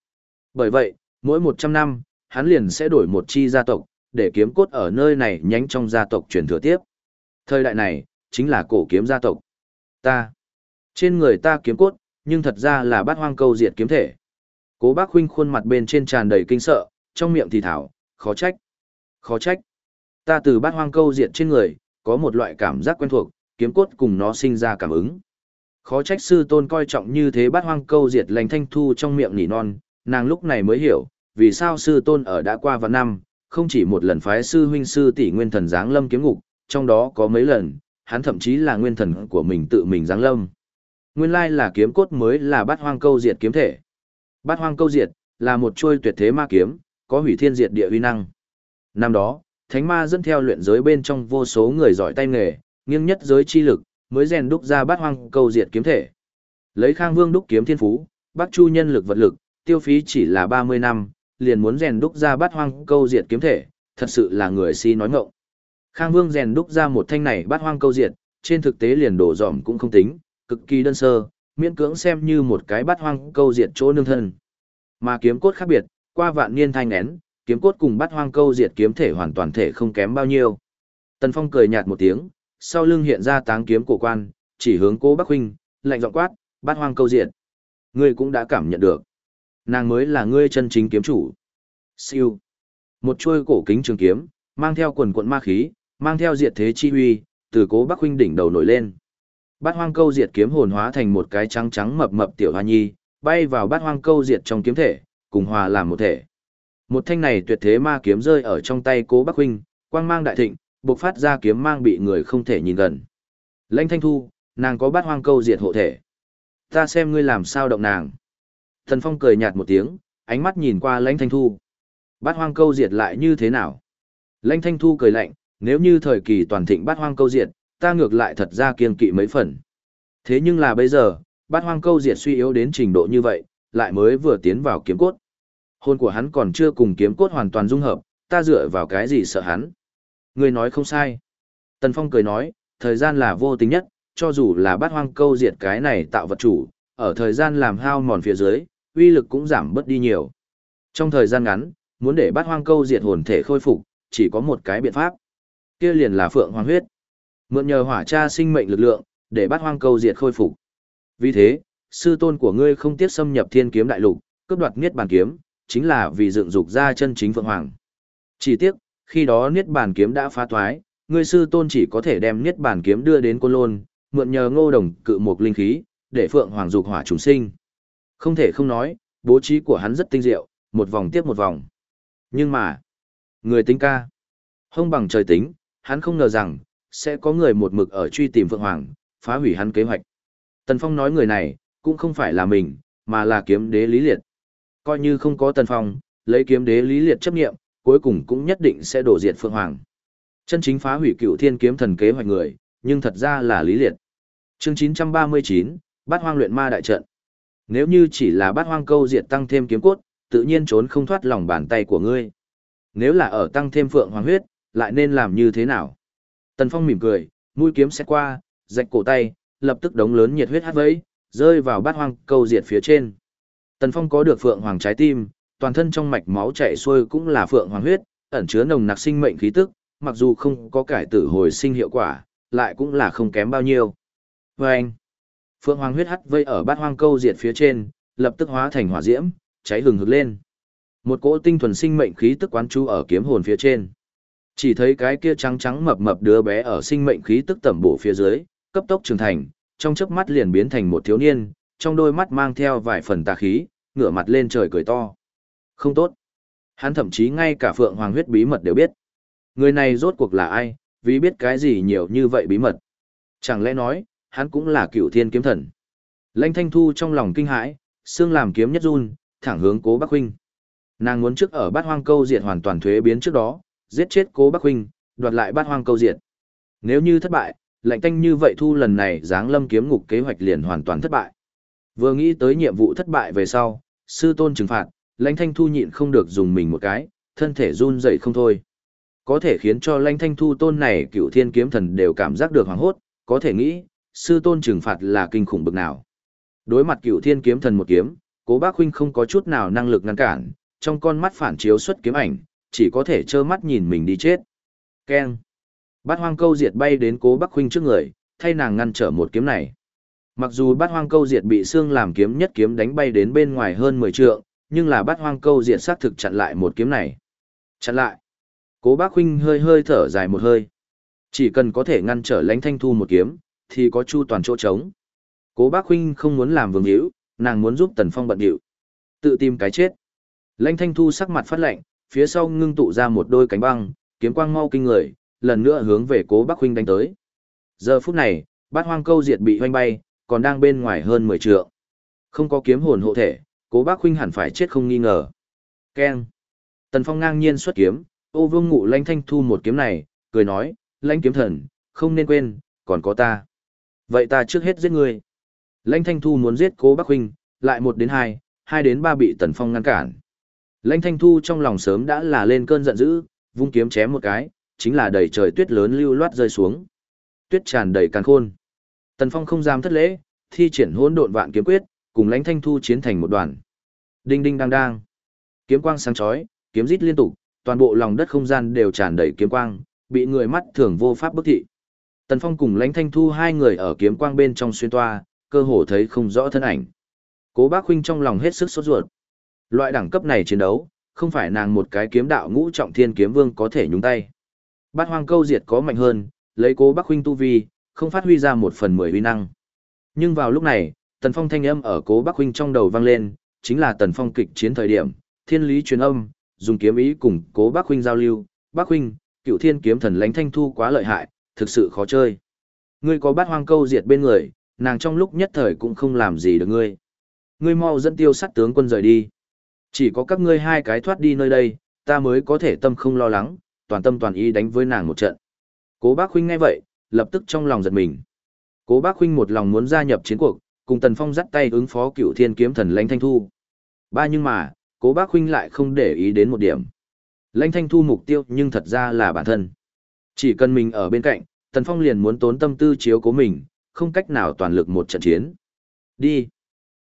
Bởi vậy, mỗi 100 năm, hắn liền sẽ đổi một chi gia tộc, để kiếm cốt ở nơi này nhánh trong gia tộc truyền thừa tiếp. Thời đại này, chính là cổ kiếm gia tộc. Ta, trên người ta kiếm cốt, nhưng thật ra là bát hoang câu diệt kiếm thể. Cố bác huynh khuôn mặt bên trên tràn đầy kinh sợ, trong miệng thì thảo, khó trách. Khó trách. Ta từ bát hoang câu diệt trên người, có một loại cảm giác quen thuộc, kiếm cốt cùng nó sinh ra cảm ứng. Khó trách sư tôn coi trọng như thế bát hoang câu diệt lành thanh thu trong miệng nỉ non, nàng lúc này mới hiểu, vì sao sư tôn ở đã qua vạn năm, không chỉ một lần phái sư huynh sư tỷ nguyên thần giáng lâm kiếm ngục, trong đó có mấy lần, hắn thậm chí là nguyên thần của mình tự mình giáng lâm. Nguyên lai là kiếm cốt mới là bát hoang câu diệt kiếm thể. Bát hoang câu diệt, là một chuôi tuyệt thế ma kiếm, có hủy thiên diệt địa uy năng. Năm đó, thánh ma dẫn theo luyện giới bên trong vô số người giỏi tay nghề, nghiêng nhất giới chi lực, mới rèn đúc ra bát hoang câu diệt kiếm thể. Lấy Khang Vương đúc kiếm thiên phú, Bắc Chu nhân lực vật lực, tiêu phí chỉ là 30 năm, liền muốn rèn đúc ra bát hoang câu diệt kiếm thể, thật sự là người si nói ngọng. Khang Vương rèn đúc ra một thanh này bát hoang câu diệt, trên thực tế liền đổ dòm cũng không tính, cực kỳ đơn sơ, miễn cưỡng xem như một cái bát hoang câu diệt chỗ nương thân. Mà kiếm cốt khác biệt, qua vạn niên thanh nén, kiếm cốt cùng bắt hoang câu diệt kiếm thể hoàn toàn thể không kém bao nhiêu. Tần Phong cười nhạt một tiếng, sau lưng hiện ra táng kiếm cổ quan, chỉ hướng Cố Bắc huynh, lạnh giọng quát, Bắt hoang câu diệt. Ngươi cũng đã cảm nhận được. Nàng mới là ngươi chân chính kiếm chủ. Siêu. Một chuôi cổ kính trường kiếm, mang theo quần cuộn ma khí, mang theo diệt thế chi huy, từ Cố Bắc huynh đỉnh đầu nổi lên. Bát hoang câu diệt kiếm hồn hóa thành một cái trắng trắng mập mập tiểu hoa nhi, bay vào bát hoang câu diệt trong kiếm thể, cùng hòa làm một thể. Một thanh này tuyệt thế ma kiếm rơi ở trong tay cố Bắc Huynh, quang mang đại thịnh, bộc phát ra kiếm mang bị người không thể nhìn gần. Lãnh Thanh Thu, nàng có bát hoang câu diệt hộ thể. Ta xem ngươi làm sao động nàng. Thần Phong cười nhạt một tiếng, ánh mắt nhìn qua Lãnh Thanh Thu. Bát hoang câu diệt lại như thế nào? Lãnh Thanh Thu cười lạnh, nếu như thời kỳ toàn thịnh bát hoang câu diệt, ta ngược lại thật ra kiên kỵ mấy phần. Thế nhưng là bây giờ, bát hoang câu diệt suy yếu đến trình độ như vậy, lại mới vừa tiến vào kiếm cốt. Hồn của hắn còn chưa cùng kiếm cốt hoàn toàn dung hợp, ta dựa vào cái gì sợ hắn. Người nói không sai. Tần Phong cười nói, thời gian là vô tính nhất, cho dù là bát hoang câu diệt cái này tạo vật chủ, ở thời gian làm hao mòn phía dưới, uy lực cũng giảm bớt đi nhiều. Trong thời gian ngắn, muốn để bát hoang câu diệt hồn thể khôi phục, chỉ có một cái biện pháp. Kia liền là phượng hoàng huyết. Mượn nhờ hỏa cha sinh mệnh lực lượng, để bát hoang câu diệt khôi phục. Vì thế, sư tôn của ngươi không tiếc xâm nhập thiên kiếm đại lục, cướp đoạt niết bàn kiếm, chính là vì dựng dục ra chân chính Phượng Hoàng. Chỉ tiếc, khi đó Niết Bàn kiếm đã phá thoái, người sư tôn chỉ có thể đem Niết Bàn kiếm đưa đến Côn Lôn, mượn nhờ Ngô Đồng cự một linh khí, để Phượng Hoàng dục hỏa chúng sinh. Không thể không nói, bố trí của hắn rất tinh diệu, một vòng tiếp một vòng. Nhưng mà, người tính ca, không bằng trời tính, hắn không ngờ rằng, sẽ có người một mực ở truy tìm Phượng Hoàng, phá hủy hắn kế hoạch. Tần Phong nói người này, cũng không phải là mình, mà là kiếm đế lý liệt. Coi như không có Tần Phong, lấy kiếm đế lý liệt chấp nghiệm, cuối cùng cũng nhất định sẽ đổ diệt Phượng Hoàng. Chân chính phá hủy cựu thiên kiếm thần kế hoạch người, nhưng thật ra là lý liệt. Chương 939, Bát Hoang luyện ma đại trận. Nếu như chỉ là Bát Hoang câu diệt tăng thêm kiếm cốt, tự nhiên trốn không thoát lòng bàn tay của ngươi. Nếu là ở tăng thêm Phượng Hoàng huyết, lại nên làm như thế nào? Tần Phong mỉm cười, mũi kiếm xét qua, rạch cổ tay, lập tức đống lớn nhiệt huyết hát vẫy, rơi vào bát hoang câu diệt phía trên. Tần Phong có được Phượng Hoàng trái tim, toàn thân trong mạch máu chảy xuôi cũng là Phượng Hoàng huyết, ẩn chứa nồng nặc sinh mệnh khí tức, mặc dù không có cải tử hồi sinh hiệu quả, lại cũng là không kém bao nhiêu. Và anh, Phượng Hoàng huyết hắt vây ở bát hoang câu diệt phía trên, lập tức hóa thành hỏa diễm, cháy hừng hực lên. Một cỗ tinh thuần sinh mệnh khí tức quán chú ở kiếm hồn phía trên. Chỉ thấy cái kia trắng trắng mập mập đứa bé ở sinh mệnh khí tức tẩm bổ phía dưới, cấp tốc trưởng thành, trong chớp mắt liền biến thành một thiếu niên, trong đôi mắt mang theo vài phần tà khí, ngửa mặt lên trời cười to. Không tốt. Hắn thậm chí ngay cả Phượng Hoàng huyết bí mật đều biết. Người này rốt cuộc là ai, vì biết cái gì nhiều như vậy bí mật. Chẳng lẽ nói, hắn cũng là cựu thiên kiếm thần. Lãnh Thanh Thu trong lòng kinh hãi, xương làm kiếm nhất run, thẳng hướng Cố Bắc Huynh. Nàng muốn trước ở bát hoang câu diệt hoàn toàn thuế biến trước đó, giết chết Cố Bắc Huynh, đoạt lại bát hoang câu diệt. Nếu như thất bại, lệnh thanh như vậy thu lần này giáng lâm kiếm ngục kế hoạch liền hoàn toàn thất bại. Vừa nghĩ tới nhiệm vụ thất bại về sau, sư tôn trừng phạt, lãnh thanh thu nhịn không được dùng mình một cái, thân thể run dậy không thôi. Có thể khiến cho lãnh thanh thu tôn này cựu thiên kiếm thần đều cảm giác được hoảng hốt, có thể nghĩ, sư tôn trừng phạt là kinh khủng bực nào. Đối mặt cựu thiên kiếm thần một kiếm, cố bác huynh không có chút nào năng lực ngăn cản, trong con mắt phản chiếu xuất kiếm ảnh, chỉ có thể trơ mắt nhìn mình đi chết. Keng. Bát hoang câu diệt bay đến cố Bắc Huynh trước người, thay nàng ngăn trở một kiếm này. Mặc dù bát hoang câu diệt bị xương làm kiếm nhất kiếm đánh bay đến bên ngoài hơn 10 trượng, nhưng là bát hoang câu diệt xác thực chặn lại một kiếm này. Chặn lại. Cố bác huynh hơi hơi thở dài một hơi. Chỉ cần có thể ngăn trở lãnh thanh thu một kiếm, thì có chu toàn chỗ trống. Cố bác huynh không muốn làm vương hữu, nàng muốn giúp tần phong bận điệu. Tự tìm cái chết. Lãnh thanh thu sắc mặt phát lạnh, phía sau ngưng tụ ra một đôi cánh băng, kiếm quang mau kinh người, lần nữa hướng về cố bác Huynh đánh tới. Giờ phút này, bát hoang câu diệt bị hoanh bay, còn đang bên ngoài hơn 10 trượng. Không có kiếm hồn hộ thể, cố bác Huynh hẳn phải chết không nghi ngờ. Keng. Tần Phong ngang nhiên xuất kiếm, ô vương ngụ lãnh thanh thu một kiếm này, cười nói, lãnh kiếm thần, không nên quên, còn có ta. Vậy ta trước hết giết ngươi. Lãnh thanh thu muốn giết cố bác Huynh, lại một đến hai, hai đến ba bị Tần Phong ngăn cản. Lãnh thanh thu trong lòng sớm đã là lên cơn giận dữ, vung kiếm chém một cái, chính là đầy trời tuyết lớn lưu loát rơi xuống. Tuyết tràn đầy càn khôn. Tần Phong không dám thất lễ, thi triển hỗn độn vạn kiếm quyết, cùng lãnh thanh thu chiến thành một đoàn. Đinh đinh đang đang. Kiếm quang sáng chói, kiếm rít liên tục, toàn bộ lòng đất không gian đều tràn đầy kiếm quang, bị người mắt thường vô pháp bức thị. Tần Phong cùng lãnh thanh thu hai người ở kiếm quang bên trong xuyên toa, cơ hồ thấy không rõ thân ảnh. Cố bác huynh trong lòng hết sức sốt ruột. Loại đẳng cấp này chiến đấu, không phải nàng một cái kiếm đạo ngũ trọng thiên kiếm vương có thể nhúng tay. Bát hoang câu diệt có mạnh hơn, lấy cố Bắc huynh tu vi, không phát huy ra một phần mười uy năng. Nhưng vào lúc này, Tần Phong thanh âm ở cố Bắc huynh trong đầu vang lên, chính là Tần Phong kịch chiến thời điểm, thiên lý truyền âm, dùng kiếm ý cùng cố Bắc huynh giao lưu, Bắc huynh, cựu thiên kiếm thần lãnh thanh thu quá lợi hại, thực sự khó chơi. Ngươi có bát hoang câu diệt bên người, nàng trong lúc nhất thời cũng không làm gì được ngươi. Ngươi mau dẫn tiêu sát tướng quân rời đi. Chỉ có các ngươi hai cái thoát đi nơi đây, ta mới có thể tâm không lo lắng, toàn tâm toàn ý đánh với nàng một trận. Cố bác huynh nghe vậy, lập tức trong lòng giật mình. Cố bác huynh một lòng muốn gia nhập chiến cuộc, cùng Tần Phong dắt tay ứng phó cựu thiên kiếm thần Lãnh Thanh Thu. Ba nhưng mà, cố bác huynh lại không để ý đến một điểm. Lãnh Thanh Thu mục tiêu nhưng thật ra là bản thân. Chỉ cần mình ở bên cạnh, Tần Phong liền muốn tốn tâm tư chiếu cố mình, không cách nào toàn lực một trận chiến. Đi.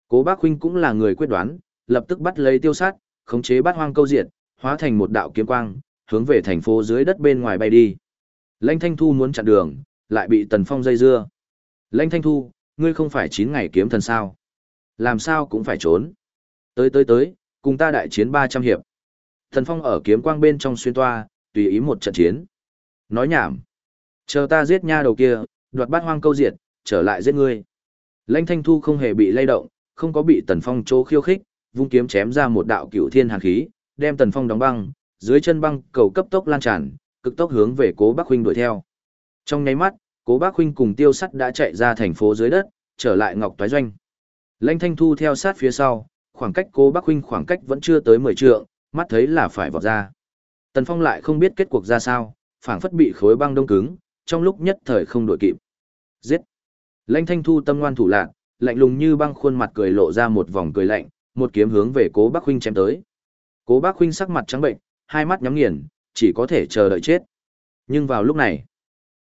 Cố bác huynh cũng là người quyết đoán, lập tức bắt lấy tiêu sát, khống chế bát hoang câu diệt, hóa thành một đạo kiếm quang, hướng về thành phố dưới đất bên ngoài bay đi. Lãnh Thanh Thu muốn chặn đường, lại bị Tần Phong dây dưa. Lãnh Thanh Thu, ngươi không phải chín ngày kiếm thần sao? Làm sao cũng phải trốn. Tới tới tới, cùng ta đại chiến 300 hiệp. Tần Phong ở kiếm quang bên trong xuyên toa, tùy ý một trận chiến. Nói nhảm. Chờ ta giết nha đầu kia, đoạt bát hoang câu diệt, trở lại giết ngươi. Lãnh Thanh Thu không hề bị lay động, không có bị Tần Phong chỗ khiêu khích, vung kiếm chém ra một đạo cửu thiên hàn khí, đem Tần Phong đóng băng, dưới chân băng cầu cấp tốc lan tràn, cực tốc hướng về Cố Bắc Huynh đuổi theo. Trong nháy mắt, Cố bác Huynh cùng Tiêu Sắt đã chạy ra thành phố dưới đất, trở lại Ngọc Toái Doanh. Lãnh Thanh Thu theo sát phía sau, khoảng cách Cố bác huynh khoảng cách vẫn chưa tới 10 trượng, mắt thấy là phải vọt ra. Tần Phong lại không biết kết cuộc ra sao, phảng phất bị khối băng đông cứng, trong lúc nhất thời không đội kịp. Giết! Lãnh Thanh Thu tâm ngoan thủ lạc, lạnh lùng như băng khuôn mặt cười lộ ra một vòng cười lạnh, một kiếm hướng về Cố bác huynh chém tới. Cố bác huynh sắc mặt trắng bệnh, hai mắt nhắm nghiền, chỉ có thể chờ đợi chết. Nhưng vào lúc này,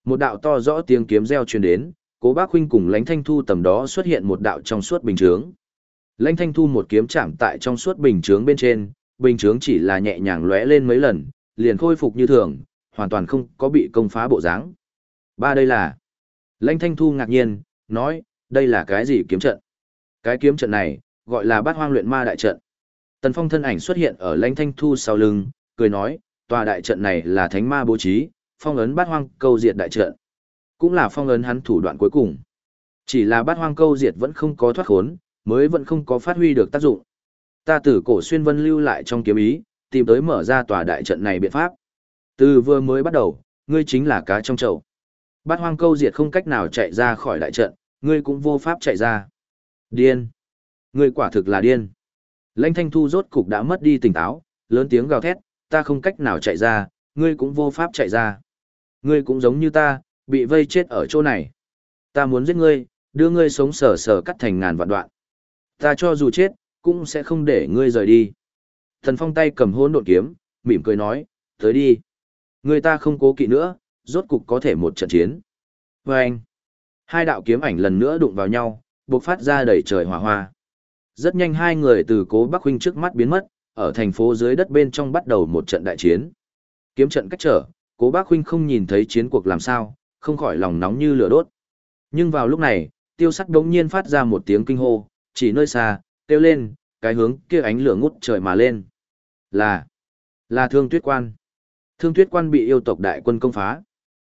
một đạo to rõ tiếng kiếm reo truyền đến, Cố Bác huynh cùng Lãnh Thanh Thu tầm đó xuất hiện một đạo trong suốt bình chướng. Lãnh Thanh Thu một kiếm chạm tại trong suốt bình chướng bên trên, bình chướng chỉ là nhẹ nhàng lóe lên mấy lần, liền khôi phục như thường, hoàn toàn không có bị công phá bộ dáng. Ba đây là. Lãnh Thanh Thu ngạc nhiên, nói, đây là cái gì kiếm trận? Cái kiếm trận này, gọi là bát hoang luyện ma đại trận. Tần Phong thân ảnh xuất hiện ở Lãnh Thanh Thu sau lưng, cười nói, tòa đại trận này là thánh ma bố trí, phong ấn bát hoang câu diệt đại trận. Cũng là phong ấn hắn thủ đoạn cuối cùng. Chỉ là bát hoang câu diệt vẫn không có thoát khốn, mới vẫn không có phát huy được tác dụng. Ta tử cổ xuyên vân lưu lại trong kiếm ý, tìm tới mở ra tòa đại trận này biện pháp. Từ vừa mới bắt đầu, ngươi chính là cá trong chậu. Bát hoang câu diệt không cách nào chạy ra khỏi đại trận, ngươi cũng vô pháp chạy ra. Điên. Ngươi quả thực là điên. Lãnh thanh thu rốt cục đã mất đi tỉnh táo, lớn tiếng gào thét, ta không cách nào chạy ra, ngươi cũng vô pháp chạy ra. Ngươi cũng giống như ta, bị vây chết ở chỗ này. Ta muốn giết ngươi, đưa ngươi sống sờ sờ cắt thành ngàn vạn đoạn. Ta cho dù chết, cũng sẽ không để ngươi rời đi. Thần Phong tay cầm hôn độn kiếm, mỉm cười nói, tới đi. Người ta không cố kỵ nữa, rốt cục có thể một trận chiến. Và anh, hai đạo kiếm ảnh lần nữa đụng vào nhau, bộc phát ra đầy trời hỏa hoa. Rất nhanh hai người từ cố Bắc Huynh trước mắt biến mất, ở thành phố dưới đất bên trong bắt đầu một trận đại chiến. Kiếm trận cách trở, cố bác huynh không nhìn thấy chiến cuộc làm sao, không khỏi lòng nóng như lửa đốt. Nhưng vào lúc này, tiêu sắt đống nhiên phát ra một tiếng kinh hô, chỉ nơi xa, kêu lên, cái hướng kia ánh lửa ngút trời mà lên. Là, là thương tuyết quan. Thương tuyết quan bị yêu tộc đại quân công phá.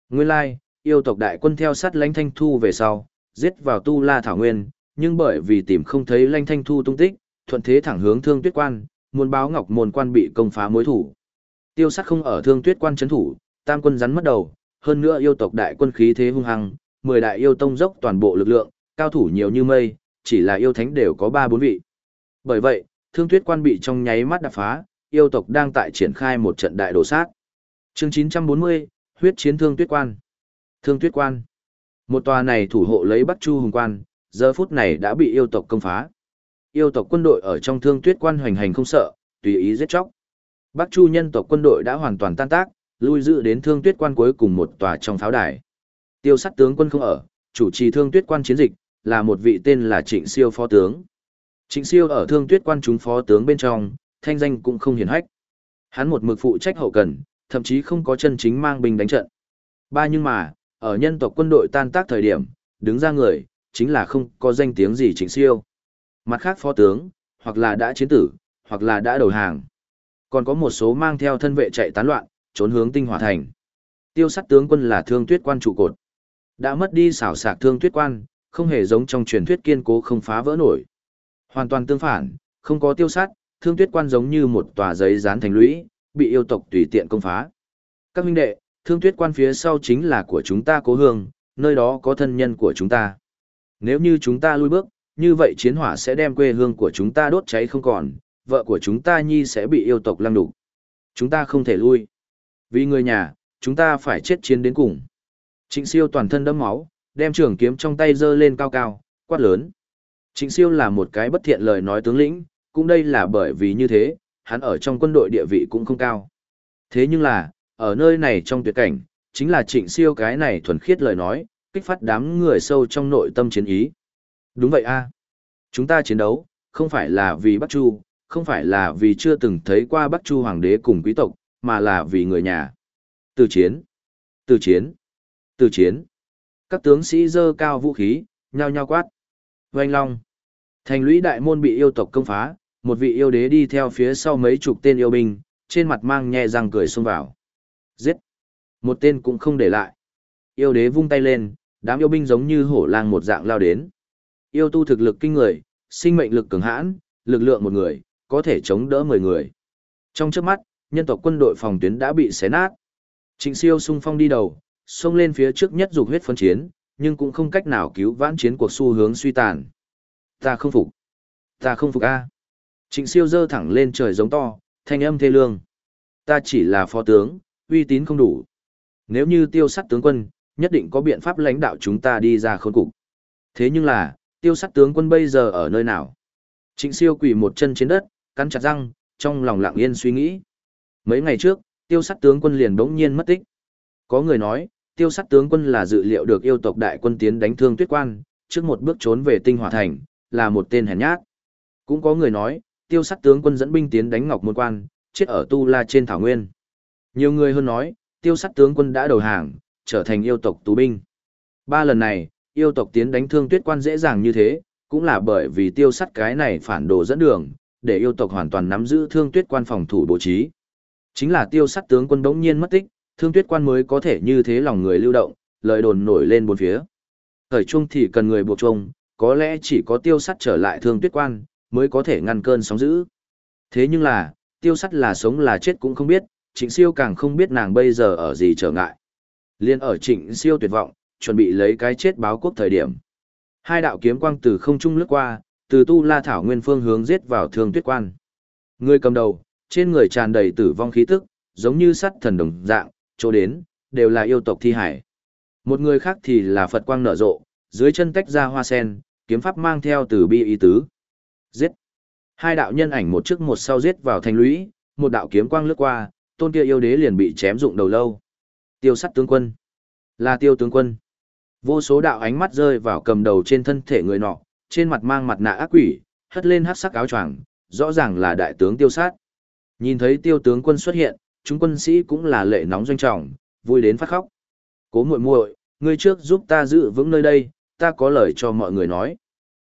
Nguyên lai, yêu tộc đại quân theo sát lãnh thanh thu về sau, giết vào tu la thảo nguyên, nhưng bởi vì tìm không thấy lãnh thanh thu tung tích, thuận thế thẳng hướng thương tuyết quan, muốn báo ngọc môn quan bị công phá mối thủ. Tiêu Sắt không ở thương tuyết quan chấn thủ, tam quân rắn mất đầu, hơn nữa yêu tộc đại quân khí thế hung hăng, mười đại yêu tông dốc toàn bộ lực lượng, cao thủ nhiều như mây, chỉ là yêu thánh đều có ba bốn vị. Bởi vậy, thương tuyết quan bị trong nháy mắt đập phá, yêu tộc đang tại triển khai một trận đại đổ sát. Chương 940, huyết chiến thương tuyết quan. Thương tuyết quan. Một tòa này thủ hộ lấy Bắc Chu hùng quan, giờ phút này đã bị yêu tộc công phá. Yêu tộc quân đội ở trong thương tuyết quan hoành hành không sợ, tùy ý giết chóc. Bắc Chu nhân tộc quân đội đã hoàn toàn tan tác, lui dự đến thương tuyết quan cuối cùng một tòa trong pháo đài. Tiêu sắt tướng quân không ở, chủ trì thương tuyết quan chiến dịch, là một vị tên là Trịnh Siêu phó tướng. Trịnh Siêu ở thương tuyết quan chúng phó tướng bên trong, thanh danh cũng không hiển hách. Hắn một mực phụ trách hậu cần, thậm chí không có chân chính mang binh đánh trận. Ba nhưng mà, ở nhân tộc quân đội tan tác thời điểm, đứng ra người, chính là không có danh tiếng gì Trịnh Siêu. Mặt khác phó tướng, hoặc là đã chiến tử, hoặc là đã đầu hàng. Còn có một số mang theo thân vệ chạy tán loạn, trốn hướng tinh hỏa thành. Tiêu sắt tướng quân là thương tuyết quan trụ cột. Đã mất đi xảo sạc thương tuyết quan, không hề giống trong truyền thuyết kiên cố không phá vỡ nổi. Hoàn toàn tương phản, không có tiêu sát, thương tuyết quan giống như một tòa giấy dán thành lũy, bị yêu tộc tùy tiện công phá. Các huynh đệ, thương tuyết quan phía sau chính là của chúng ta cố hương, nơi đó có thân nhân của chúng ta. Nếu như chúng ta lui bước, như vậy chiến hỏa sẽ đem quê hương của chúng ta đốt cháy không còn, vợ của chúng ta nhi sẽ bị yêu tộc lăng đục. Chúng ta không thể lui. Vì người nhà, chúng ta phải chết chiến đến cùng. Trịnh siêu toàn thân đẫm máu, đem trường kiếm trong tay giơ lên cao cao, quát lớn. Trịnh siêu là một cái bất thiện lời nói tướng lĩnh, cũng đây là bởi vì như thế, hắn ở trong quân đội địa vị cũng không cao. Thế nhưng là, ở nơi này trong tuyệt cảnh, chính là trịnh siêu cái này thuần khiết lời nói, kích phát đám người sâu trong nội tâm chiến ý. Đúng vậy a Chúng ta chiến đấu, không phải là vì Bắc Chu, không phải là vì chưa từng thấy qua Bắc Chu hoàng đế cùng quý tộc, mà là vì người nhà. Từ chiến, từ chiến, từ chiến. Các tướng sĩ dơ cao vũ khí, nhao nhao quát. Oanh Long. Thành lũy đại môn bị yêu tộc công phá, một vị yêu đế đi theo phía sau mấy chục tên yêu binh, trên mặt mang nhẹ răng cười xông vào. Giết. Một tên cũng không để lại. Yêu đế vung tay lên, đám yêu binh giống như hổ lang một dạng lao đến. Yêu tu thực lực kinh người, sinh mệnh lực cường hãn, lực lượng một người, có thể chống đỡ 10 người. Trong trước mắt, nhân tộc quân đội phòng tuyến đã bị xé nát. Trịnh siêu sung phong đi đầu, xông lên phía trước nhất dục huyết phân chiến, nhưng cũng không cách nào cứu vãn chiến cuộc xu hướng suy tàn. Ta không phục. Ta không phục a. Trịnh siêu dơ thẳng lên trời giống to, thanh âm thê lương. Ta chỉ là phó tướng, uy tín không đủ. Nếu như tiêu sắt tướng quân, nhất định có biện pháp lãnh đạo chúng ta đi ra khốn cục. Thế nhưng là, tiêu sắt tướng quân bây giờ ở nơi nào? Trịnh siêu quỳ một chân trên đất, cắn chặt răng, trong lòng lặng yên suy nghĩ. Mấy ngày trước, tiêu sắt tướng quân liền đống nhiên mất tích. Có người nói, tiêu sắt tướng quân là dự liệu được yêu tộc đại quân tiến đánh thương tuyết quan, trước một bước trốn về tinh hỏa thành, là một tên hèn nhát. Cũng có người nói, tiêu sắt tướng quân dẫn binh tiến đánh ngọc môn quan, chết ở Tu La trên thảo nguyên. Nhiều người hơn nói, tiêu sắt tướng quân đã đầu hàng, trở thành yêu tộc tù binh. Ba lần này, yêu tộc tiến đánh thương tuyết quan dễ dàng như thế, cũng là bởi vì tiêu sắt cái này phản đồ dẫn đường, để yêu tộc hoàn toàn nắm giữ thương tuyết quan phòng thủ bố trí. Chính là tiêu sắt tướng quân đống nhiên mất tích, thương tuyết quan mới có thể như thế lòng người lưu động, lời đồn nổi lên bốn phía. Thời chung thì cần người buộc chung, có lẽ chỉ có tiêu sắt trở lại thương tuyết quan, mới có thể ngăn cơn sóng dữ. Thế nhưng là, tiêu sắt là sống là chết cũng không biết, trịnh siêu càng không biết nàng bây giờ ở gì trở ngại. Liên ở trịnh siêu tuyệt vọng, chuẩn bị lấy cái chết báo quốc thời điểm. Hai đạo kiếm quang từ không trung lướt qua, từ tu la thảo nguyên phương hướng giết vào thương tuyết quan. Người cầm đầu, trên người tràn đầy tử vong khí tức, giống như sắt thần đồng dạng, chỗ đến, đều là yêu tộc thi hải. Một người khác thì là Phật quang nở rộ, dưới chân tách ra hoa sen, kiếm pháp mang theo từ bi ý tứ. Giết! Hai đạo nhân ảnh một trước một sau giết vào thành lũy, một đạo kiếm quang lướt qua, tôn kia yêu đế liền bị chém dụng đầu lâu. Tiêu sắt tướng quân. Là tiêu tướng quân. Vô số đạo ánh mắt rơi vào cầm đầu trên thân thể người nọ, trên mặt mang mặt nạ ác quỷ, hất lên hắc sắc áo choàng, rõ ràng là đại tướng tiêu sát. Nhìn thấy tiêu tướng quân xuất hiện, chúng quân sĩ cũng là lệ nóng doanh trọng, vui đến phát khóc. Cố muội muội, ngươi trước giúp ta giữ vững nơi đây, ta có lời cho mọi người nói.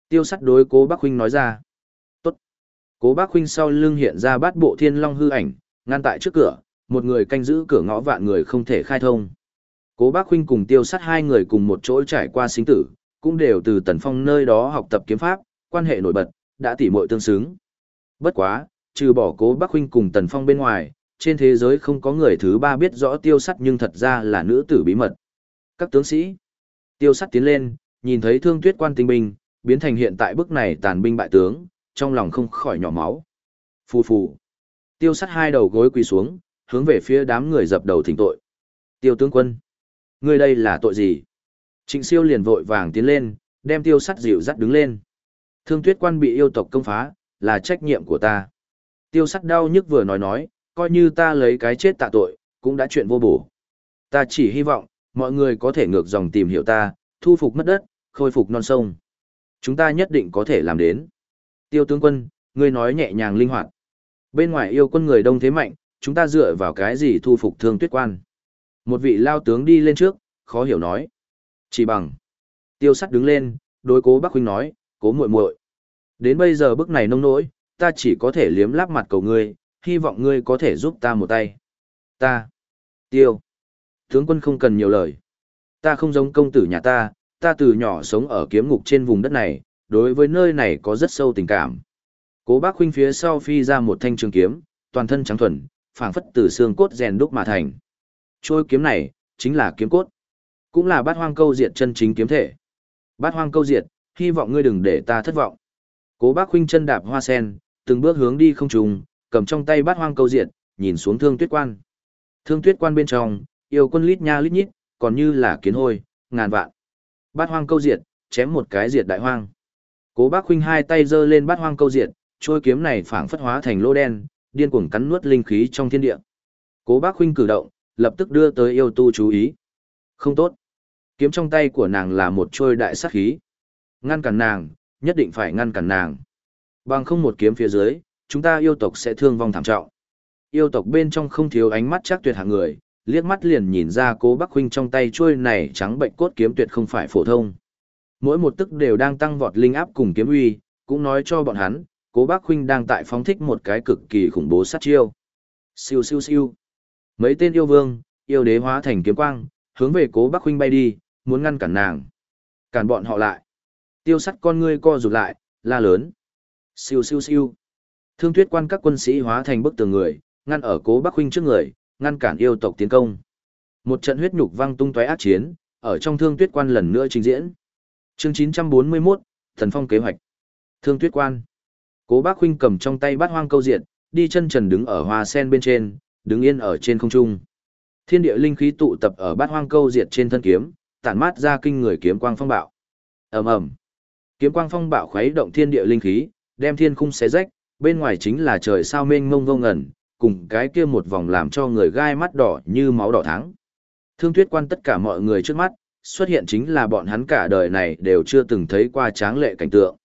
Tiêu sắt đối cố bác huynh nói ra. Tốt. Cố bác huynh sau lưng hiện ra bát bộ thiên long hư ảnh, ngăn tại trước cửa, một người canh giữ cửa ngõ vạn người không thể khai thông. Cố bác huynh cùng tiêu sắt hai người cùng một chỗ trải qua sinh tử, cũng đều từ tần phong nơi đó học tập kiếm pháp, quan hệ nổi bật, đã tỉ muội tương xứng. Bất quá, trừ bỏ cố Bắc huynh cùng tần phong bên ngoài, trên thế giới không có người thứ ba biết rõ tiêu sắt nhưng thật ra là nữ tử bí mật. Các tướng sĩ, tiêu sắt tiến lên, nhìn thấy thương tuyết quan tinh binh, biến thành hiện tại bức này tàn binh bại tướng, trong lòng không khỏi nhỏ máu. Phù phù. Tiêu sắt hai đầu gối quỳ xuống, hướng về phía đám người dập đầu thỉnh tội. Tiêu tướng quân, ngươi đây là tội gì? Trịnh siêu liền vội vàng tiến lên, đem tiêu sắt dịu dắt đứng lên. Thương tuyết quan bị yêu tộc công phá, là trách nhiệm của ta. Tiêu sắt đau nhức vừa nói nói, coi như ta lấy cái chết tạ tội, cũng đã chuyện vô bổ. Ta chỉ hy vọng, mọi người có thể ngược dòng tìm hiểu ta, thu phục mất đất, khôi phục non sông. Chúng ta nhất định có thể làm đến. Tiêu tướng quân, ngươi nói nhẹ nhàng linh hoạt. Bên ngoài yêu quân người đông thế mạnh, chúng ta dựa vào cái gì thu phục thương tuyết quan. Một vị lao tướng đi lên trước, khó hiểu nói. Chỉ bằng. Tiêu sắt đứng lên, đối cố bác huynh nói, cố muội muội Đến bây giờ bước này nông nỗi, ta chỉ có thể liếm láp mặt cầu ngươi, hy vọng ngươi có thể giúp ta một tay. Ta. Tiêu. Tướng quân không cần nhiều lời. Ta không giống công tử nhà ta, ta từ nhỏ sống ở kiếm ngục trên vùng đất này, đối với nơi này có rất sâu tình cảm. Cố bác huynh phía sau phi ra một thanh trường kiếm, toàn thân trắng thuần, phảng phất từ xương cốt rèn đúc mà thành. Trôi kiếm này, chính là kiếm cốt. Cũng là bát hoang câu diệt chân chính kiếm thể. Bát hoang câu diệt, hy vọng ngươi đừng để ta thất vọng. Cố bác huynh chân đạp hoa sen, từng bước hướng đi không trùng, cầm trong tay bát hoang câu diệt, nhìn xuống thương tuyết quan. Thương tuyết quan bên trong, yêu quân lít nha lít nhít, còn như là kiến hôi, ngàn vạn. Bát hoang câu diệt, chém một cái diệt đại hoang. Cố bác huynh hai tay giơ lên bát hoang câu diệt, trôi kiếm này phảng phất hóa thành lô đen, điên cuồng cắn nuốt linh khí trong thiên địa. Cố bác huynh cử động, lập tức đưa tới yêu tu chú ý. Không tốt. Kiếm trong tay của nàng là một trôi đại sát khí. Ngăn cản nàng, nhất định phải ngăn cản nàng. Bằng không một kiếm phía dưới, chúng ta yêu tộc sẽ thương vong thảm trọng. Yêu tộc bên trong không thiếu ánh mắt chắc tuyệt hạng người, liếc mắt liền nhìn ra cố Bắc huynh trong tay trôi này trắng bệnh cốt kiếm tuyệt không phải phổ thông. Mỗi một tức đều đang tăng vọt linh áp cùng kiếm uy, cũng nói cho bọn hắn, cố Bắc huynh đang tại phóng thích một cái cực kỳ khủng bố sát chiêu. Siêu siêu siêu. Mấy tên yêu vương, yêu đế hóa thành kiếm quang, hướng về cố Bắc huynh bay đi, muốn ngăn cản nàng. Cản bọn họ lại. Tiêu sắt con ngươi co rụt lại, la lớn. Siêu siêu siêu. Thương tuyết quan các quân sĩ hóa thành bức tường người, ngăn ở cố Bắc huynh trước người, ngăn cản yêu tộc tiến công. Một trận huyết nhục vang tung tóe ác chiến, ở trong thương tuyết quan lần nữa trình diễn. Chương 941, Thần Phong kế hoạch. Thương tuyết quan. Cố bác huynh cầm trong tay bát hoang câu diện đi chân trần đứng ở hoa sen bên trên, đứng yên ở trên không trung. Thiên địa linh khí tụ tập ở bát hoang câu diệt trên thân kiếm, tản mát ra kinh người kiếm quang phong bạo. Ầm ầm. Kiếm quang phong bạo khuấy động thiên địa linh khí, đem thiên khung xé rách, bên ngoài chính là trời sao mênh mông vô ngẩn, cùng cái kia một vòng làm cho người gai mắt đỏ như máu đỏ thắng. Thương Tuyết Quan tất cả mọi người trước mắt, xuất hiện chính là bọn hắn cả đời này đều chưa từng thấy qua tráng lệ cảnh tượng.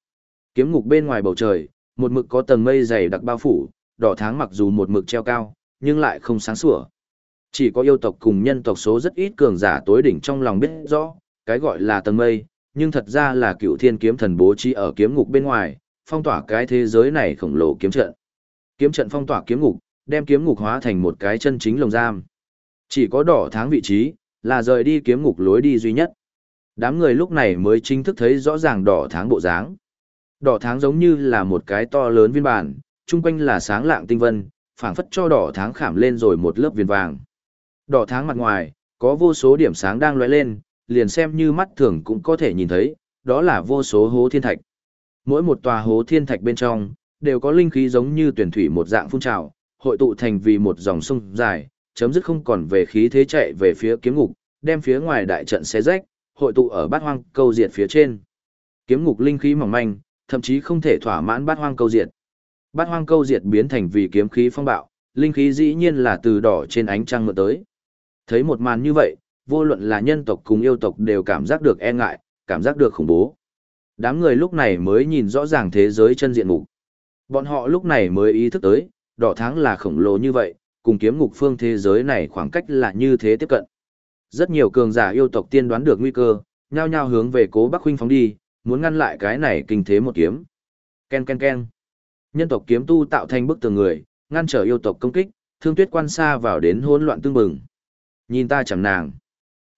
Kiếm ngục bên ngoài bầu trời, một mực có tầng mây dày đặc bao phủ, đỏ tháng mặc dù một mực treo cao, nhưng lại không sáng sủa. Chỉ có yêu tộc cùng nhân tộc số rất ít cường giả tối đỉnh trong lòng biết rõ, cái gọi là tầng mây, nhưng thật ra là cựu thiên kiếm thần bố trí ở kiếm ngục bên ngoài, phong tỏa cái thế giới này khổng lồ kiếm trận. Kiếm trận phong tỏa kiếm ngục, đem kiếm ngục hóa thành một cái chân chính lồng giam. Chỉ có đỏ tháng vị trí, là rời đi kiếm ngục lối đi duy nhất. Đám người lúc này mới chính thức thấy rõ ràng đỏ tháng bộ dáng. Đỏ tháng giống như là một cái to lớn viên bản, chung quanh là sáng lạng tinh vân, phảng phất cho đỏ tháng khảm lên rồi một lớp viên vàng. Đỏ tháng mặt ngoài, có vô số điểm sáng đang lóe lên, liền xem như mắt thường cũng có thể nhìn thấy, đó là vô số hố thiên thạch. Mỗi một tòa hố thiên thạch bên trong, đều có linh khí giống như tuyển thủy một dạng phun trào, hội tụ thành vì một dòng sông dài, chấm dứt không còn về khí thế chạy về phía kiếm ngục, đem phía ngoài đại trận xé rách, hội tụ ở bát hoang câu diệt phía trên. Kiếm ngục linh khí mỏng manh, thậm chí không thể thỏa mãn bát hoang câu diệt. Bát hoang câu diệt biến thành vì kiếm khí phong bạo, linh khí dĩ nhiên là từ đỏ trên ánh trăng mượn tới. Thấy một màn như vậy, vô luận là nhân tộc cùng yêu tộc đều cảm giác được e ngại, cảm giác được khủng bố. Đám người lúc này mới nhìn rõ ràng thế giới chân diện mục. Bọn họ lúc này mới ý thức tới, đỏ tháng là khổng lồ như vậy, cùng kiếm ngục phương thế giới này khoảng cách là như thế tiếp cận. Rất nhiều cường giả yêu tộc tiên đoán được nguy cơ, nhao nhao hướng về cố Bắc huynh phóng đi, muốn ngăn lại cái này kinh thế một kiếm. Ken ken ken. Nhân tộc kiếm tu tạo thành bức tường người, ngăn trở yêu tộc công kích, thương tuyết quan xa vào đến hỗn loạn tương bừng. Nhìn ta chẳng nàng.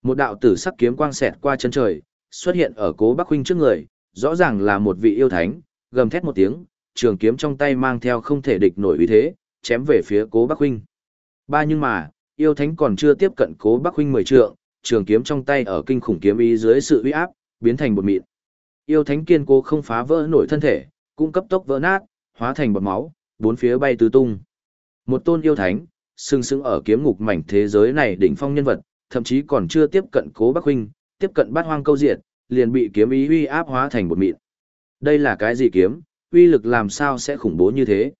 Một đạo tử sắc kiếm quang xẹt qua chân trời, xuất hiện ở cố Bắc huynh trước người, rõ ràng là một vị yêu thánh, gầm thét một tiếng, trường kiếm trong tay mang theo không thể địch nổi uy thế, chém về phía cố Bắc huynh. Ba nhưng mà, yêu thánh còn chưa tiếp cận cố Bắc huynh mười trượng, trường kiếm trong tay ở kinh khủng kiếm ý dưới sự uy áp, biến thành bột mịn. Yêu thánh kiên cố không phá vỡ nổi thân thể, cũng cấp tốc vỡ nát, hóa thành bọt máu, bốn phía bay tứ tung. Một tôn yêu thánh, sừng sững ở kiếm ngục mảnh thế giới này đỉnh phong nhân vật, thậm chí còn chưa tiếp cận Cố Bắc huynh, tiếp cận Bát Hoang câu diệt, liền bị kiếm ý uy áp hóa thành một mịn. Đây là cái gì kiếm, uy lực làm sao sẽ khủng bố như thế?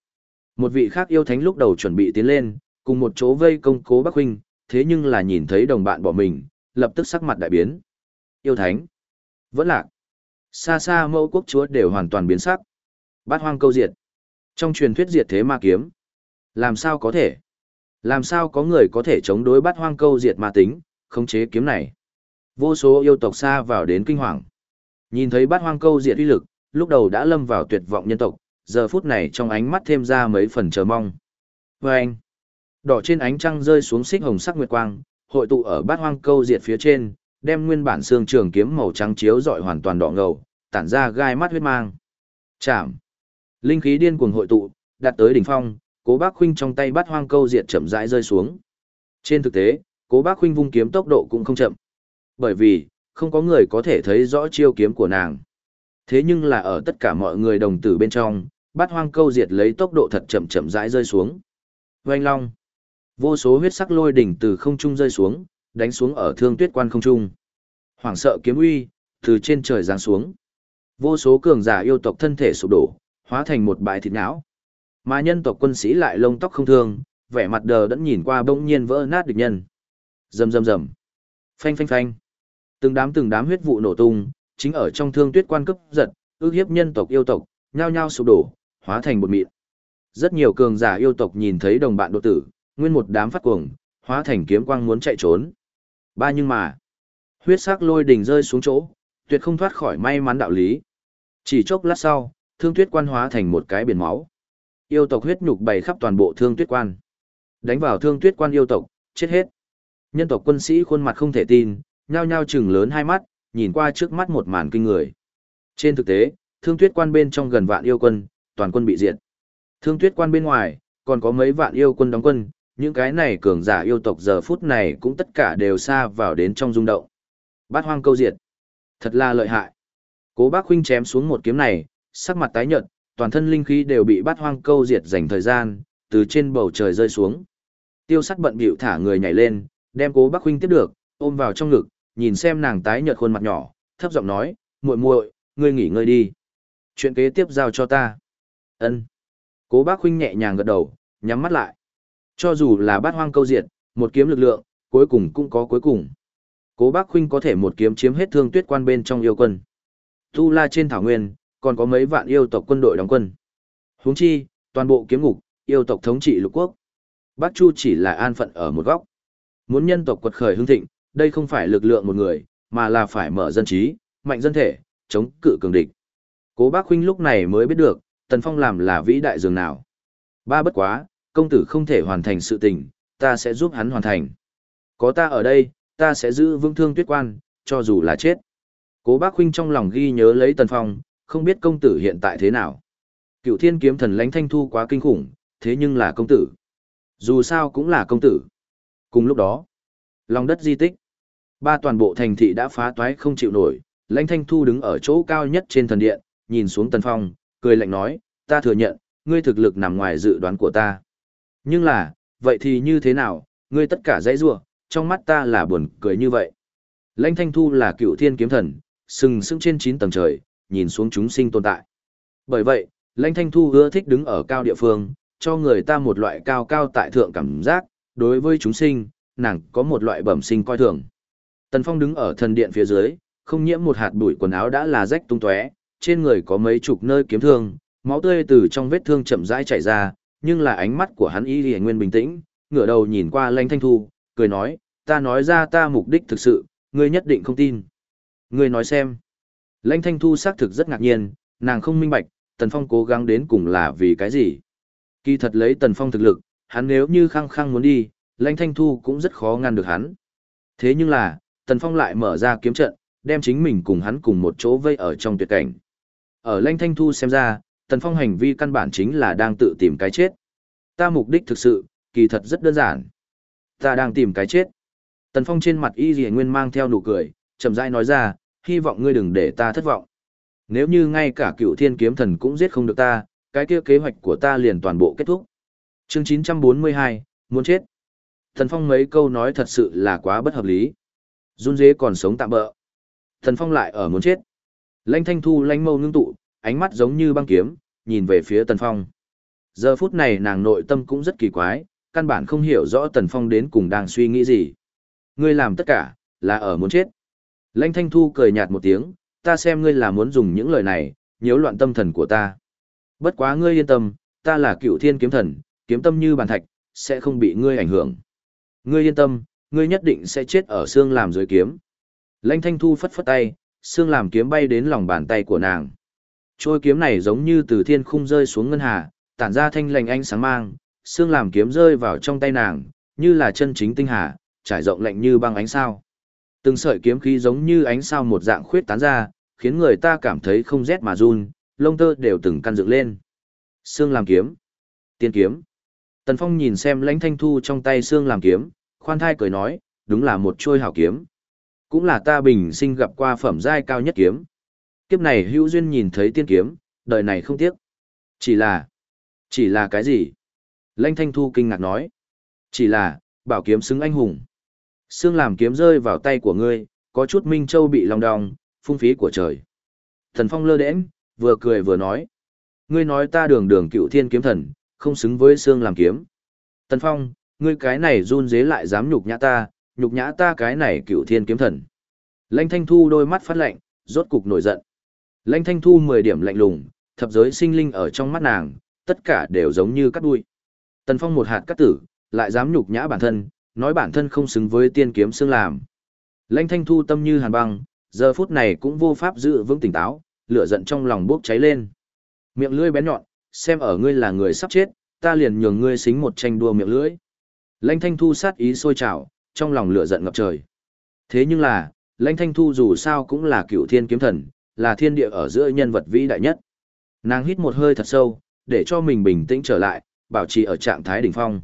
Một vị khác yêu thánh lúc đầu chuẩn bị tiến lên, cùng một chỗ vây công Cố Bắc huynh, thế nhưng là nhìn thấy đồng bạn bỏ mình, lập tức sắc mặt đại biến. Yêu thánh, vẫn lạc. Xa xa mẫu quốc chúa đều hoàn toàn biến sắc. Bát hoang câu diệt. Trong truyền thuyết diệt thế ma kiếm. Làm sao có thể? Làm sao có người có thể chống đối bát hoang câu diệt ma tính, khống chế kiếm này? Vô số yêu tộc xa vào đến kinh hoàng. Nhìn thấy bát hoang câu diệt uy lực, lúc đầu đã lâm vào tuyệt vọng nhân tộc, giờ phút này trong ánh mắt thêm ra mấy phần chờ mong. Và anh, đỏ trên ánh trăng rơi xuống xích hồng sắc nguyệt quang, hội tụ ở bát hoang câu diệt phía trên, đem nguyên bản xương trường kiếm màu trắng chiếu rọi hoàn toàn đỏ ngầu, tản ra gai mắt huyết mang. Chạm. Linh khí điên cuồng hội tụ, đạt tới đỉnh phong, Cố Bác Khuynh trong tay bắt hoang câu diệt chậm rãi rơi xuống. Trên thực tế, Cố Bác Khuynh vung kiếm tốc độ cũng không chậm. Bởi vì, không có người có thể thấy rõ chiêu kiếm của nàng. Thế nhưng là ở tất cả mọi người đồng tử bên trong, bắt hoang câu diệt lấy tốc độ thật chậm chậm rãi rơi xuống. Oanh long. Vô số huyết sắc lôi đỉnh từ không trung rơi xuống, đánh xuống ở thương tuyết quan không trung. Hoàng sợ kiếm uy, từ trên trời giáng xuống. Vô số cường giả yêu tộc thân thể sụp đổ, hóa thành một bãi thịt não. Mà nhân tộc quân sĩ lại lông tóc không thương, vẻ mặt đờ đẫn nhìn qua bỗng nhiên vỡ nát địch nhân. Rầm rầm rầm. Phanh phanh phanh. Từng đám từng đám huyết vụ nổ tung, chính ở trong thương tuyết quan cấp giật, ước hiếp nhân tộc yêu tộc, nhao nhao sụp đổ, hóa thành một mịn. Rất nhiều cường giả yêu tộc nhìn thấy đồng bạn độ tử, nguyên một đám phát cuồng, hóa thành kiếm quang muốn chạy trốn. Ba nhưng mà, huyết sắc lôi đỉnh rơi xuống chỗ, tuyệt không thoát khỏi may mắn đạo lý. Chỉ chốc lát sau, thương tuyết quan hóa thành một cái biển máu. Yêu tộc huyết nhục bày khắp toàn bộ thương tuyết quan. Đánh vào thương tuyết quan yêu tộc, chết hết. Nhân tộc quân sĩ khuôn mặt không thể tin, nhao nhao chừng lớn hai mắt, nhìn qua trước mắt một màn kinh người. Trên thực tế, thương tuyết quan bên trong gần vạn yêu quân, toàn quân bị diệt. Thương tuyết quan bên ngoài, còn có mấy vạn yêu quân đóng quân, những cái này cường giả yêu tộc giờ phút này cũng tất cả đều xa vào đến trong rung động. Bát hoang câu diệt. Thật là lợi hại. Cố bác huynh chém xuống một kiếm này, sắc mặt tái nhợt, toàn thân linh khí đều bị bát hoang câu diệt dành thời gian, từ trên bầu trời rơi xuống. Tiêu sắt bận bịu thả người nhảy lên, đem cố bác huynh tiếp được, ôm vào trong ngực, nhìn xem nàng tái nhợt khuôn mặt nhỏ, thấp giọng nói, muội muội, ngươi nghỉ ngơi đi. Chuyện kế tiếp giao cho ta. Ân. Cố bác huynh nhẹ nhàng gật đầu, nhắm mắt lại. Cho dù là bát hoang câu diệt, một kiếm lực lượng, cuối cùng cũng có cuối cùng. Cố bác huynh có thể một kiếm chiếm hết thương tuyết quan bên trong yêu quân. Tu la trên thảo nguyên, còn có mấy vạn yêu tộc quân đội đóng quân. Huống chi, toàn bộ kiếm ngục, yêu tộc thống trị lục quốc. Bắc Chu chỉ là an phận ở một góc. Muốn nhân tộc quật khởi hưng thịnh, đây không phải lực lượng một người, mà là phải mở dân trí, mạnh dân thể, chống cự cường địch. Cố Bác huynh lúc này mới biết được, Tần Phong làm là vĩ đại dường nào. Ba bất quá, công tử không thể hoàn thành sự tình, ta sẽ giúp hắn hoàn thành. Có ta ở đây, ta sẽ giữ vững thương tuyết quan, cho dù là chết. Cố bác huynh trong lòng ghi nhớ lấy Tần Phong, không biết công tử hiện tại thế nào. Cựu thiên kiếm thần lãnh thanh thu quá kinh khủng, thế nhưng là công tử. Dù sao cũng là công tử. Cùng lúc đó, lòng đất di tích. Ba toàn bộ thành thị đã phá toái không chịu nổi, lãnh thanh thu đứng ở chỗ cao nhất trên thần điện, nhìn xuống Tần Phong, cười lạnh nói, ta thừa nhận, ngươi thực lực nằm ngoài dự đoán của ta. Nhưng là, vậy thì như thế nào, ngươi tất cả dãy rua, trong mắt ta là buồn cười như vậy. Lãnh thanh thu là cựu thiên kiếm thần, sừng sững trên 9 tầng trời, nhìn xuống chúng sinh tồn tại. Bởi vậy, Lãnh Thanh Thu ưa thích đứng ở cao địa phương, cho người ta một loại cao cao tại thượng cảm giác, đối với chúng sinh, nàng có một loại bẩm sinh coi thường. Tần Phong đứng ở thần điện phía dưới, không nhiễm một hạt bụi quần áo đã là rách tung tóe, trên người có mấy chục nơi kiếm thương, máu tươi từ trong vết thương chậm rãi chảy ra, nhưng là ánh mắt của hắn y liền nguyên bình tĩnh, ngửa đầu nhìn qua Lãnh Thanh Thu, cười nói, ta nói ra ta mục đích thực sự, ngươi nhất định không tin. Ngươi nói xem. Lãnh Thanh Thu xác thực rất ngạc nhiên, nàng không minh bạch, Tần Phong cố gắng đến cùng là vì cái gì. Kỳ thật lấy Tần Phong thực lực, hắn nếu như khăng khăng muốn đi, Lãnh Thanh Thu cũng rất khó ngăn được hắn. Thế nhưng là, Tần Phong lại mở ra kiếm trận, đem chính mình cùng hắn cùng một chỗ vây ở trong tuyệt cảnh. Ở Lãnh Thanh Thu xem ra, Tần Phong hành vi căn bản chính là đang tự tìm cái chết. Ta mục đích thực sự, kỳ thật rất đơn giản. Ta đang tìm cái chết. Tần Phong trên mặt y dì nguyên mang theo nụ cười, chậm rãi nói ra, hy vọng ngươi đừng để ta thất vọng. Nếu như ngay cả cựu thiên kiếm thần cũng giết không được ta, cái kia kế hoạch của ta liền toàn bộ kết thúc. Chương 942, muốn chết. Thần Phong mấy câu nói thật sự là quá bất hợp lý. Run dế còn sống tạm bỡ. Thần Phong lại ở muốn chết. Lãnh thanh thu lãnh mâu ngưng tụ, ánh mắt giống như băng kiếm, nhìn về phía Tần Phong. Giờ phút này nàng nội tâm cũng rất kỳ quái, căn bản không hiểu rõ Tần Phong đến cùng đang suy nghĩ gì. Ngươi làm tất cả, là ở muốn chết. Lãnh Thanh Thu cười nhạt một tiếng, ta xem ngươi là muốn dùng những lời này, nhiễu loạn tâm thần của ta. Bất quá ngươi yên tâm, ta là cựu thiên kiếm thần, kiếm tâm như bàn thạch, sẽ không bị ngươi ảnh hưởng. Ngươi yên tâm, ngươi nhất định sẽ chết ở xương làm dưới kiếm. Lãnh Thanh Thu phất phất tay, xương làm kiếm bay đến lòng bàn tay của nàng. Trôi kiếm này giống như từ thiên khung rơi xuống ngân hà, tản ra thanh lành ánh sáng mang, xương làm kiếm rơi vào trong tay nàng, như là chân chính tinh hà, trải rộng lạnh như băng ánh sao. Từng sợi kiếm khí giống như ánh sao một dạng khuyết tán ra, khiến người ta cảm thấy không rét mà run, lông tơ đều từng căn dựng lên. Xương làm kiếm. Tiên kiếm. Tần Phong nhìn xem lãnh thanh thu trong tay xương làm kiếm, khoan thai cười nói, đúng là một trôi hảo kiếm. Cũng là ta bình sinh gặp qua phẩm giai cao nhất kiếm. Kiếp này hữu duyên nhìn thấy tiên kiếm, đời này không tiếc. Chỉ là... Chỉ là cái gì? Lãnh thanh thu kinh ngạc nói. Chỉ là, bảo kiếm xứng anh hùng. Xương làm kiếm rơi vào tay của ngươi, có chút minh châu bị lòng đong, phung phí của trời. Thần Phong lơ đễnh, vừa cười vừa nói. Ngươi nói ta đường đường cựu thiên kiếm thần, không xứng với xương làm kiếm. Tần Phong, ngươi cái này run dế lại dám nhục nhã ta, nhục nhã ta cái này cựu thiên kiếm thần. Lãnh Thanh Thu đôi mắt phát lạnh, rốt cục nổi giận. Lãnh Thanh Thu mười điểm lạnh lùng, thập giới sinh linh ở trong mắt nàng, tất cả đều giống như cắt đuôi. Tần Phong một hạt cắt tử, lại dám nhục nhã bản thân, nói bản thân không xứng với tiên kiếm xương làm. Lãnh thanh thu tâm như hàn băng, giờ phút này cũng vô pháp giữ vững tỉnh táo, lửa giận trong lòng bốc cháy lên. Miệng lưỡi bén nhọn, xem ở ngươi là người sắp chết, ta liền nhường ngươi xính một tranh đua miệng lưỡi. Lãnh thanh thu sát ý sôi trào, trong lòng lửa giận ngập trời. Thế nhưng là, lãnh thanh thu dù sao cũng là cựu thiên kiếm thần, là thiên địa ở giữa nhân vật vĩ đại nhất. Nàng hít một hơi thật sâu, để cho mình bình tĩnh trở lại, bảo trì ở trạng thái đỉnh phong.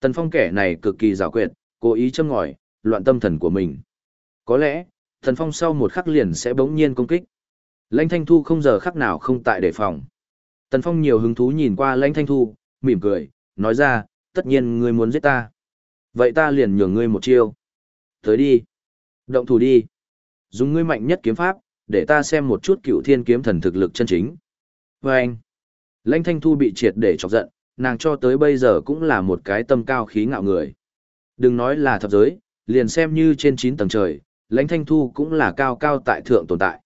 Tần Phong kẻ này cực kỳ giảo quyệt, cố ý châm ngòi, loạn tâm thần của mình. Có lẽ, Tần Phong sau một khắc liền sẽ bỗng nhiên công kích. Lãnh Thanh Thu không giờ khắc nào không tại đề phòng. Tần Phong nhiều hứng thú nhìn qua Lãnh Thanh Thu, mỉm cười, nói ra, tất nhiên ngươi muốn giết ta. Vậy ta liền nhường ngươi một chiêu. Tới đi. Động thủ đi. Dùng ngươi mạnh nhất kiếm pháp, để ta xem một chút cựu thiên kiếm thần thực lực chân chính. Và anh. Lãnh Thanh Thu bị triệt để chọc giận, nàng cho tới bây giờ cũng là một cái tâm cao khí ngạo người. Đừng nói là thập giới, liền xem như trên 9 tầng trời, Lãnh Thanh Thu cũng là cao cao tại thượng tồn tại.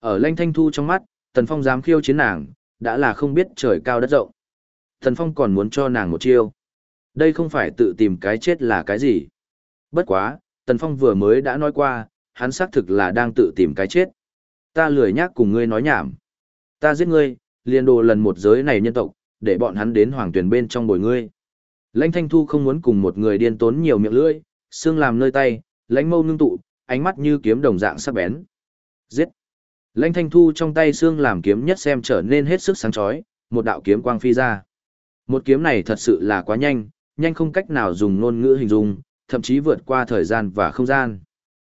Ở Lãnh Thanh Thu trong mắt, Tần Phong dám khiêu chiến nàng, đã là không biết trời cao đất rộng. Tần Phong còn muốn cho nàng một chiêu. Đây không phải tự tìm cái chết là cái gì. Bất quá, Tần Phong vừa mới đã nói qua, hắn xác thực là đang tự tìm cái chết. Ta lười nhác cùng ngươi nói nhảm. Ta giết ngươi, liền đồ lần một giới này nhân tộc, để bọn hắn đến hoàng tuyển bên trong bồi ngươi. Lãnh Thanh Thu không muốn cùng một người điên tốn nhiều miệng lưỡi, xương làm nơi tay, lãnh mâu ngưng tụ, ánh mắt như kiếm đồng dạng sắc bén. Giết! Lãnh Thanh Thu trong tay xương làm kiếm nhất xem trở nên hết sức sáng chói, một đạo kiếm quang phi ra. Một kiếm này thật sự là quá nhanh, nhanh không cách nào dùng ngôn ngữ hình dung, thậm chí vượt qua thời gian và không gian.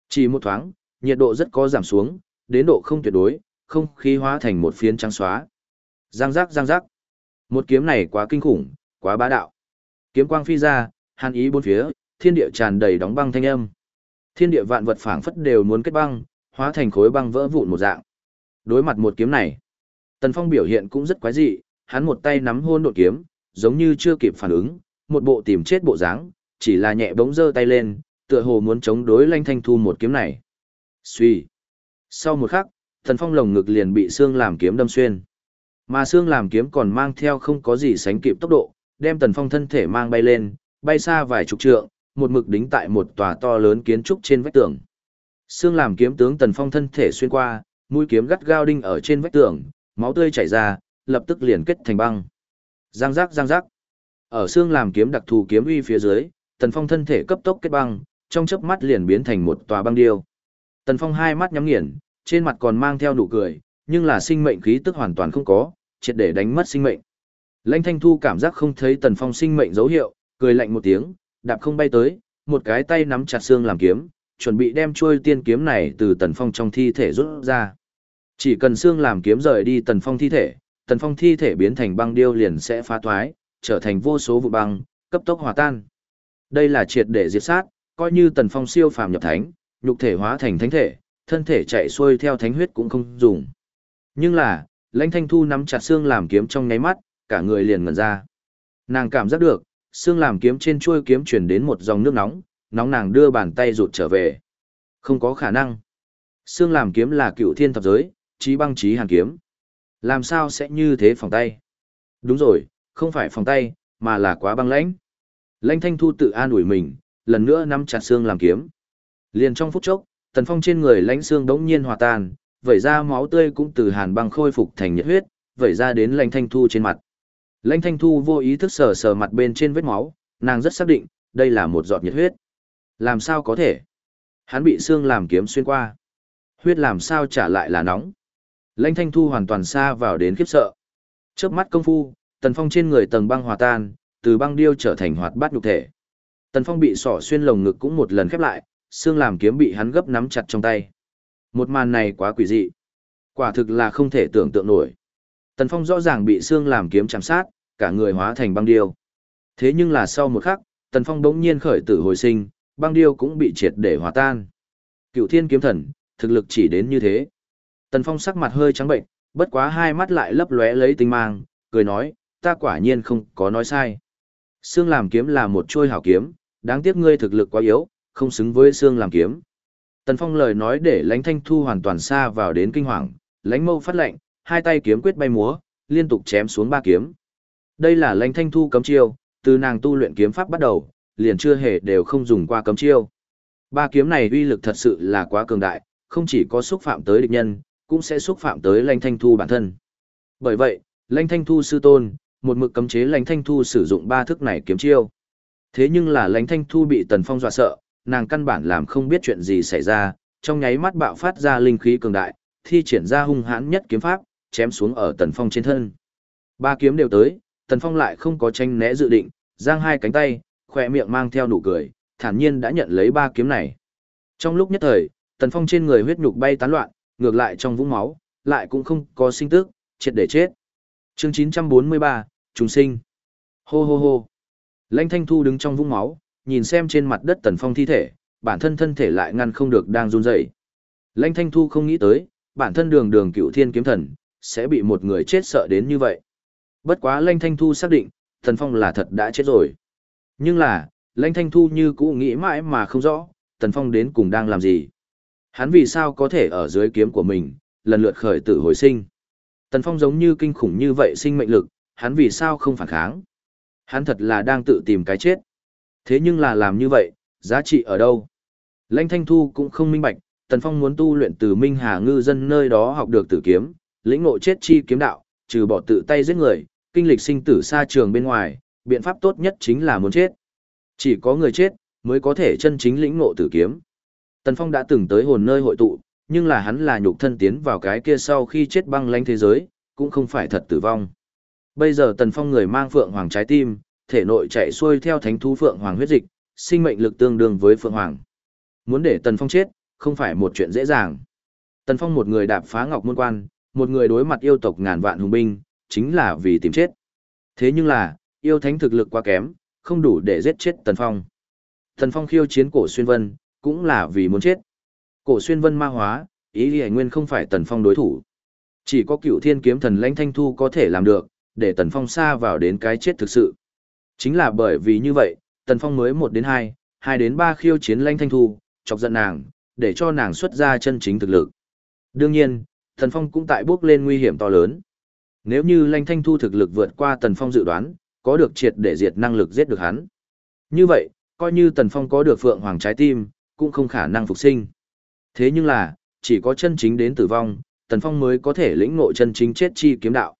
Chỉ một thoáng, nhiệt độ rất có giảm xuống, đến độ không tuyệt đối, không khí hóa thành một phiến trắng xóa. Giang giác giang giác. Một kiếm này quá kinh khủng, quá bá đạo. Kiếm quang phi ra, hàn ý bốn phía, thiên địa tràn đầy đóng băng thanh âm. Thiên địa vạn vật phảng phất đều muốn kết băng, hóa thành khối băng vỡ vụn một dạng. Đối mặt một kiếm này, Tần Phong biểu hiện cũng rất quái dị, hắn một tay nắm hôn đột kiếm, giống như chưa kịp phản ứng, một bộ tìm chết bộ dáng, chỉ là nhẹ bỗng giơ tay lên, tựa hồ muốn chống đối Lanh Thanh Thu một kiếm này. Suy. Sau một khắc, Tần Phong lồng ngực liền bị xương làm kiếm đâm xuyên. Mà xương làm kiếm còn mang theo không có gì sánh kịp tốc độ, đem Tần Phong thân thể mang bay lên, bay xa vài chục trượng, một mực đính tại một tòa to lớn kiến trúc trên vách tường. Xương làm kiếm tướng Tần Phong thân thể xuyên qua, mũi kiếm gắt gao đinh ở trên vách tường, máu tươi chảy ra, lập tức liền kết thành băng. Giang giác giang giác. Ở xương làm kiếm đặc thù kiếm uy phía dưới, Tần Phong thân thể cấp tốc kết băng, trong chớp mắt liền biến thành một tòa băng điêu. Tần Phong hai mắt nhắm nghiền, trên mặt còn mang theo nụ cười, nhưng là sinh mệnh khí tức hoàn toàn không có, triệt để đánh mất sinh mệnh. Lãnh Thanh Thu cảm giác không thấy Tần Phong sinh mệnh dấu hiệu, cười lạnh một tiếng, đạp không bay tới, một cái tay nắm chặt xương làm kiếm, chuẩn bị đem chuôi tiên kiếm này từ Tần Phong trong thi thể rút ra. Chỉ cần xương làm kiếm rời đi Tần Phong thi thể, Tần Phong thi thể biến thành băng điêu liền sẽ phá thoái, trở thành vô số vụ băng, cấp tốc hòa tan. Đây là triệt để diệt sát, coi như Tần Phong siêu phàm nhập thánh, nhục thể hóa thành thánh thể, thân thể chạy xuôi theo thánh huyết cũng không dùng. Nhưng là, Lãnh Thanh Thu nắm chặt xương làm kiếm trong nháy mắt, cả người liền ngẩn ra. Nàng cảm giác được, xương làm kiếm trên chuôi kiếm truyền đến một dòng nước nóng, nóng nàng đưa bàn tay rụt trở về. Không có khả năng. Xương làm kiếm là cựu thiên thập giới, trí băng trí hàn kiếm. Làm sao sẽ như thế phòng tay? Đúng rồi, không phải phòng tay, mà là quá băng lãnh. Lãnh Thanh Thu tự an ủi mình, lần nữa nắm chặt xương làm kiếm. Liền trong phút chốc, tần phong trên người lãnh xương đống nhiên hòa tan, vẩy ra máu tươi cũng từ hàn băng khôi phục thành nhiệt huyết, vẩy ra đến Lãnh Thanh Thu trên mặt. Lãnh Thanh Thu vô ý thức sờ sờ mặt bên trên vết máu, nàng rất xác định, đây là một giọt nhiệt huyết. Làm sao có thể? Hắn bị xương làm kiếm xuyên qua. Huyết làm sao trả lại là nóng? Lãnh Thanh Thu hoàn toàn xa vào đến khiếp sợ. Chớp mắt công phu, Tần Phong trên người tầng băng hòa tan, từ băng điêu trở thành hoạt bát nhục thể. Tần Phong bị sỏ xuyên lồng ngực cũng một lần khép lại, xương làm kiếm bị hắn gấp nắm chặt trong tay. Một màn này quá quỷ dị. Quả thực là không thể tưởng tượng nổi. Tần Phong rõ ràng bị xương làm kiếm chạm sát, cả người hóa thành băng điêu. Thế nhưng là sau một khắc, Tần Phong bỗng nhiên khởi tử hồi sinh, băng điêu cũng bị triệt để hòa tan. Cựu Thiên kiếm thần, thực lực chỉ đến như thế. Tần Phong sắc mặt hơi trắng bệnh, bất quá hai mắt lại lấp lóe lấy tinh mang, cười nói, ta quả nhiên không có nói sai. Xương làm kiếm là một trôi hảo kiếm, đáng tiếc ngươi thực lực quá yếu, không xứng với xương làm kiếm. Tần Phong lời nói để lãnh thanh thu hoàn toàn xa vào đến kinh hoàng, lãnh mâu phát lệnh, hai tay kiếm quyết bay múa, liên tục chém xuống ba kiếm. Đây là lãnh thanh thu cấm chiêu, từ nàng tu luyện kiếm pháp bắt đầu, liền chưa hề đều không dùng qua cấm chiêu. Ba kiếm này uy lực thật sự là quá cường đại, không chỉ có xúc phạm tới địch nhân, cũng sẽ xúc phạm tới lãnh thanh thu bản thân. Bởi vậy, lãnh thanh thu sư tôn, một mực cấm chế lãnh thanh thu sử dụng ba thức này kiếm chiêu. Thế nhưng là lãnh thanh thu bị tần phong dọa sợ, nàng căn bản làm không biết chuyện gì xảy ra, trong nháy mắt bạo phát ra linh khí cường đại, thi triển ra hung hãn nhất kiếm pháp, chém xuống ở Tần Phong trên thân. Ba kiếm đều tới, Tần Phong lại không có tranh né dự định, giang hai cánh tay, khỏe miệng mang theo nụ cười, thản nhiên đã nhận lấy ba kiếm này. Trong lúc nhất thời, Tần Phong trên người huyết nhục bay tán loạn, ngược lại trong vũng máu, lại cũng không có sinh tức, triệt để chết. Chương 943, Trùng sinh. Hô hô hô. Lãnh Thanh Thu đứng trong vũng máu, nhìn xem trên mặt đất Tần Phong thi thể, bản thân thân thể lại ngăn không được đang run rẩy. Lãnh Thanh Thu không nghĩ tới, bản thân đường đường cựu thiên kiếm thần, sẽ bị một người chết sợ đến như vậy. Bất quá Lãnh Thanh Thu xác định, Tần Phong là thật đã chết rồi. Nhưng là, Lãnh Thanh Thu như cũ nghĩ mãi mà không rõ, Tần Phong đến cùng đang làm gì. Hắn vì sao có thể ở dưới kiếm của mình, lần lượt khởi tử hồi sinh. Tần Phong giống như kinh khủng như vậy sinh mệnh lực, hắn vì sao không phản kháng. Hắn thật là đang tự tìm cái chết. Thế nhưng là làm như vậy, giá trị ở đâu? Lãnh Thanh Thu cũng không minh bạch, Tần Phong muốn tu luyện từ Minh Hà ngư dân nơi đó học được tử kiếm, lĩnh ngộ chết chi kiếm đạo, trừ bỏ tự tay giết người, kinh lịch sinh tử xa trường bên ngoài, biện pháp tốt nhất chính là muốn chết. Chỉ có người chết, mới có thể chân chính lĩnh ngộ tử kiếm. Tần Phong đã từng tới hồn nơi hội tụ, nhưng là hắn là nhục thân tiến vào cái kia sau khi chết băng lãnh thế giới, cũng không phải thật tử vong. Bây giờ Tần Phong người mang phượng hoàng trái tim, thể nội chạy xuôi theo thánh thú phượng hoàng huyết dịch, sinh mệnh lực tương đương với phượng hoàng. Muốn để Tần Phong chết, không phải một chuyện dễ dàng. Tần Phong một người đạp phá ngọc môn quan, một người đối mặt yêu tộc ngàn vạn hùng binh, chính là vì tìm chết. Thế nhưng là, yêu thánh thực lực quá kém, không đủ để giết chết Tần Phong. Tần Phong khiêu chiến cổ xuyên vân, cũng là vì muốn chết. Cổ xuyên vân ma hóa, ý lý nguyên không phải Tần Phong đối thủ. Chỉ có cựu thiên kiếm thần lãnh thanh thu có thể làm được, để Tần Phong xa vào đến cái chết thực sự. Chính là bởi vì như vậy, Tần Phong mới một đến hai, hai đến ba khiêu chiến lanh thanh thu, chọc giận nàng, để cho nàng xuất ra chân chính thực lực. Đương nhiên, Tần Phong cũng tại bước lên nguy hiểm to lớn. Nếu như lanh thanh thu thực lực vượt qua Tần Phong dự đoán, có được triệt để diệt năng lực giết được hắn. Như vậy, coi như Tần Phong có được phượng hoàng trái tim, cũng không khả năng phục sinh. Thế nhưng là, chỉ có chân chính đến tử vong, Tần Phong mới có thể lĩnh ngộ chân chính chết chi kiếm đạo.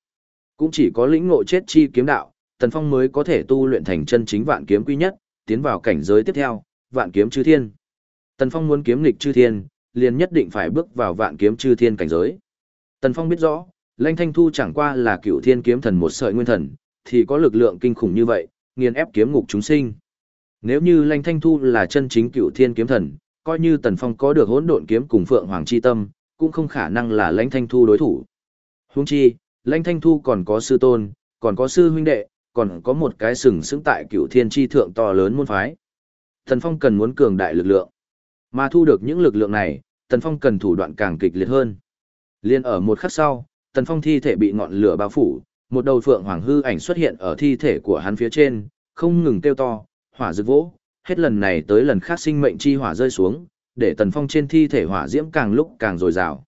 Cũng chỉ có lĩnh ngộ chết chi kiếm đạo, Tần Phong mới có thể tu luyện thành chân chính vạn kiếm quy nhất, tiến vào cảnh giới tiếp theo, vạn kiếm chư thiên. Tần Phong muốn kiếm nghịch chư thiên, liền nhất định phải bước vào vạn kiếm chư thiên cảnh giới. Tần Phong biết rõ, Lanh Thanh Thu chẳng qua là cựu thiên kiếm thần một sợi nguyên thần, thì có lực lượng kinh khủng như vậy, nghiền ép kiếm ngục chúng sinh. Nếu như Lanh Thanh Thu là chân chính cựu thiên kiếm thần, coi như Tần Phong có được hỗn độn kiếm cùng Phượng Hoàng chi tâm, cũng không khả năng là Lãnh Thanh Thu đối thủ. Huống chi, Lãnh Thanh Thu còn có sư tôn, còn có sư huynh đệ, còn có một cái sừng sững tại cựu thiên tri thượng to lớn môn phái. Tần Phong cần muốn cường đại lực lượng. Mà thu được những lực lượng này, Tần Phong cần thủ đoạn càng kịch liệt hơn. Liên ở một khắc sau, Tần Phong thi thể bị ngọn lửa bao phủ, một đầu phượng hoàng hư ảnh xuất hiện ở thi thể của hắn phía trên, không ngừng kêu to, hỏa rực vỗ, hết lần này tới lần khác sinh mệnh chi hỏa rơi xuống, để Tần Phong trên thi thể hỏa diễm càng lúc càng dồi dào.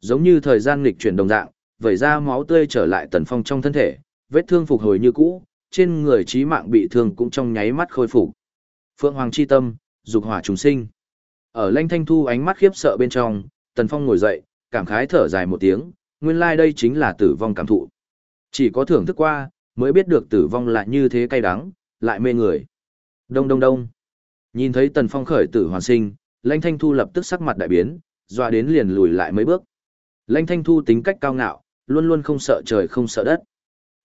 Giống như thời gian nghịch chuyển đồng dạng, vẩy ra máu tươi trở lại Tần Phong trong thân thể, vết thương phục hồi như cũ, trên người trí mạng bị thương cũng trong nháy mắt khôi phục. Phượng Hoàng chi tâm, dục hỏa trùng sinh. Ở Lanh Thanh Thu ánh mắt khiếp sợ bên trong, Tần Phong ngồi dậy, cảm khái thở dài một tiếng, nguyên lai like đây chính là tử vong cảm thụ. Chỉ có thưởng thức qua, mới biết được tử vong lại như thế cay đắng, lại mê người. Đông đông đông. Nhìn thấy Tần Phong khởi tử hoàn sinh, Lãnh Thanh Thu lập tức sắc mặt đại biến, dọa đến liền lùi lại mấy bước. Lãnh Thanh Thu tính cách cao ngạo, luôn luôn không sợ trời không sợ đất.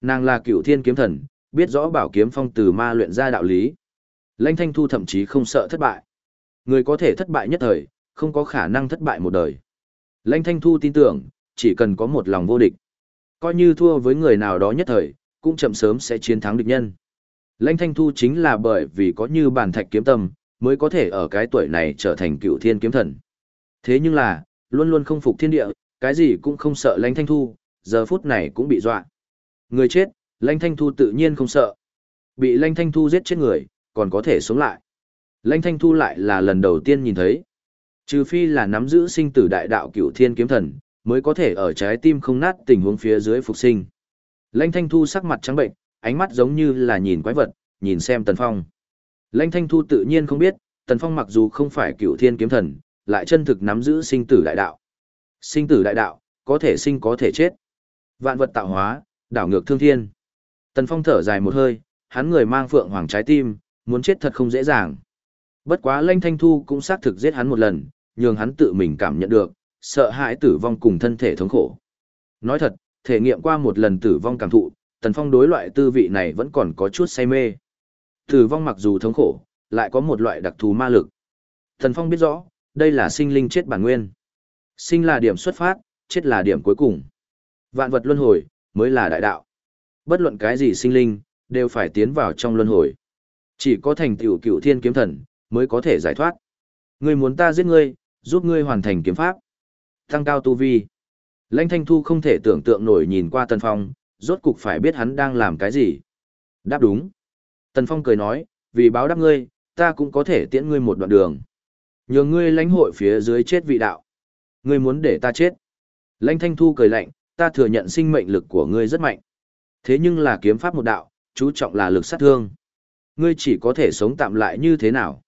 Nàng là cựu thiên kiếm thần, biết rõ bảo kiếm phong từ ma luyện ra đạo lý. Lãnh Thanh Thu thậm chí không sợ thất bại. Người có thể thất bại nhất thời, không có khả năng thất bại một đời. Lãnh Thanh Thu tin tưởng, chỉ cần có một lòng vô địch. Coi như thua với người nào đó nhất thời, cũng chậm sớm sẽ chiến thắng địch nhân. Lãnh Thanh Thu chính là bởi vì có như bản thạch kiếm tâm, mới có thể ở cái tuổi này trở thành cựu thiên kiếm thần. Thế nhưng là, luôn luôn không phục thiên địa, cái gì cũng không sợ Lãnh Thanh Thu, giờ phút này cũng bị dọa. Người chết, Lanh Thanh Thu tự nhiên không sợ. Bị Lanh Thanh Thu giết chết người, còn có thể sống lại. Lanh Thanh Thu lại là lần đầu tiên nhìn thấy. Trừ phi là nắm giữ sinh tử đại đạo cửu thiên kiếm thần, mới có thể ở trái tim không nát tình huống phía dưới phục sinh. Lanh Thanh Thu sắc mặt trắng bệnh, ánh mắt giống như là nhìn quái vật, nhìn xem Tần Phong. Lanh Thanh Thu tự nhiên không biết, Tần Phong mặc dù không phải cửu thiên kiếm thần, lại chân thực nắm giữ sinh tử đại đạo. Sinh tử đại đạo, có thể sinh có thể chết. Vạn vật tạo hóa, đảo ngược thương thiên. Tần Phong thở dài một hơi, hắn người mang phượng hoàng trái tim, muốn chết thật không dễ dàng. Bất quá Lanh Thanh Thu cũng xác thực giết hắn một lần, nhường hắn tự mình cảm nhận được, sợ hãi tử vong cùng thân thể thống khổ. Nói thật, thể nghiệm qua một lần tử vong cảm thụ, Tần Phong đối loại tư vị này vẫn còn có chút say mê. Tử vong mặc dù thống khổ, lại có một loại đặc thù ma lực. Tần Phong biết rõ, đây là sinh linh chết bản nguyên. Sinh là điểm xuất phát, chết là điểm cuối cùng. Vạn vật luân hồi, mới là đại đạo. Bất luận cái gì sinh linh, đều phải tiến vào trong luân hồi. Chỉ có thành tựu cựu thiên kiếm thần, mới có thể giải thoát. Ngươi muốn ta giết ngươi, giúp ngươi hoàn thành kiếm pháp. Tăng cao tu vi. Lãnh Thanh Thu không thể tưởng tượng nổi nhìn qua Tần Phong, rốt cục phải biết hắn đang làm cái gì. Đáp đúng. Tần Phong cười nói, vì báo đáp ngươi, ta cũng có thể tiễn ngươi một đoạn đường. nhờ ngươi lãnh hội phía dưới chết vị đạo. Ngươi muốn để ta chết. Lãnh Thanh Thu cười lạnh, ta thừa nhận sinh mệnh lực của ngươi rất mạnh. Thế nhưng là kiếm pháp một đạo, chú trọng là lực sát thương. Ngươi chỉ có thể sống tạm lại như thế nào?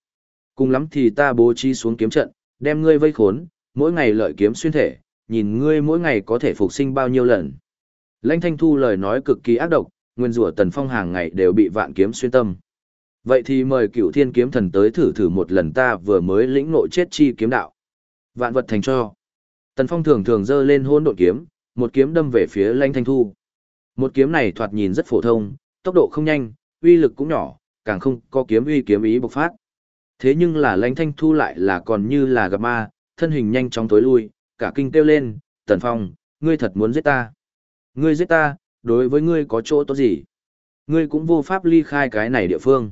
Cùng lắm thì ta bố trí xuống kiếm trận, đem ngươi vây khốn, mỗi ngày lợi kiếm xuyên thể, nhìn ngươi mỗi ngày có thể phục sinh bao nhiêu lần. Lãnh Thanh Thu lời nói cực kỳ ác độc, nguyên rủa Tần Phong hàng ngày đều bị vạn kiếm xuyên tâm. Vậy thì mời cựu thiên kiếm thần tới thử thử một lần ta vừa mới lĩnh nội chết chi kiếm đạo. Vạn vật thành cho. Tần Phong thường thường giơ lên hôn độn kiếm, một kiếm đâm về phía Lãnh Thanh Thu. Một kiếm này thoạt nhìn rất phổ thông, tốc độ không nhanh, uy lực cũng nhỏ, càng không có kiếm uy kiếm ý bộc phát. Thế nhưng là Lãnh Thanh Thu lại là còn như là gặp ma, thân hình nhanh chóng tối lui, cả kinh kêu lên, "Tần Phong, ngươi thật muốn giết ta?" Ngươi giết ta, đối với ngươi có chỗ tốt gì? Ngươi cũng vô pháp ly khai cái này địa phương.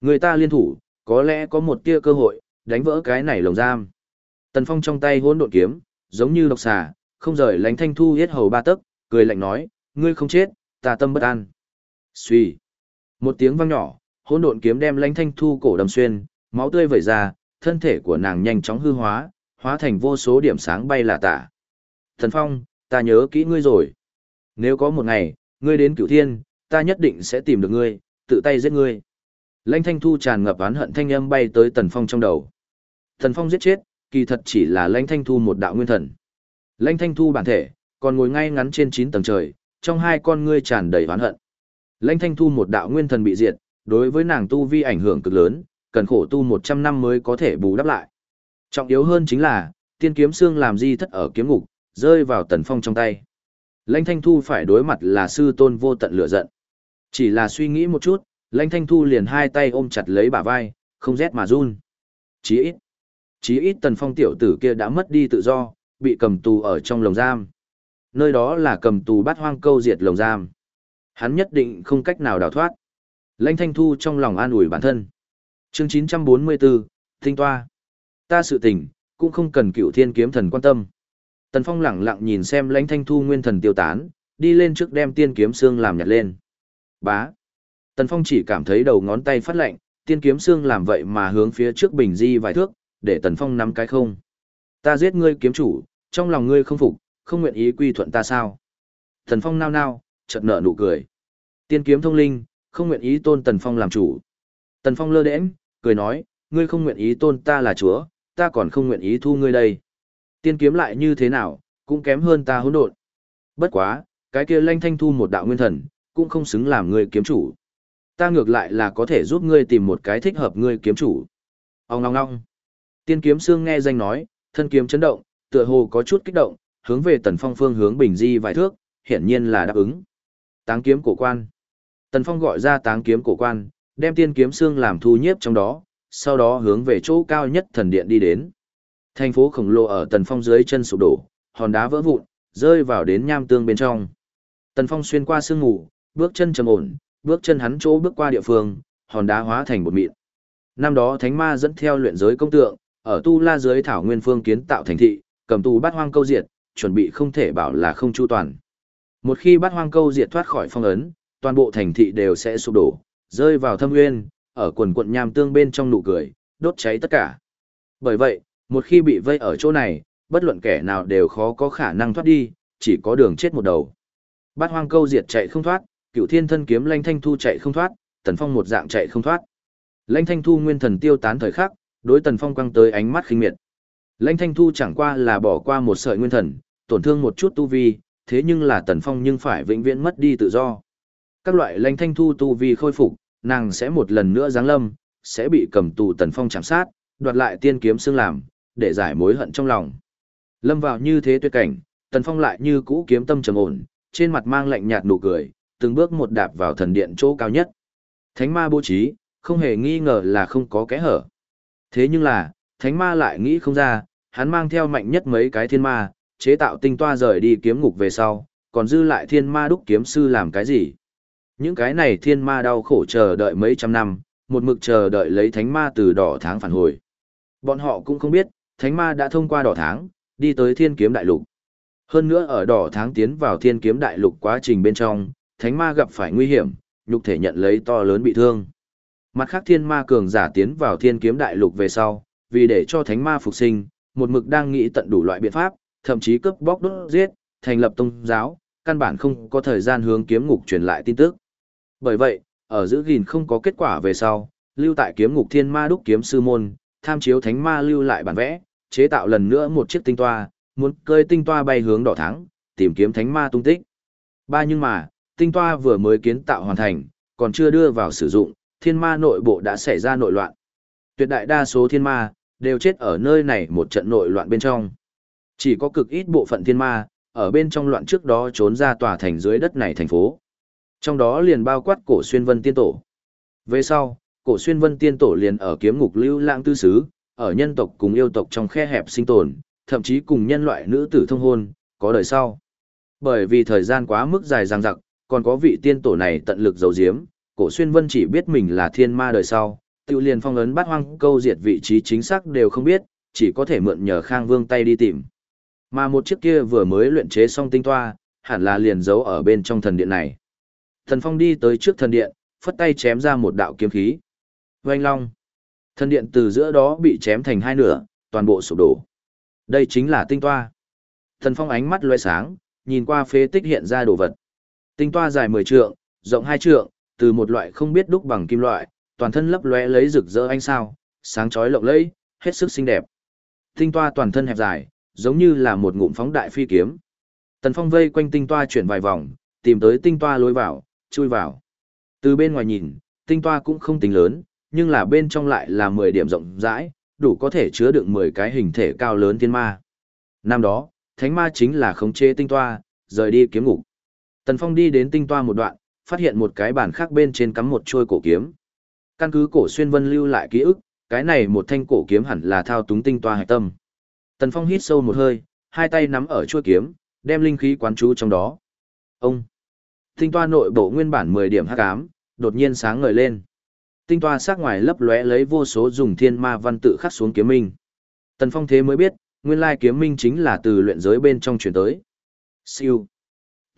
Người ta liên thủ, có lẽ có một tia cơ hội, đánh vỡ cái này lồng giam. Tần Phong trong tay hỗn độn kiếm, giống như độc xà, không rời lánh thanh thu hết hầu ba tấc, cười lạnh nói, ngươi không chết, ta tâm bất an. Xuy. Một tiếng vang nhỏ, hỗn độn kiếm đem lánh thanh thu cổ đầm xuyên, máu tươi vẩy ra, thân thể của nàng nhanh chóng hư hóa, hóa thành vô số điểm sáng bay là tả. Thần Phong, ta nhớ kỹ ngươi rồi. Nếu có một ngày, ngươi đến cửu thiên, ta nhất định sẽ tìm được ngươi, tự tay giết ngươi. Lãnh thanh thu tràn ngập oán hận thanh âm bay tới tần phong trong đầu. Tần phong giết chết, kỳ thật chỉ là lãnh thanh thu một đạo nguyên thần. Lãnh thanh thu bản thể, còn ngồi ngay ngắn trên 9 tầng trời, trong hai con ngươi tràn đầy oán hận. Lãnh thanh thu một đạo nguyên thần bị diệt, đối với nàng tu vi ảnh hưởng cực lớn, cần khổ tu 100 năm mới có thể bù đắp lại. Trọng yếu hơn chính là, tiên kiếm xương làm di thất ở kiếm ngục, rơi vào tần phong trong tay. Lãnh Thanh Thu phải đối mặt là sư tôn vô tận lửa giận. Chỉ là suy nghĩ một chút, Lãnh Thanh Thu liền hai tay ôm chặt lấy bả vai, không rét mà run. Chí ít, chí ít Tần Phong tiểu tử kia đã mất đi tự do, bị cầm tù ở trong lồng giam. Nơi đó là cầm tù bắt hoang câu diệt lồng giam. Hắn nhất định không cách nào đào thoát. Lãnh Thanh Thu trong lòng an ủi bản thân. Chương 944, Tinh Toa. Ta sự tình, cũng không cần cựu thiên kiếm thần quan tâm. Tần Phong lẳng lặng nhìn xem lãnh thanh thu nguyên thần tiêu tán, đi lên trước đem tiên kiếm xương làm nhặt lên. Bá. Tần Phong chỉ cảm thấy đầu ngón tay phát lạnh, tiên kiếm xương làm vậy mà hướng phía trước bình di vài thước, để Tần Phong nắm cái không. Ta giết ngươi kiếm chủ, trong lòng ngươi không phục, không nguyện ý quy thuận ta sao? Tần Phong nao nao, chợt nở nụ cười. Tiên kiếm thông linh, không nguyện ý tôn Tần Phong làm chủ. Tần Phong lơ đễnh, cười nói, ngươi không nguyện ý tôn ta là chúa, ta còn không nguyện ý thu ngươi đây. Tiên kiếm lại như thế nào, cũng kém hơn ta hỗn độn. Bất quá, cái kia lanh thanh thu một đạo nguyên thần, cũng không xứng làm ngươi kiếm chủ. Ta ngược lại là có thể giúp ngươi tìm một cái thích hợp ngươi kiếm chủ. Ông ngong ngong. Tiên kiếm xương nghe danh nói, thân kiếm chấn động, tựa hồ có chút kích động, hướng về tần phong phương hướng bình di vài thước, hiển nhiên là đáp ứng. Táng kiếm cổ quan. Tần phong gọi ra táng kiếm cổ quan, đem tiên kiếm xương làm thu nhiếp trong đó, sau đó hướng về chỗ cao nhất thần điện đi đến. Thành phố khổng lồ ở Tần Phong dưới chân sụp đổ, hòn đá vỡ vụn, rơi vào đến nham tương bên trong. Tần Phong xuyên qua sương ngủ, bước chân trầm ổn, bước chân hắn chỗ bước qua địa phương, hòn đá hóa thành một mịn. Năm đó Thánh Ma dẫn theo luyện giới công tượng, ở Tu La dưới thảo nguyên phương kiến tạo thành thị, cầm tù bắt hoang câu diệt, chuẩn bị không thể bảo là không chu toàn. Một khi bắt hoang câu diệt thoát khỏi phong ấn, toàn bộ thành thị đều sẽ sụp đổ, rơi vào thâm nguyên, ở quần quận nham tương bên trong nụ cười, đốt cháy tất cả. Bởi vậy, một khi bị vây ở chỗ này, bất luận kẻ nào đều khó có khả năng thoát đi, chỉ có đường chết một đầu. Bát hoang câu diệt chạy không thoát, cựu thiên thân kiếm lanh thanh thu chạy không thoát, tần phong một dạng chạy không thoát. Lanh thanh thu nguyên thần tiêu tán thời khắc, đối tần phong quăng tới ánh mắt khinh miệt. Lãnh thanh thu chẳng qua là bỏ qua một sợi nguyên thần, tổn thương một chút tu vi, thế nhưng là tần phong nhưng phải vĩnh viễn mất đi tự do. Các loại Lãnh thanh thu tu vi khôi phục, nàng sẽ một lần nữa giáng lâm, sẽ bị cầm tù tần phong chạm sát, đoạt lại tiên kiếm xương làm, để giải mối hận trong lòng. Lâm vào như thế tuyệt cảnh, Tần Phong lại như cũ kiếm tâm trầm ổn, trên mặt mang lạnh nhạt nụ cười, từng bước một đạp vào thần điện chỗ cao nhất. Thánh ma bố trí, không hề nghi ngờ là không có kẽ hở. Thế nhưng là, thánh ma lại nghĩ không ra, hắn mang theo mạnh nhất mấy cái thiên ma, chế tạo tinh toa rời đi kiếm ngục về sau, còn dư lại thiên ma đúc kiếm sư làm cái gì? Những cái này thiên ma đau khổ chờ đợi mấy trăm năm, một mực chờ đợi lấy thánh ma từ đỏ tháng phản hồi. Bọn họ cũng không biết, thánh ma đã thông qua đỏ tháng, đi tới thiên kiếm đại lục. Hơn nữa ở đỏ tháng tiến vào thiên kiếm đại lục quá trình bên trong, thánh ma gặp phải nguy hiểm, nhục thể nhận lấy to lớn bị thương. Mặt khác thiên ma cường giả tiến vào thiên kiếm đại lục về sau, vì để cho thánh ma phục sinh, một mực đang nghĩ tận đủ loại biện pháp, thậm chí cướp bóc đốt giết, thành lập tông giáo, căn bản không có thời gian hướng kiếm ngục truyền lại tin tức. Bởi vậy, ở giữ gìn không có kết quả về sau, lưu tại kiếm ngục thiên ma đúc kiếm sư môn, tham chiếu thánh ma lưu lại bản vẽ, chế tạo lần nữa một chiếc tinh toa, muốn cơi tinh toa bay hướng đỏ thắng, tìm kiếm thánh ma tung tích. Ba nhưng mà, tinh toa vừa mới kiến tạo hoàn thành, còn chưa đưa vào sử dụng, thiên ma nội bộ đã xảy ra nội loạn. Tuyệt đại đa số thiên ma, đều chết ở nơi này một trận nội loạn bên trong. Chỉ có cực ít bộ phận thiên ma, ở bên trong loạn trước đó trốn ra tòa thành dưới đất này thành phố. Trong đó liền bao quát cổ xuyên vân tiên tổ. Về sau, cổ xuyên vân tiên tổ liền ở kiếm ngục lưu lãng tư xứ, ở nhân tộc cùng yêu tộc trong khe hẹp sinh tồn, thậm chí cùng nhân loại nữ tử thông hôn, có đời sau. Bởi vì thời gian quá mức dài dằng dặc, còn có vị tiên tổ này tận lực giấu giếm, cổ xuyên vân chỉ biết mình là thiên ma đời sau, tự liền phong ấn bát hoang câu diệt vị trí chính xác đều không biết, chỉ có thể mượn nhờ Khang Vương tay đi tìm. Mà một chiếc kia vừa mới luyện chế xong tinh toa, hẳn là liền giấu ở bên trong thần điện này. Thần Phong đi tới trước thần điện, phất tay chém ra một đạo kiếm khí. Oanh long. Thần điện từ giữa đó bị chém thành hai nửa, toàn bộ sụp đổ. Đây chính là tinh toa. Thần Phong ánh mắt loe sáng, nhìn qua phế tích hiện ra đồ vật. Tinh toa dài 10 trượng, rộng 2 trượng, từ một loại không biết đúc bằng kim loại, toàn thân lấp lóe lấy rực rỡ ánh sao, sáng chói lộng lẫy, hết sức xinh đẹp. Tinh toa toàn thân hẹp dài, giống như là một ngụm phóng đại phi kiếm. Tần Phong vây quanh tinh toa chuyển vài vòng, tìm tới tinh toa lối vào, chui vào. Từ bên ngoài nhìn, tinh toa cũng không tính lớn, nhưng là bên trong lại là 10 điểm rộng rãi, đủ có thể chứa đựng 10 cái hình thể cao lớn thiên ma. Năm đó, thánh ma chính là khống chế tinh toa, rời đi kiếm ngục. Tần Phong đi đến tinh toa một đoạn, phát hiện một cái bàn khác bên trên cắm một chuôi cổ kiếm. Căn cứ cổ xuyên vân lưu lại ký ức, cái này một thanh cổ kiếm hẳn là thao túng tinh toa hạch tâm. Tần Phong hít sâu một hơi, hai tay nắm ở chuôi kiếm, đem linh khí quán chú trong đó. Ông! Tinh toa nội bộ nguyên bản 10 điểm hắc ám, đột nhiên sáng ngời lên. Tinh toa sắc ngoài lấp lóe lấy vô số dùng thiên ma văn tự khắc xuống kiếm minh. Tần Phong thế mới biết, nguyên lai kiếm minh chính là từ luyện giới bên trong truyền tới. Siêu!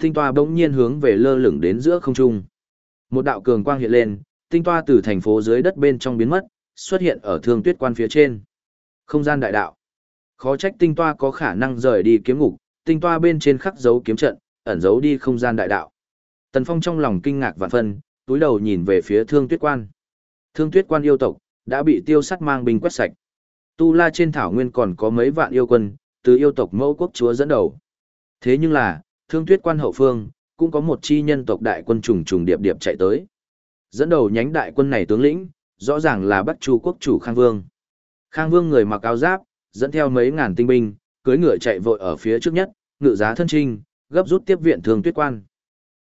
Tinh toa bỗng nhiên hướng về lơ lửng đến giữa không trung. Một đạo cường quang hiện lên, tinh toa từ thành phố dưới đất bên trong biến mất, xuất hiện ở thương tuyết quan phía trên. Không gian đại đạo. Khó trách tinh toa có khả năng rời đi kiếm ngục, tinh toa bên trên khắc dấu kiếm trận, ẩn giấu đi không gian đại đạo. Tần Phong trong lòng kinh ngạc vạn phân, túi đầu nhìn về phía thương tuyết quan. Thương tuyết quan yêu tộc, đã bị tiêu sắt mang binh quét sạch. Tu la trên thảo nguyên còn có mấy vạn yêu quân, từ yêu tộc mẫu quốc chúa dẫn đầu. Thế nhưng là, thương tuyết quan hậu phương, cũng có một chi nhân tộc đại quân trùng trùng điệp điệp chạy tới. Dẫn đầu nhánh đại quân này tướng lĩnh, rõ ràng là Bắc Chu quốc chủ Khang Vương. Khang Vương người mặc áo giáp, dẫn theo mấy ngàn tinh binh, cưỡi ngựa chạy vội ở phía trước nhất, ngựa giá thân trinh, gấp rút tiếp viện thương tuyết quan.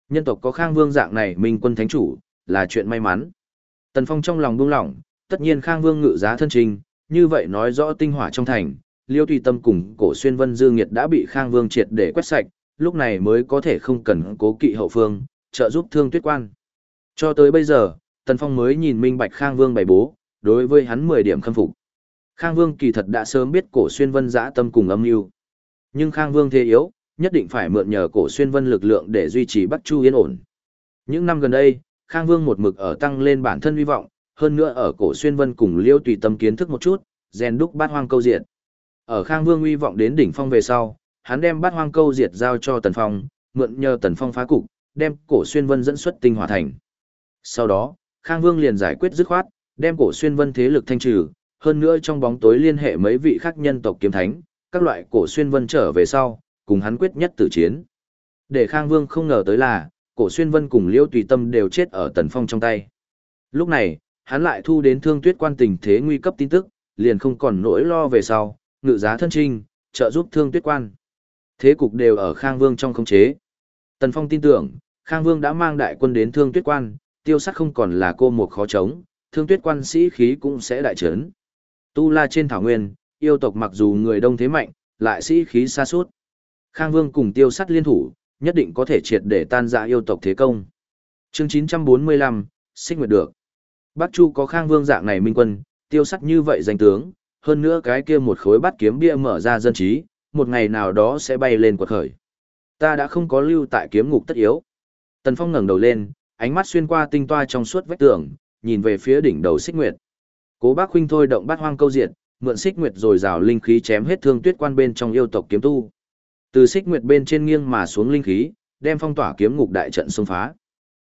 Nhân tộc có Khang Vương dạng này minh quân thánh chủ, là chuyện may mắn. Tần Phong trong lòng buông lỏng, tất nhiên Khang Vương ngự giá thân trinh, như vậy nói rõ tinh hỏa trong thành, Liêu Tùy Tâm cùng Cổ Xuyên Vân Dương Nghiệt đã bị Khang Vương triệt để quét sạch, lúc này mới có thể không cần cố kỵ hậu phương, trợ giúp thương tuyết quan. Cho tới bây giờ, Tần Phong mới nhìn minh bạch Khang Vương bày bố, đối với hắn 10 điểm khâm phục. Khang Vương kỳ thật đã sớm biết cổ xuyên vân dã tâm cùng âm mưu Nhưng Khang Vương thế yếu, nhất định phải mượn nhờ cổ xuyên vân lực lượng để duy trì Bắc Chu yên ổn. Những năm gần đây, Khang Vương một mực ở tăng lên bản thân hy vọng, hơn nữa ở cổ xuyên vân cùng liêu tùy tâm kiến thức một chút, rèn đúc bát hoang câu diệt. Ở Khang Vương hy vọng đến đỉnh phong về sau, hắn đem bát hoang câu diệt giao cho Tần Phong, mượn nhờ Tần Phong phá cục, đem cổ xuyên vân dẫn xuất tinh hỏa thành. Sau đó, Khang Vương liền giải quyết dứt khoát, đem cổ xuyên vân thế lực thanh trừ, hơn nữa trong bóng tối liên hệ mấy vị khác nhân tộc kiếm thánh, các loại cổ xuyên vân trở về sau, cùng hắn quyết nhất tử chiến. Để Khang Vương không ngờ tới là, cổ xuyên vân cùng Liêu Tùy Tâm đều chết ở Tần Phong trong tay. Lúc này, hắn lại thu đến thương tuyết quan tình thế nguy cấp tin tức, liền không còn nỗi lo về sau, ngự giá thân trinh, trợ giúp thương tuyết quan. Thế cục đều ở Khang Vương trong khống chế. Tần Phong tin tưởng, Khang Vương đã mang đại quân đến thương tuyết quan, tiêu sắt không còn là cô một khó chống, thương tuyết quan sĩ khí cũng sẽ đại trấn. Tu La trên thảo nguyên, yêu tộc mặc dù người đông thế mạnh, lại sĩ khí xa suốt. Khang Vương cùng tiêu sắt liên thủ, nhất định có thể triệt để tan ra yêu tộc thế công. Chương 945, xích nguyệt được. Bắc Chu có Khang Vương dạng này minh quân, tiêu sắt như vậy danh tướng, hơn nữa cái kia một khối bát kiếm bia mở ra dân trí, một ngày nào đó sẽ bay lên quật khởi. Ta đã không có lưu tại kiếm ngục tất yếu. Tần Phong ngẩng đầu lên, ánh mắt xuyên qua tinh toa trong suốt vách tường, nhìn về phía đỉnh đầu xích nguyệt. Cố Bác huynh thôi động bát hoang câu diệt, mượn xích nguyệt rồi rào linh khí chém hết thương tuyết quan bên trong yêu tộc kiếm tu. Từ xích nguyệt bên trên nghiêng mà xuống linh khí, đem phong tỏa kiếm ngục đại trận xông phá.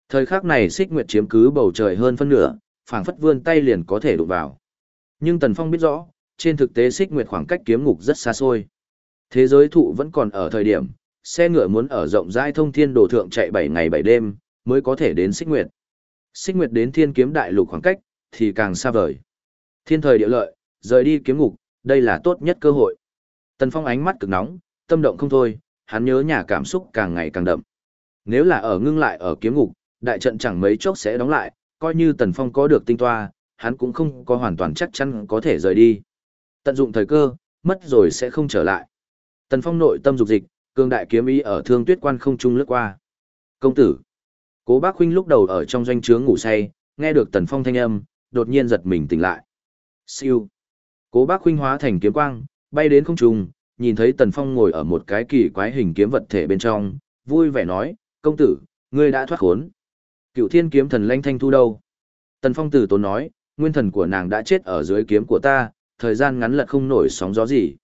Thời khắc này xích nguyệt chiếm cứ bầu trời hơn phân nửa, phảng phất vươn tay liền có thể đụng vào. Nhưng Tần Phong biết rõ, trên thực tế xích nguyệt khoảng cách kiếm ngục rất xa xôi. Thế giới thụ vẫn còn ở thời điểm, xe ngựa muốn ở rộng rãi thông thiên đồ thượng chạy 7 ngày 7 đêm, mới có thể đến xích nguyệt. Xích nguyệt đến thiên kiếm đại lục khoảng cách, thì càng xa vời. Thiên thời địa lợi, rời đi kiếm ngục, đây là tốt nhất cơ hội. Tần Phong ánh mắt cực nóng, tâm động không thôi, hắn nhớ nhà cảm xúc càng ngày càng đậm. Nếu là ở ngưng lại ở kiếm ngục, đại trận chẳng mấy chốc sẽ đóng lại, coi như Tần Phong có được tinh toa, hắn cũng không có hoàn toàn chắc chắn có thể rời đi. Tận dụng thời cơ, mất rồi sẽ không trở lại. Tần Phong nội tâm dục dịch, cường đại kiếm ý ở thương tuyết quan không trung lướt qua. Công tử. Cố bác huynh lúc đầu ở trong doanh trướng ngủ say, nghe được Tần Phong thanh âm, đột nhiên giật mình tỉnh lại. Siêu. Cố bác huynh hóa thành kiếm quang, bay đến không trung, nhìn thấy Tần Phong ngồi ở một cái kỳ quái hình kiếm vật thể bên trong, vui vẻ nói, công tử, ngươi đã thoát khốn. Cựu thiên kiếm thần lanh thanh thu đâu? Tần Phong tử tốn nói, nguyên thần của nàng đã chết ở dưới kiếm của ta, thời gian ngắn lật không nổi sóng gió gì.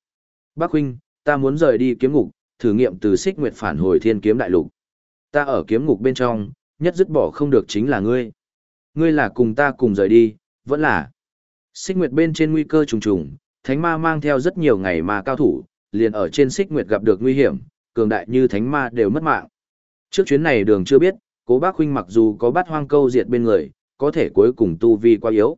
Bác huynh, ta muốn rời đi kiếm ngục, thử nghiệm từ xích nguyệt phản hồi thiên kiếm đại lục. Ta ở kiếm ngục bên trong, nhất dứt bỏ không được chính là ngươi. Ngươi là cùng ta cùng rời đi, vẫn là. Xích nguyệt bên trên nguy cơ trùng trùng, thánh ma mang theo rất nhiều ngày mà cao thủ, liền ở trên xích nguyệt gặp được nguy hiểm, cường đại như thánh ma đều mất mạng. Trước chuyến này đường chưa biết, cố bác huynh mặc dù có bắt hoang câu diệt bên người, có thể cuối cùng tu vi quá yếu.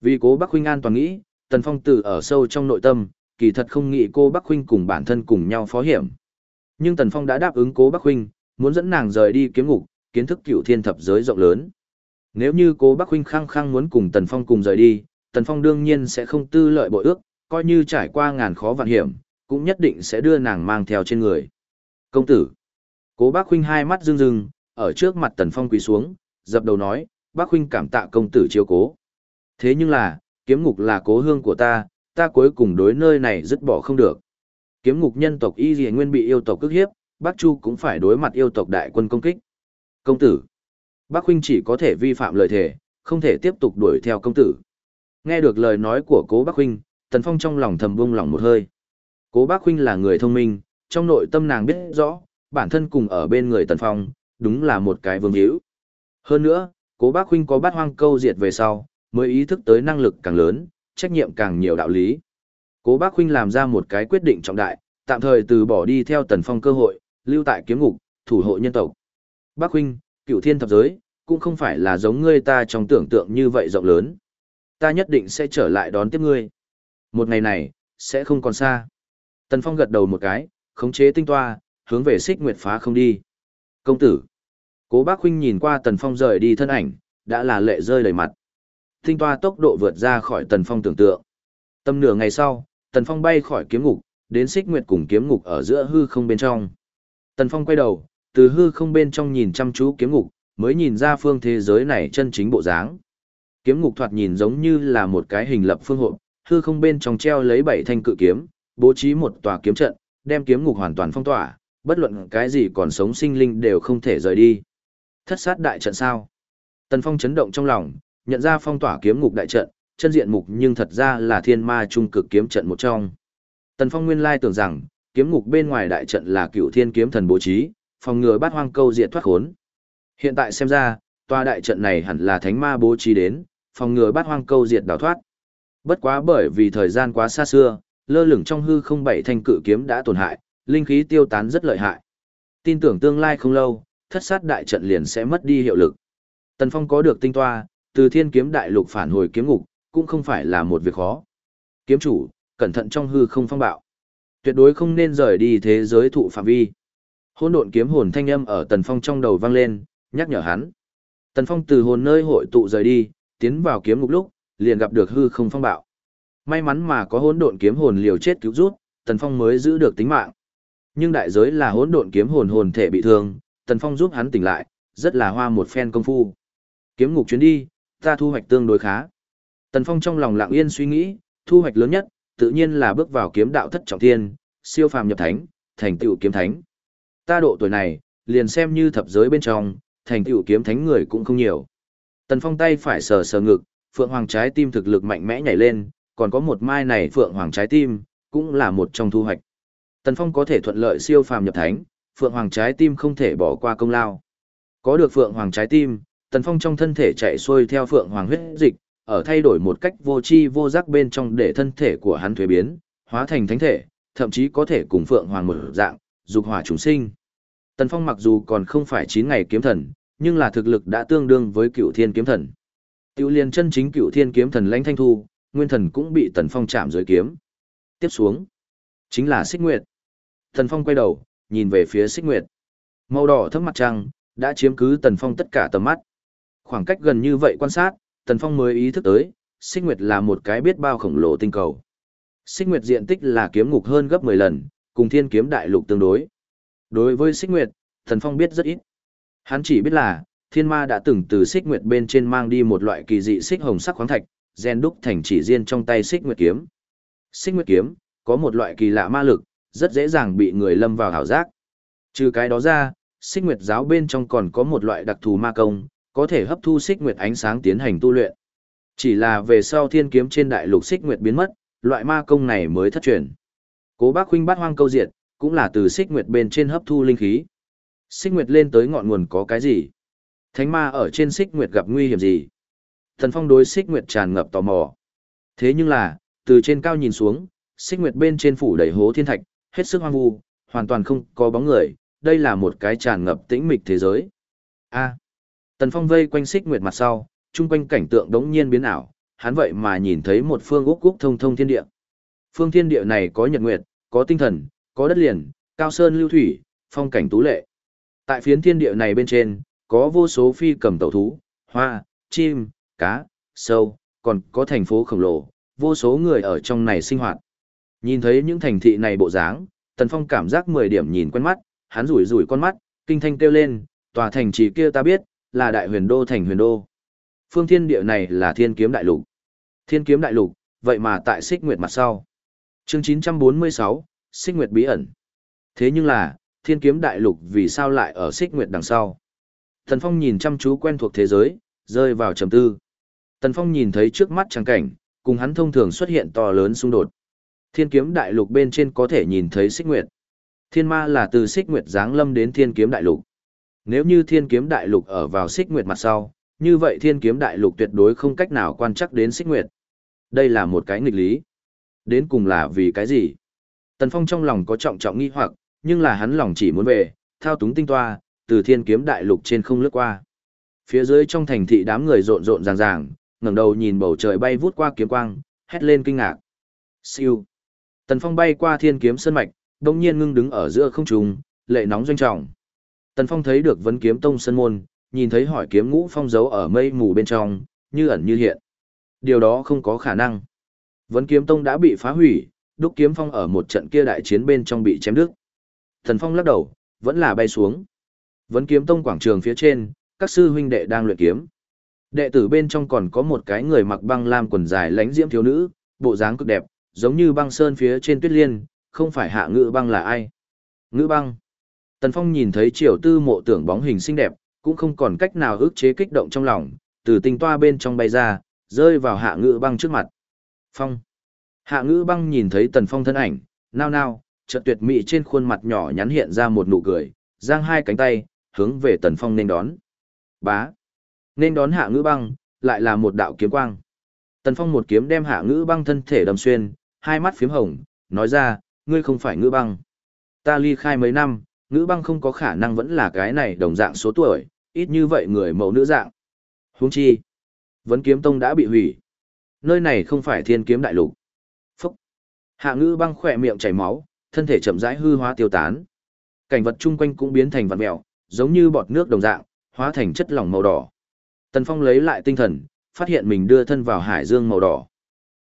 Vì cố bác huynh an toàn nghĩ, tần phong tử ở sâu trong nội tâm, kỳ thật không nghĩ cô bác huynh cùng bản thân cùng nhau phó hiểm. Nhưng tần phong đã đáp ứng cố bác huynh, muốn dẫn nàng rời đi kiếm ngục, kiến thức cựu thiên thập giới rộng lớn. Nếu như cố bác huynh khăng khăng muốn cùng tần phong cùng rời đi, tần phong đương nhiên sẽ không tư lợi bội ước, coi như trải qua ngàn khó vạn hiểm, cũng nhất định sẽ đưa nàng mang theo trên người. Công tử. Cố bác huynh hai mắt rưng rưng, ở trước mặt tần phong quỳ xuống, dập đầu nói, bác huynh cảm tạ công tử chiếu cố. Thế nhưng là, kiếm ngục là cố hương của ta, ta cuối cùng đối nơi này dứt bỏ không được. Kiếm ngục nhân tộc y dì nguyên bị yêu tộc cức hiếp, bác Chu cũng phải đối mặt yêu tộc đại quân công kích. Công tử. Bác huynh chỉ có thể vi phạm lời thề, không thể tiếp tục đuổi theo công tử. Nghe được lời nói của cố bác huynh, Tần Phong trong lòng thầm buông lòng một hơi. Cố bác huynh là người thông minh, trong nội tâm nàng biết rõ, bản thân cùng ở bên người Tần Phong, đúng là một cái vương hữu. Hơn nữa, cố bác huynh có bát hoang câu diệt về sau, mới ý thức tới năng lực càng lớn, trách nhiệm càng nhiều đạo lý. Cố bác huynh làm ra một cái quyết định trọng đại, tạm thời từ bỏ đi theo Tần Phong cơ hội, lưu tại kiếm ngục, thủ hộ nhân tộc. Bác huynh, cựu thiên thập giới, cũng không phải là giống ngươi ta trong tưởng tượng như vậy rộng lớn. Ta nhất định sẽ trở lại đón tiếp ngươi. Một ngày này, sẽ không còn xa. Tần Phong gật đầu một cái, khống chế tinh toa, hướng về xích nguyệt phá không đi. Công tử. Cố bác huynh nhìn qua Tần Phong rời đi thân ảnh, đã là lệ rơi đầy mặt. Tinh toa tốc độ vượt ra khỏi Tần Phong tưởng tượng. Tâm nửa ngày sau, Tần Phong bay khỏi kiếm ngục, đến xích nguyệt cùng kiếm ngục ở giữa hư không bên trong. Tần Phong quay đầu, từ hư không bên trong nhìn chăm chú kiếm ngục, mới nhìn ra phương thế giới này chân chính bộ dáng. Kiếm ngục thoạt nhìn giống như là một cái hình lập phương hộp, hư không bên trong treo lấy bảy thanh cự kiếm, bố trí một tòa kiếm trận, đem kiếm ngục hoàn toàn phong tỏa, bất luận cái gì còn sống sinh linh đều không thể rời đi. Thất sát đại trận sao? Tần Phong chấn động trong lòng, nhận ra phong tỏa kiếm ngục đại trận, chân diện mục nhưng thật ra là thiên ma trung cực kiếm trận một trong. Tần Phong nguyên lai tưởng rằng, kiếm ngục bên ngoài đại trận là cựu thiên kiếm thần bố trí, phòng ngừa bắt hoang câu diệt thoát khốn. Hiện tại xem ra, tòa đại trận này hẳn là thánh ma bố trí đến, phòng ngừa bắt hoang câu diệt đào thoát. Bất quá bởi vì thời gian quá xa xưa, lơ lửng trong hư không bảy thanh cự kiếm đã tổn hại, linh khí tiêu tán rất lợi hại. Tin tưởng tương lai không lâu, thất sát đại trận liền sẽ mất đi hiệu lực. Tần Phong có được tinh toa, từ thiên kiếm đại lục phản hồi kiếm ngục, cũng không phải là một việc khó. Kiếm chủ, cẩn thận trong hư không phong bạo. Tuyệt đối không nên rời đi thế giới thụ phạm vi. Hỗn độn kiếm hồn thanh âm ở Tần Phong trong đầu vang lên, nhắc nhở hắn. Tần Phong từ hồn nơi hội tụ rời đi, tiến vào kiếm ngục lúc, liền gặp được hư không phong bạo. May mắn mà có hỗn độn kiếm hồn liều chết cứu rút, Tần Phong mới giữ được tính mạng. Nhưng đại giới là hỗn độn kiếm hồn hồn thể bị thương, Tần Phong giúp hắn tỉnh lại, rất là hoa một phen công phu. Kiếm ngục chuyến đi, ta thu hoạch tương đối khá. Tần Phong trong lòng lặng yên suy nghĩ, thu hoạch lớn nhất, tự nhiên là bước vào kiếm đạo thất trọng thiên, siêu phàm nhập thánh, thành tựu kiếm thánh. Ta độ tuổi này, liền xem như thập giới bên trong, thành tựu kiếm thánh người cũng không nhiều. Tần Phong tay phải sờ sờ ngực, Phượng Hoàng trái tim thực lực mạnh mẽ nhảy lên, còn có một mai này Phượng Hoàng trái tim, cũng là một trong thu hoạch. Tần Phong có thể thuận lợi siêu phàm nhập thánh, Phượng Hoàng trái tim không thể bỏ qua công lao. Có được Phượng Hoàng trái tim, Tần Phong trong thân thể chạy xuôi theo Phượng Hoàng huyết dịch, ở thay đổi một cách vô tri vô giác bên trong để thân thể của hắn thuế biến, hóa thành thánh thể, thậm chí có thể cùng Phượng Hoàng một dạng, dục hỏa chúng sinh. Tần Phong mặc dù còn không phải 9 ngày kiếm thần, nhưng là thực lực đã tương đương với cựu thiên kiếm thần. Tiểu liên chân chính cựu thiên kiếm thần lãnh thanh thu, nguyên thần cũng bị Tần Phong chạm dưới kiếm. Tiếp xuống, chính là xích nguyệt. Tần Phong quay đầu, nhìn về phía xích nguyệt. Màu đỏ thấm mặt trăng, đã chiếm cứ Tần Phong tất cả tầm mắt. Khoảng cách gần như vậy quan sát, Tần Phong mới ý thức tới, xích nguyệt là một cái biết bao khổng lồ tinh cầu. Xích nguyệt diện tích là kiếm ngục hơn gấp 10 lần, cùng thiên kiếm đại lục tương đối. Đối với Sích nguyệt, Thần Phong biết rất ít. Hắn chỉ biết là, thiên ma đã từng từ Sích nguyệt bên trên mang đi một loại kỳ dị xích hồng sắc khoáng thạch, gen đúc thành chỉ riêng trong tay Sích nguyệt kiếm. Sích nguyệt kiếm, có một loại kỳ lạ ma lực, rất dễ dàng bị người lâm vào hảo giác. Trừ cái đó ra, Sích nguyệt giáo bên trong còn có một loại đặc thù ma công, có thể hấp thu Sích nguyệt ánh sáng tiến hành tu luyện. Chỉ là về sau thiên kiếm trên đại lục Sích nguyệt biến mất, loại ma công này mới thất truyền. Cố bác huynh bát hoang câu diệt, cũng là từ xích nguyệt bên trên hấp thu linh khí. Xích nguyệt lên tới ngọn nguồn có cái gì? Thánh ma ở trên xích nguyệt gặp nguy hiểm gì? Thần phong đối xích nguyệt tràn ngập tò mò. Thế nhưng là, từ trên cao nhìn xuống, xích nguyệt bên trên phủ đầy hố thiên thạch, hết sức hoang vu, hoàn toàn không có bóng người, đây là một cái tràn ngập tĩnh mịch thế giới. A. À. Tần Phong vây quanh xích nguyệt mặt sau, chung quanh cảnh tượng đống nhiên biến ảo, hắn vậy mà nhìn thấy một phương úc úc thông thông thiên địa. Phương thiên địa này có nhật nguyệt, có tinh thần, có đất liền, cao sơn lưu thủy, phong cảnh tú lệ. Tại phiến thiên địa này bên trên, có vô số phi cầm tẩu thú, hoa, chim, cá, sâu, còn có thành phố khổng lồ, vô số người ở trong này sinh hoạt. Nhìn thấy những thành thị này bộ dáng, Tần Phong cảm giác 10 điểm nhìn quen mắt, hắn rủi rủi con mắt, kinh thanh kêu lên, tòa thành trì kia ta biết, là đại huyền đô thành huyền đô. Phương thiên địa này là thiên kiếm đại lục. Thiên kiếm đại lục, vậy mà tại xích nguyệt mặt sau. Chương 946, xích nguyệt bí ẩn. Thế nhưng là, thiên kiếm đại lục vì sao lại ở xích nguyệt đằng sau? Tần Phong nhìn chăm chú quen thuộc thế giới, rơi vào trầm tư. Tần Phong nhìn thấy trước mắt trang cảnh, cùng hắn thông thường xuất hiện to lớn xung đột. Thiên kiếm đại lục bên trên có thể nhìn thấy xích nguyệt. Thiên ma là từ xích nguyệt giáng lâm đến thiên kiếm đại lục. Nếu như thiên kiếm đại lục ở vào xích nguyệt mặt sau, như vậy thiên kiếm đại lục tuyệt đối không cách nào quan chắc đến xích nguyệt. Đây là một cái nghịch lý. Đến cùng là vì cái gì? Tần Phong trong lòng có trọng trọng nghi hoặc, nhưng là hắn lòng chỉ muốn về, thao túng tinh toa, từ thiên kiếm đại lục trên không lướt qua. Phía dưới trong thành thị đám người rộn rộn ràng ràng, ngẩng đầu nhìn bầu trời bay vút qua kiếm quang, hét lên kinh ngạc. Siêu. Tần Phong bay qua thiên kiếm sơn mạch, đồng nhiên ngưng đứng ở giữa không trung, lệ nóng doanh trọng. Tần Phong thấy được vấn kiếm tông sân môn, nhìn thấy hỏi kiếm ngũ phong giấu ở mây mù bên trong, như ẩn như hiện. Điều đó không có khả năng. Vấn kiếm tông đã bị phá hủy, đúc kiếm phong ở một trận kia đại chiến bên trong bị chém đứt. Thần Phong lắc đầu, vẫn là bay xuống. Vấn kiếm tông quảng trường phía trên, các sư huynh đệ đang luyện kiếm. Đệ tử bên trong còn có một cái người mặc băng lam quần dài lánh diễm thiếu nữ, bộ dáng cực đẹp, giống như băng sơn phía trên tuyết liên, không phải hạ ngữ băng là ai. Ngữ băng. Tần Phong nhìn thấy triều tư mộ tưởng bóng hình xinh đẹp, cũng không còn cách nào ức chế kích động trong lòng, từ tinh toa bên trong bay ra, rơi vào hạ ngữ băng trước mặt. Phong. Hạ ngữ băng nhìn thấy Tần Phong thân ảnh, nao nao, chợt tuyệt mỹ trên khuôn mặt nhỏ nhắn hiện ra một nụ cười, giang hai cánh tay, hướng về Tần Phong nên đón. Bá. Nên đón hạ ngữ băng, lại là một đạo kiếm quang. Tần Phong một kiếm đem hạ ngữ băng thân thể đâm xuyên, hai mắt phím hồng, nói ra, ngươi không phải ngữ băng. Ta ly khai mấy năm, ngữ băng không có khả năng vẫn là cái này đồng dạng số tuổi, ít như vậy người mẫu nữ dạng. Huống chi, vấn kiếm tông đã bị hủy. Nơi này không phải thiên kiếm đại lục. Phúc. Hạ ngữ băng khỏe miệng chảy máu, thân thể chậm rãi hư hóa tiêu tán. Cảnh vật chung quanh cũng biến thành vạt mèo, giống như bọt nước đồng dạng, hóa thành chất lỏng màu đỏ. Tần Phong lấy lại tinh thần, phát hiện mình đưa thân vào hải dương màu đỏ.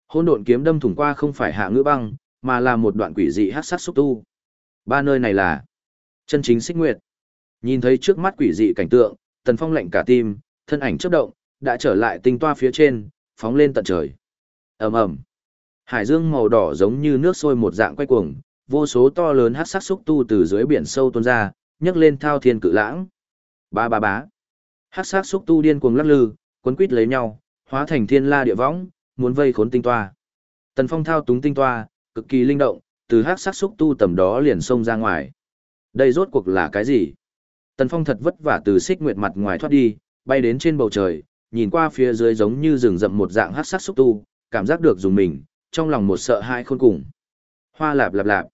Hôn độn kiếm đâm thủng qua không phải hạ ngữ băng, mà là một đoạn quỷ dị hắc sắc xúc tu. Ba nơi này là chân chính xích nguyệt. Nhìn thấy trước mắt quỷ dị cảnh tượng, Tần Phong lạnh cả tim, thân ảnh chớp động, đã trở lại tinh toa phía trên, phóng lên tận trời. Ầm ầm. Hải dương màu đỏ giống như nước sôi một dạng quay cuồng, vô số to lớn hắc sắc xúc tu từ dưới biển sâu tuôn ra, nhấc lên thao thiên cự lãng. Ba ba bá. Hắc sắc xúc tu điên cuồng lắc lư, cuốn quít lấy nhau, hóa thành thiên la địa võng, muốn vây khốn tinh toa. Tần Phong thao túng tinh toa, cực kỳ linh động, từ hắc sắc xúc tu tầm đó liền xông ra ngoài. Đây rốt cuộc là cái gì? Tần Phong thật vất vả từ xích nguyệt mặt ngoài thoát đi, bay đến trên bầu trời, nhìn qua phía dưới giống như rừng rậm một dạng hắc sắc xúc tu, cảm giác được dùng mình, trong lòng một sợ hai khôn cùng. Hoa lạp lạp lạp.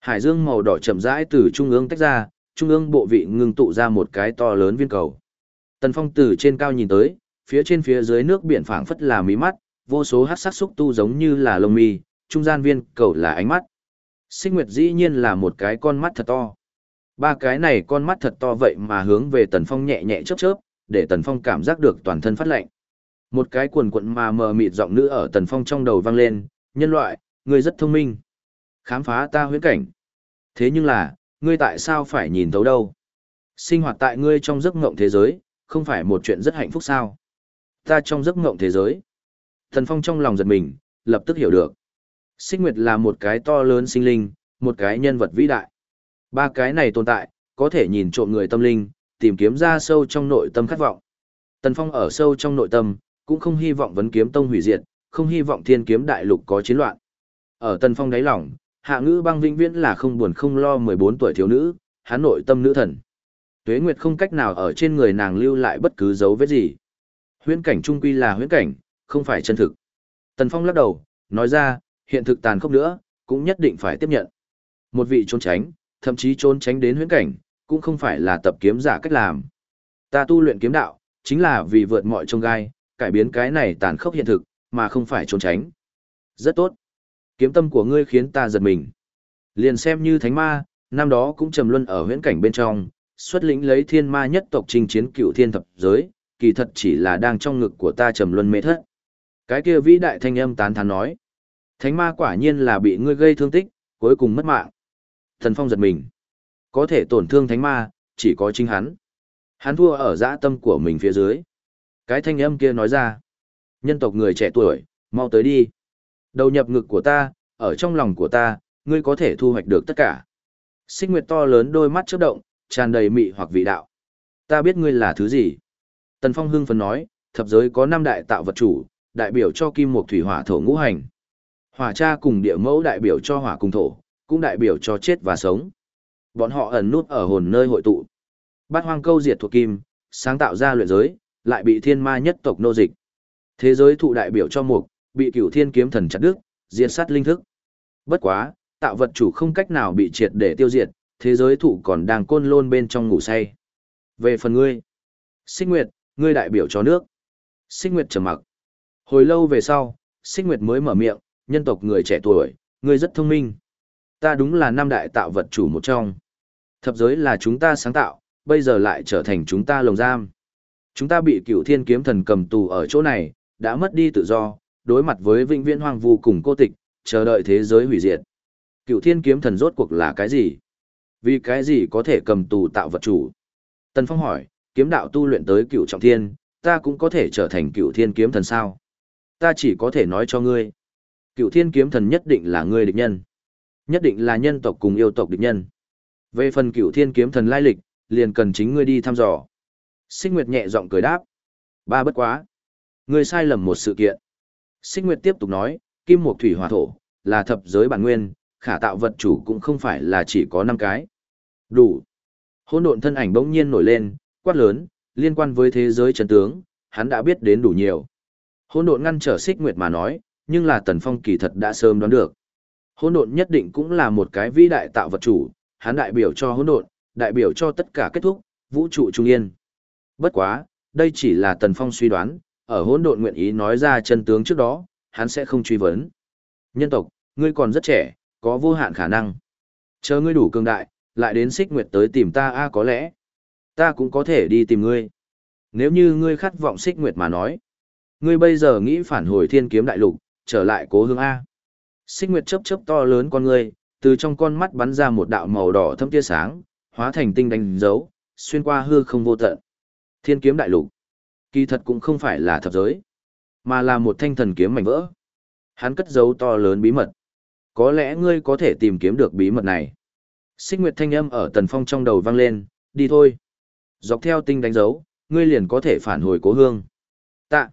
Hải dương màu đỏ chậm rãi từ trung ương tách ra, trung ương bộ vị ngưng tụ ra một cái to lớn viên cầu. Tần Phong từ trên cao nhìn tới, phía trên phía dưới nước biển phảng phất là mí mắt, vô số hắc sắc xúc tu giống như là lông mi, trung gian viên cầu là ánh mắt. sinh Nguyệt dĩ nhiên là một cái con mắt thật to. Ba cái này con mắt thật to vậy mà hướng về Tần Phong nhẹ nhẹ chớp chớp, để Tần Phong cảm giác được toàn thân phát lạnh. Một cái cuồn cuộn mà mờ mịt giọng nữ ở Tần Phong trong đầu vang lên, nhân loại, ngươi rất thông minh. Khám phá ta huyễn cảnh. Thế nhưng là, ngươi tại sao phải nhìn thấu đâu? Sinh hoạt tại ngươi trong giấc ngộng thế giới, không phải một chuyện rất hạnh phúc sao? Ta trong giấc ngộng thế giới. Tần Phong trong lòng giật mình, lập tức hiểu được. Xích Nguyệt là một cái to lớn sinh linh, một cái nhân vật vĩ đại. Ba cái này tồn tại, có thể nhìn trộm người tâm linh, tìm kiếm ra sâu trong nội tâm khát vọng. Tần Phong ở sâu trong nội tâm, cũng không hy vọng vấn kiếm tông hủy diệt, không hy vọng thiên kiếm đại lục có chiến loạn. Ở Tần Phong đáy lòng, hạ ngữ băng vĩnh viễn là không buồn không lo 14 tuổi thiếu nữ, hán nội tâm nữ thần. Tuế Nguyệt không cách nào ở trên người nàng lưu lại bất cứ dấu vết gì. Huyễn cảnh trung quy là huyễn cảnh, không phải chân thực. Tần Phong lắc đầu, nói ra, hiện thực tàn khốc nữa, cũng nhất định phải tiếp nhận. Một vị trốn tránh, thậm chí trốn tránh đến huyễn cảnh, cũng không phải là tập kiếm giả cách làm. Ta tu luyện kiếm đạo, chính là vì vượt mọi trông gai, cải biến cái này tàn khốc hiện thực, mà không phải trốn tránh. Rất tốt. Kiếm tâm của ngươi khiến ta giật mình. Liền xem như thánh ma, năm đó cũng trầm luân ở huyễn cảnh bên trong, xuất lĩnh lấy thiên ma nhất tộc chinh chiến cựu thiên thập giới, kỳ thật chỉ là đang trong ngực của ta trầm luân mê thất. Cái kia vĩ đại thanh âm tán thán nói. Thánh ma quả nhiên là bị ngươi gây thương tích, cuối cùng mất mạng. Thần Phong giật mình. Có thể tổn thương thánh ma, chỉ có chính hắn. Hắn thua ở dã tâm của mình phía dưới. Cái thanh âm kia nói ra. Nhân tộc người trẻ tuổi, mau tới đi. Đầu nhập ngực của ta, ở trong lòng của ta, ngươi có thể thu hoạch được tất cả. Xích Nguyệt to lớn đôi mắt chớp động, tràn đầy mị hoặc vị đạo. Ta biết ngươi là thứ gì. Tần Phong hưng phấn nói, thập giới có năm đại tạo vật chủ, đại biểu cho kim mộc thủy hỏa thổ ngũ hành. Hỏa cha cùng địa mẫu đại biểu cho hỏa cùng thổ, cũng đại biểu cho chết và sống. Bọn họ ẩn nút ở hồn nơi hội tụ. Bát hoang câu diệt thuộc kim, sáng tạo ra luyện giới, lại bị thiên ma nhất tộc nô dịch. Thế giới thụ đại biểu cho mục, bị cửu thiên kiếm thần chặt đứt, diệt sát linh thức. Bất quá, tạo vật chủ không cách nào bị triệt để tiêu diệt, thế giới thụ còn đang côn lôn bên trong ngủ say. Về phần ngươi, Xích Nguyệt, ngươi đại biểu cho nước. Xích Nguyệt trầm mặc. Hồi lâu về sau, Xích Nguyệt mới mở miệng, nhân tộc người trẻ tuổi, ngươi rất thông minh. Ta đúng là năm đại tạo vật chủ một trong. Thập giới là chúng ta sáng tạo, bây giờ lại trở thành chúng ta lồng giam. Chúng ta bị cựu thiên kiếm thần cầm tù ở chỗ này, đã mất đi tự do, đối mặt với vĩnh viễn hoang vu cùng cô tịch, chờ đợi thế giới hủy diệt. Cựu thiên kiếm thần rốt cuộc là cái gì? Vì cái gì có thể cầm tù tạo vật chủ? Tần Phong hỏi, kiếm đạo tu luyện tới cựu trọng thiên, ta cũng có thể trở thành cựu thiên kiếm thần sao? Ta chỉ có thể nói cho ngươi. Cựu thiên kiếm thần nhất định là ngươi địch nhân. Nhất định là nhân tộc cùng yêu tộc địch nhân. Về phần cựu thiên kiếm thần lai lịch, liền cần chính ngươi đi thăm dò. Xích Nguyệt nhẹ giọng cười đáp. Ba bất quá. Ngươi sai lầm một sự kiện. Xích Nguyệt tiếp tục nói, kim mộc thủy hỏa thổ, là thập giới bản nguyên, khả tạo vật chủ cũng không phải là chỉ có năm cái. Đủ. Hôn độn thân ảnh bỗng nhiên nổi lên, quát lớn, liên quan với thế giới chân tướng, hắn đã biết đến đủ nhiều. Hôn độn ngăn trở Xích Nguyệt mà nói, nhưng là Tần Phong kỳ thật đã sớm đoán được. Hỗn độn nhất định cũng là một cái vĩ đại tạo vật chủ, hắn đại biểu cho hỗn độn, đại biểu cho tất cả kết thúc, vũ trụ trung yên. Bất quá, đây chỉ là Tần Phong suy đoán, ở hỗn độn nguyện ý nói ra chân tướng trước đó, hắn sẽ không truy vấn. Nhân tộc, ngươi còn rất trẻ, có vô hạn khả năng. Chờ ngươi đủ cường đại, lại đến xích nguyệt tới tìm ta a có lẽ. Ta cũng có thể đi tìm ngươi. Nếu như ngươi khát vọng xích nguyệt mà nói. Ngươi bây giờ nghĩ phản hồi thiên kiếm đại lục, trở lại cố hương A. Xích nguyệt chớp chớp to lớn con ngươi, từ trong con mắt bắn ra một đạo màu đỏ thâm tia sáng, hóa thành tinh đánh dấu, xuyên qua hư không vô tận. Thiên kiếm đại lục. Kỳ thật cũng không phải là thập giới, mà là một thanh thần kiếm mảnh vỡ. Hắn cất dấu to lớn bí mật. Có lẽ ngươi có thể tìm kiếm được bí mật này. Xích Nguyệt thanh âm ở Tần Phong trong đầu vang lên, đi thôi. Dọc theo tinh đánh dấu, ngươi liền có thể phản hồi cố hương. Tạ.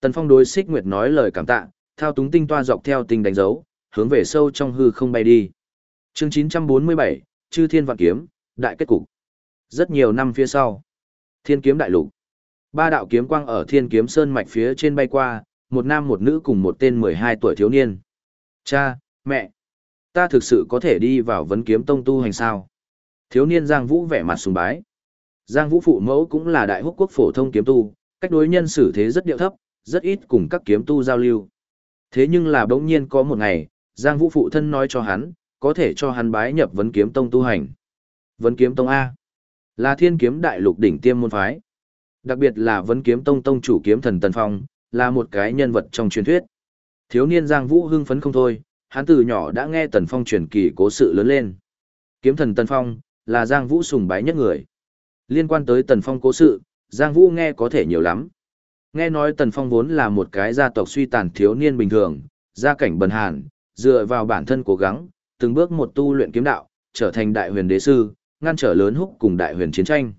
Tần Phong đối Xích Nguyệt nói lời cảm tạ, thao túng tinh toa dọc theo tinh đánh dấu, hướng về sâu trong hư không bay đi. Chương 947, Chư Thiên Vạn Kiếm, Đại kết cục. Rất nhiều năm phía sau, Thiên Kiếm Đại Lục. Ba đạo kiếm quang ở Thiên Kiếm Sơn mạch phía trên bay qua, một nam một nữ cùng một tên 12 tuổi thiếu niên. Cha, mẹ, ta thực sự có thể đi vào vấn kiếm tông tu hành sao? Thiếu niên Giang Vũ vẻ mặt sùng bái. Giang Vũ phụ mẫu cũng là đại húc quốc phổ thông kiếm tu, cách đối nhân xử thế rất điệu thấp, rất ít cùng các kiếm tu giao lưu. Thế nhưng là bỗng nhiên có một ngày, Giang Vũ phụ thân nói cho hắn, có thể cho hắn bái nhập vấn kiếm tông tu hành. Vấn kiếm tông A là thiên kiếm đại lục đỉnh tiêm môn phái. Đặc biệt là vấn kiếm tông tông chủ kiếm thần Tần Phong, là một cái nhân vật trong truyền thuyết. Thiếu niên Giang Vũ hưng phấn không thôi, hắn từ nhỏ đã nghe Tần Phong truyền kỳ cố sự lớn lên. Kiếm thần Tần Phong, là Giang Vũ sùng bái nhất người. Liên quan tới Tần Phong cố sự, Giang Vũ nghe có thể nhiều lắm. Nghe nói Tần Phong vốn là một cái gia tộc suy tàn thiếu niên bình thường, gia cảnh bần hàn, dựa vào bản thân cố gắng, từng bước một tu luyện kiếm đạo, trở thành đại huyền đế sư, ngăn trở lớn húc cùng đại huyền chiến tranh.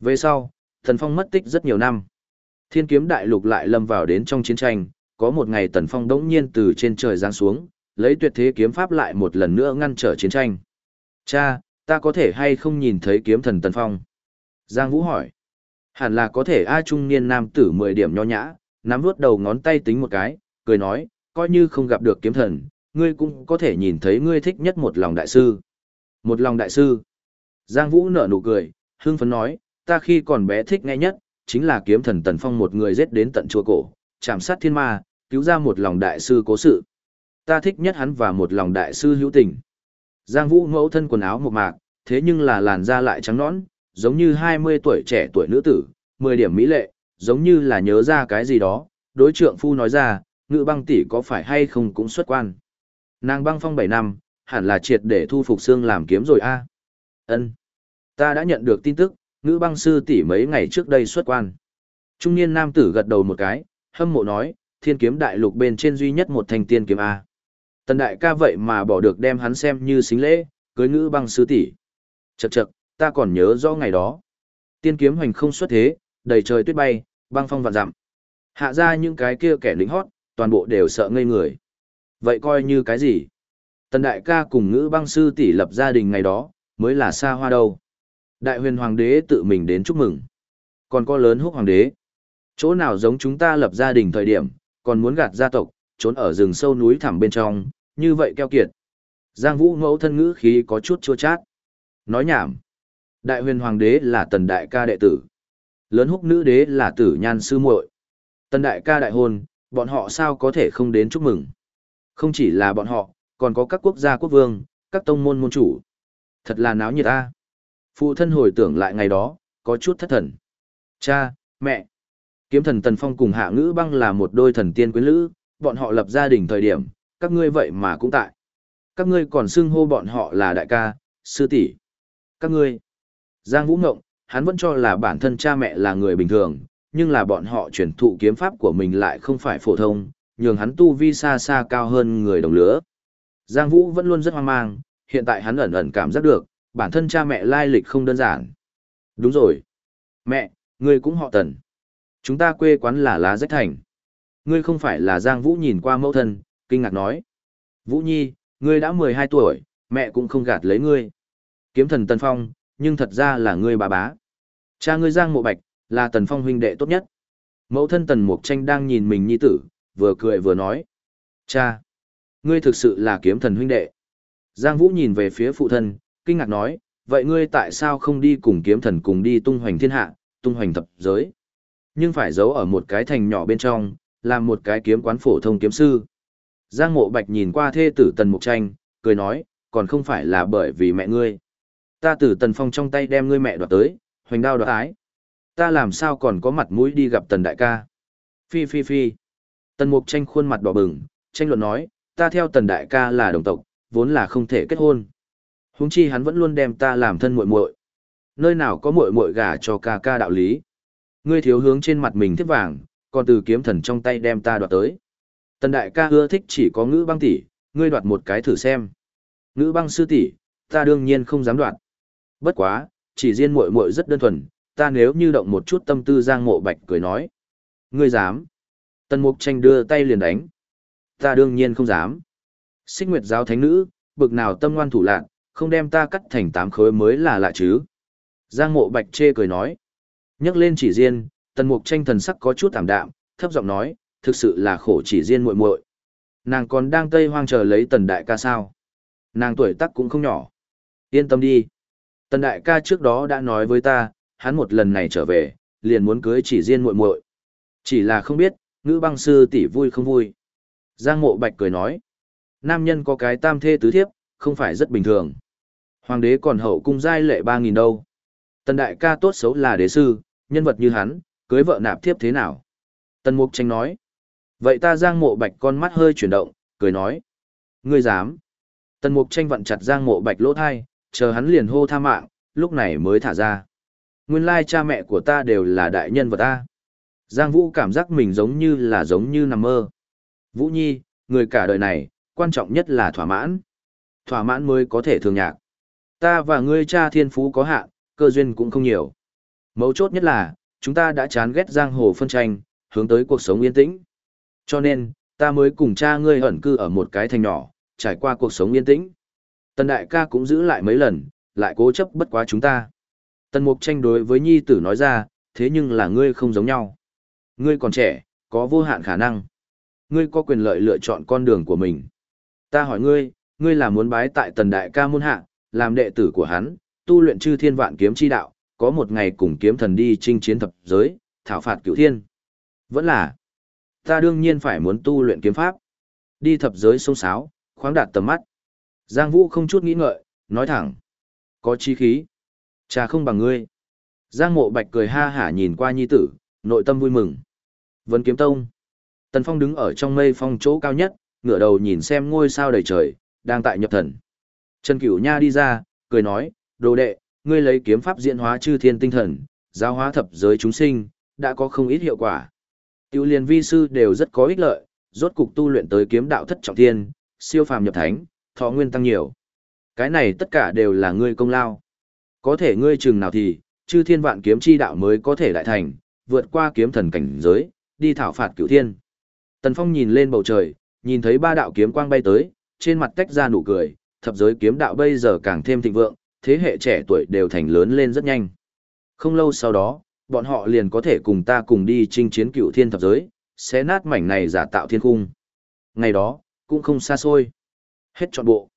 Về sau, Tần Phong mất tích rất nhiều năm. Thiên kiếm đại lục lại lâm vào đến trong chiến tranh, có một ngày Tần Phong đống nhiên từ trên trời giáng xuống, lấy tuyệt thế kiếm pháp lại một lần nữa ngăn trở chiến tranh. Cha, ta có thể hay không nhìn thấy kiếm thần Tần Phong? Giang Vũ hỏi. Hẳn là có thể A trung niên nam tử 10 điểm nho nhã, nắm vuốt đầu ngón tay tính một cái, cười nói, coi như không gặp được kiếm thần, ngươi cũng có thể nhìn thấy ngươi thích nhất một lòng đại sư. Một lòng đại sư. Giang Vũ nở nụ cười, hương phấn nói, ta khi còn bé thích nghe nhất, chính là kiếm thần Tần Phong một người giết đến tận chùa cổ, chạm sát thiên ma, cứu ra một lòng đại sư cố sự. Ta thích nhất hắn và một lòng đại sư hữu tình. Giang Vũ mẫu thân quần áo một mạc, thế nhưng là làn da lại trắng nõn, giống như 20 tuổi trẻ tuổi nữ tử, 10 điểm mỹ lệ, giống như là nhớ ra cái gì đó, đối trượng phu nói ra, ngự băng tỷ có phải hay không cũng xuất quan. Nàng băng phong 7 năm, hẳn là triệt để thu phục xương làm kiếm rồi a. Ân, Ta đã nhận được tin tức, ngữ băng sư tỷ mấy ngày trước đây xuất quan. Trung niên nam tử gật đầu một cái, hâm mộ nói, thiên kiếm đại lục bên trên duy nhất một thanh tiên kiếm A. Tần đại ca vậy mà bỏ được đem hắn xem như xính lễ, cưới ngữ băng sư tỷ. Chậc chậc, ta còn nhớ rõ ngày đó. Tiên kiếm hoành không xuất thế, đầy trời tuyết bay, băng phong vạn dặm. Hạ ra những cái kia kẻ lính hót, toàn bộ đều sợ ngây người. Vậy coi như cái gì? Tần đại ca cùng ngữ băng sư tỷ lập gia đình ngày đó, mới là xa hoa đâu. Đại huyền hoàng đế tự mình đến chúc mừng. Còn có lớn húc hoàng đế. Chỗ nào giống chúng ta lập gia đình thời điểm, còn muốn gạt gia tộc, trốn ở rừng sâu núi thẳm bên trong, như vậy keo kiệt. Giang vũ mẫu thân ngữ khí có chút chua chát. Nói nhảm. Đại huyền hoàng đế là tần đại ca đệ tử. Lớn húc nữ đế là tử nhan sư muội. Tần đại ca đại hôn, bọn họ sao có thể không đến chúc mừng. Không chỉ là bọn họ, còn có các quốc gia quốc vương, các tông môn môn chủ. Thật là náo nhiệt ta. Phụ thân hồi tưởng lại ngày đó, có chút thất thần. Cha, mẹ. Kiếm thần Tần Phong cùng Hạ Ngữ Băng là một đôi thần tiên quyến lữ, bọn họ lập gia đình thời điểm, các ngươi vậy mà cũng tại. Các ngươi còn xưng hô bọn họ là đại ca, sư tỷ. Các ngươi. Giang Vũ Ngộng, hắn vẫn cho là bản thân cha mẹ là người bình thường, nhưng là bọn họ truyền thụ kiếm pháp của mình lại không phải phổ thông, nhường hắn tu vi xa xa cao hơn người đồng lứa. Giang Vũ vẫn luôn rất hoang mang, hiện tại hắn ẩn ẩn cảm giác được, bản thân cha mẹ lai lịch không đơn giản. Đúng rồi. Mẹ, ngươi cũng họ tần. Chúng ta quê quán là lá rách thành. Ngươi không phải là Giang Vũ nhìn qua mẫu thân, kinh ngạc nói. Vũ Nhi, ngươi đã 12 tuổi, mẹ cũng không gạt lấy ngươi. Kiếm thần Tần Phong, nhưng thật ra là ngươi bà bá. Cha ngươi Giang Mộ Bạch, là Tần Phong huynh đệ tốt nhất. Mẫu thân Tần Mục Tranh đang nhìn mình nhi tử, vừa cười vừa nói. Cha, ngươi thực sự là kiếm thần huynh đệ. Giang Vũ nhìn về phía phụ thân, kinh ngạc nói, vậy ngươi tại sao không đi cùng kiếm thần cùng đi tung hoành thiên hạ, tung hoành thập giới? Nhưng phải giấu ở một cái thành nhỏ bên trong, làm một cái kiếm quán phổ thông kiếm sư. Giang Mộ Bạch nhìn qua thê tử Tần Mục Tranh, cười nói, còn không phải là bởi vì mẹ ngươi. Ta từ Tần Phong trong tay đem ngươi mẹ đoạt tới, hoành đao đoạt ái. Ta làm sao còn có mặt mũi đi gặp Tần Đại ca. Phi phi phi. Tần Mục Tranh khuôn mặt đỏ bừng, tranh luận nói, ta theo Tần Đại ca là đồng tộc, vốn là không thể kết hôn. Huống chi hắn vẫn luôn đem ta làm thân muội muội. Nơi nào có muội muội gả cho ca ca đạo lý. Ngươi thiếu hướng trên mặt mình thiết vàng, còn từ kiếm thần trong tay đem ta đoạt tới. Tần đại ca ưa thích chỉ có ngữ băng tỷ, ngươi đoạt một cái thử xem. Ngữ băng sư tỷ, ta đương nhiên không dám đoạt. Bất quá, chỉ riêng muội muội rất đơn thuần, ta nếu như động một chút tâm tư Giang Mộ Bạch cười nói. Ngươi dám? Tần Mục Tranh đưa tay liền đánh. Ta đương nhiên không dám. Xích Nguyệt giáo thánh nữ, bực nào tâm ngoan thủ lạn, không đem ta cắt thành tám khối mới là lạ chứ. Giang Mộ Bạch chê cười nói. Nhắc lên chỉ riêng, Tần Mục Tranh thần sắc có chút thảm đạm, thấp giọng nói, thực sự là khổ chỉ riêng muội muội. Nàng còn đang tây hoang chờ lấy Tần đại ca sao? Nàng tuổi tác cũng không nhỏ. Yên tâm đi. Tần đại ca trước đó đã nói với ta, hắn một lần này trở về, liền muốn cưới chỉ riêng muội muội. Chỉ là không biết, ngữ băng sư tỷ vui không vui. Giang mộ bạch cười nói, nam nhân có cái tam thê tứ thiếp, không phải rất bình thường. Hoàng đế còn hậu cung giai lệ ba nghìn đâu. Tần đại ca tốt xấu là đế sư, nhân vật như hắn, cưới vợ nạp thiếp thế nào? Tần mục tranh nói, vậy ta giang mộ bạch con mắt hơi chuyển động, cười nói, ngươi dám. Tần mục tranh vặn chặt giang mộ bạch lỗ thai, chờ hắn liền hô tha mạng, lúc này mới thả ra. Nguyên lai cha mẹ của ta đều là đại nhân vật ta. Giang Vũ cảm giác mình giống như là giống như nằm mơ. Vũ Nhi, người cả đời này, quan trọng nhất là thỏa mãn. Thỏa mãn mới có thể thường nhạc. Ta và ngươi cha thiên phú có hạn, cơ duyên cũng không nhiều. Mấu chốt nhất là, chúng ta đã chán ghét giang hồ phân tranh, hướng tới cuộc sống yên tĩnh. Cho nên, ta mới cùng cha ngươi ẩn cư ở một cái thành nhỏ, trải qua cuộc sống yên tĩnh. Tần đại ca cũng giữ lại mấy lần, lại cố chấp bất quá chúng ta. Tần mục tranh đối với nhi tử nói ra, thế nhưng là ngươi không giống nhau. Ngươi còn trẻ, có vô hạn khả năng. Ngươi có quyền lợi lựa chọn con đường của mình. Ta hỏi ngươi, ngươi là muốn bái tại tần đại ca môn hạ, làm đệ tử của hắn, tu luyện chư thiên vạn kiếm chi đạo, có một ngày cùng kiếm thần đi chinh chiến thập giới, thảo phạt cửu thiên. Vẫn là, ta đương nhiên phải muốn tu luyện kiếm pháp. Đi thập giới sông sáo, khoáng đạt tầm mắt. Giang Vũ không chút nghĩ ngợi, nói thẳng. Có chi khí. Cha không bằng ngươi. Giang mộ bạch cười ha hả nhìn qua nhi tử, nội tâm vui mừng. Vân kiếm tông. Tần Phong đứng ở trong mây phong chỗ cao nhất, ngửa đầu nhìn xem ngôi sao đầy trời, đang tại nhập thần. Trần Cửu Nha đi ra, cười nói, đồ đệ, ngươi lấy kiếm pháp diễn hóa chư thiên tinh thần, giáo hóa thập giới chúng sinh, đã có không ít hiệu quả. Tiêu liên vi sư đều rất có ích lợi, rốt cục tu luyện tới kiếm đạo thất trọng thiên, siêu phàm nhập thánh, thọ nguyên tăng nhiều. Cái này tất cả đều là ngươi công lao. Có thể ngươi chừng nào thì, chư thiên vạn kiếm chi đạo mới có thể đại thành, vượt qua kiếm thần cảnh giới, đi thảo phạt cửu thiên. Tần Phong nhìn lên bầu trời, nhìn thấy ba đạo kiếm quang bay tới, trên mặt tách ra nụ cười, thập giới kiếm đạo bây giờ càng thêm thịnh vượng, thế hệ trẻ tuổi đều thành lớn lên rất nhanh. Không lâu sau đó, bọn họ liền có thể cùng ta cùng đi chinh chiến cửu thiên thập giới, xé nát mảnh này giả tạo thiên cung. Ngày đó, cũng không xa xôi. Hết trọn bộ.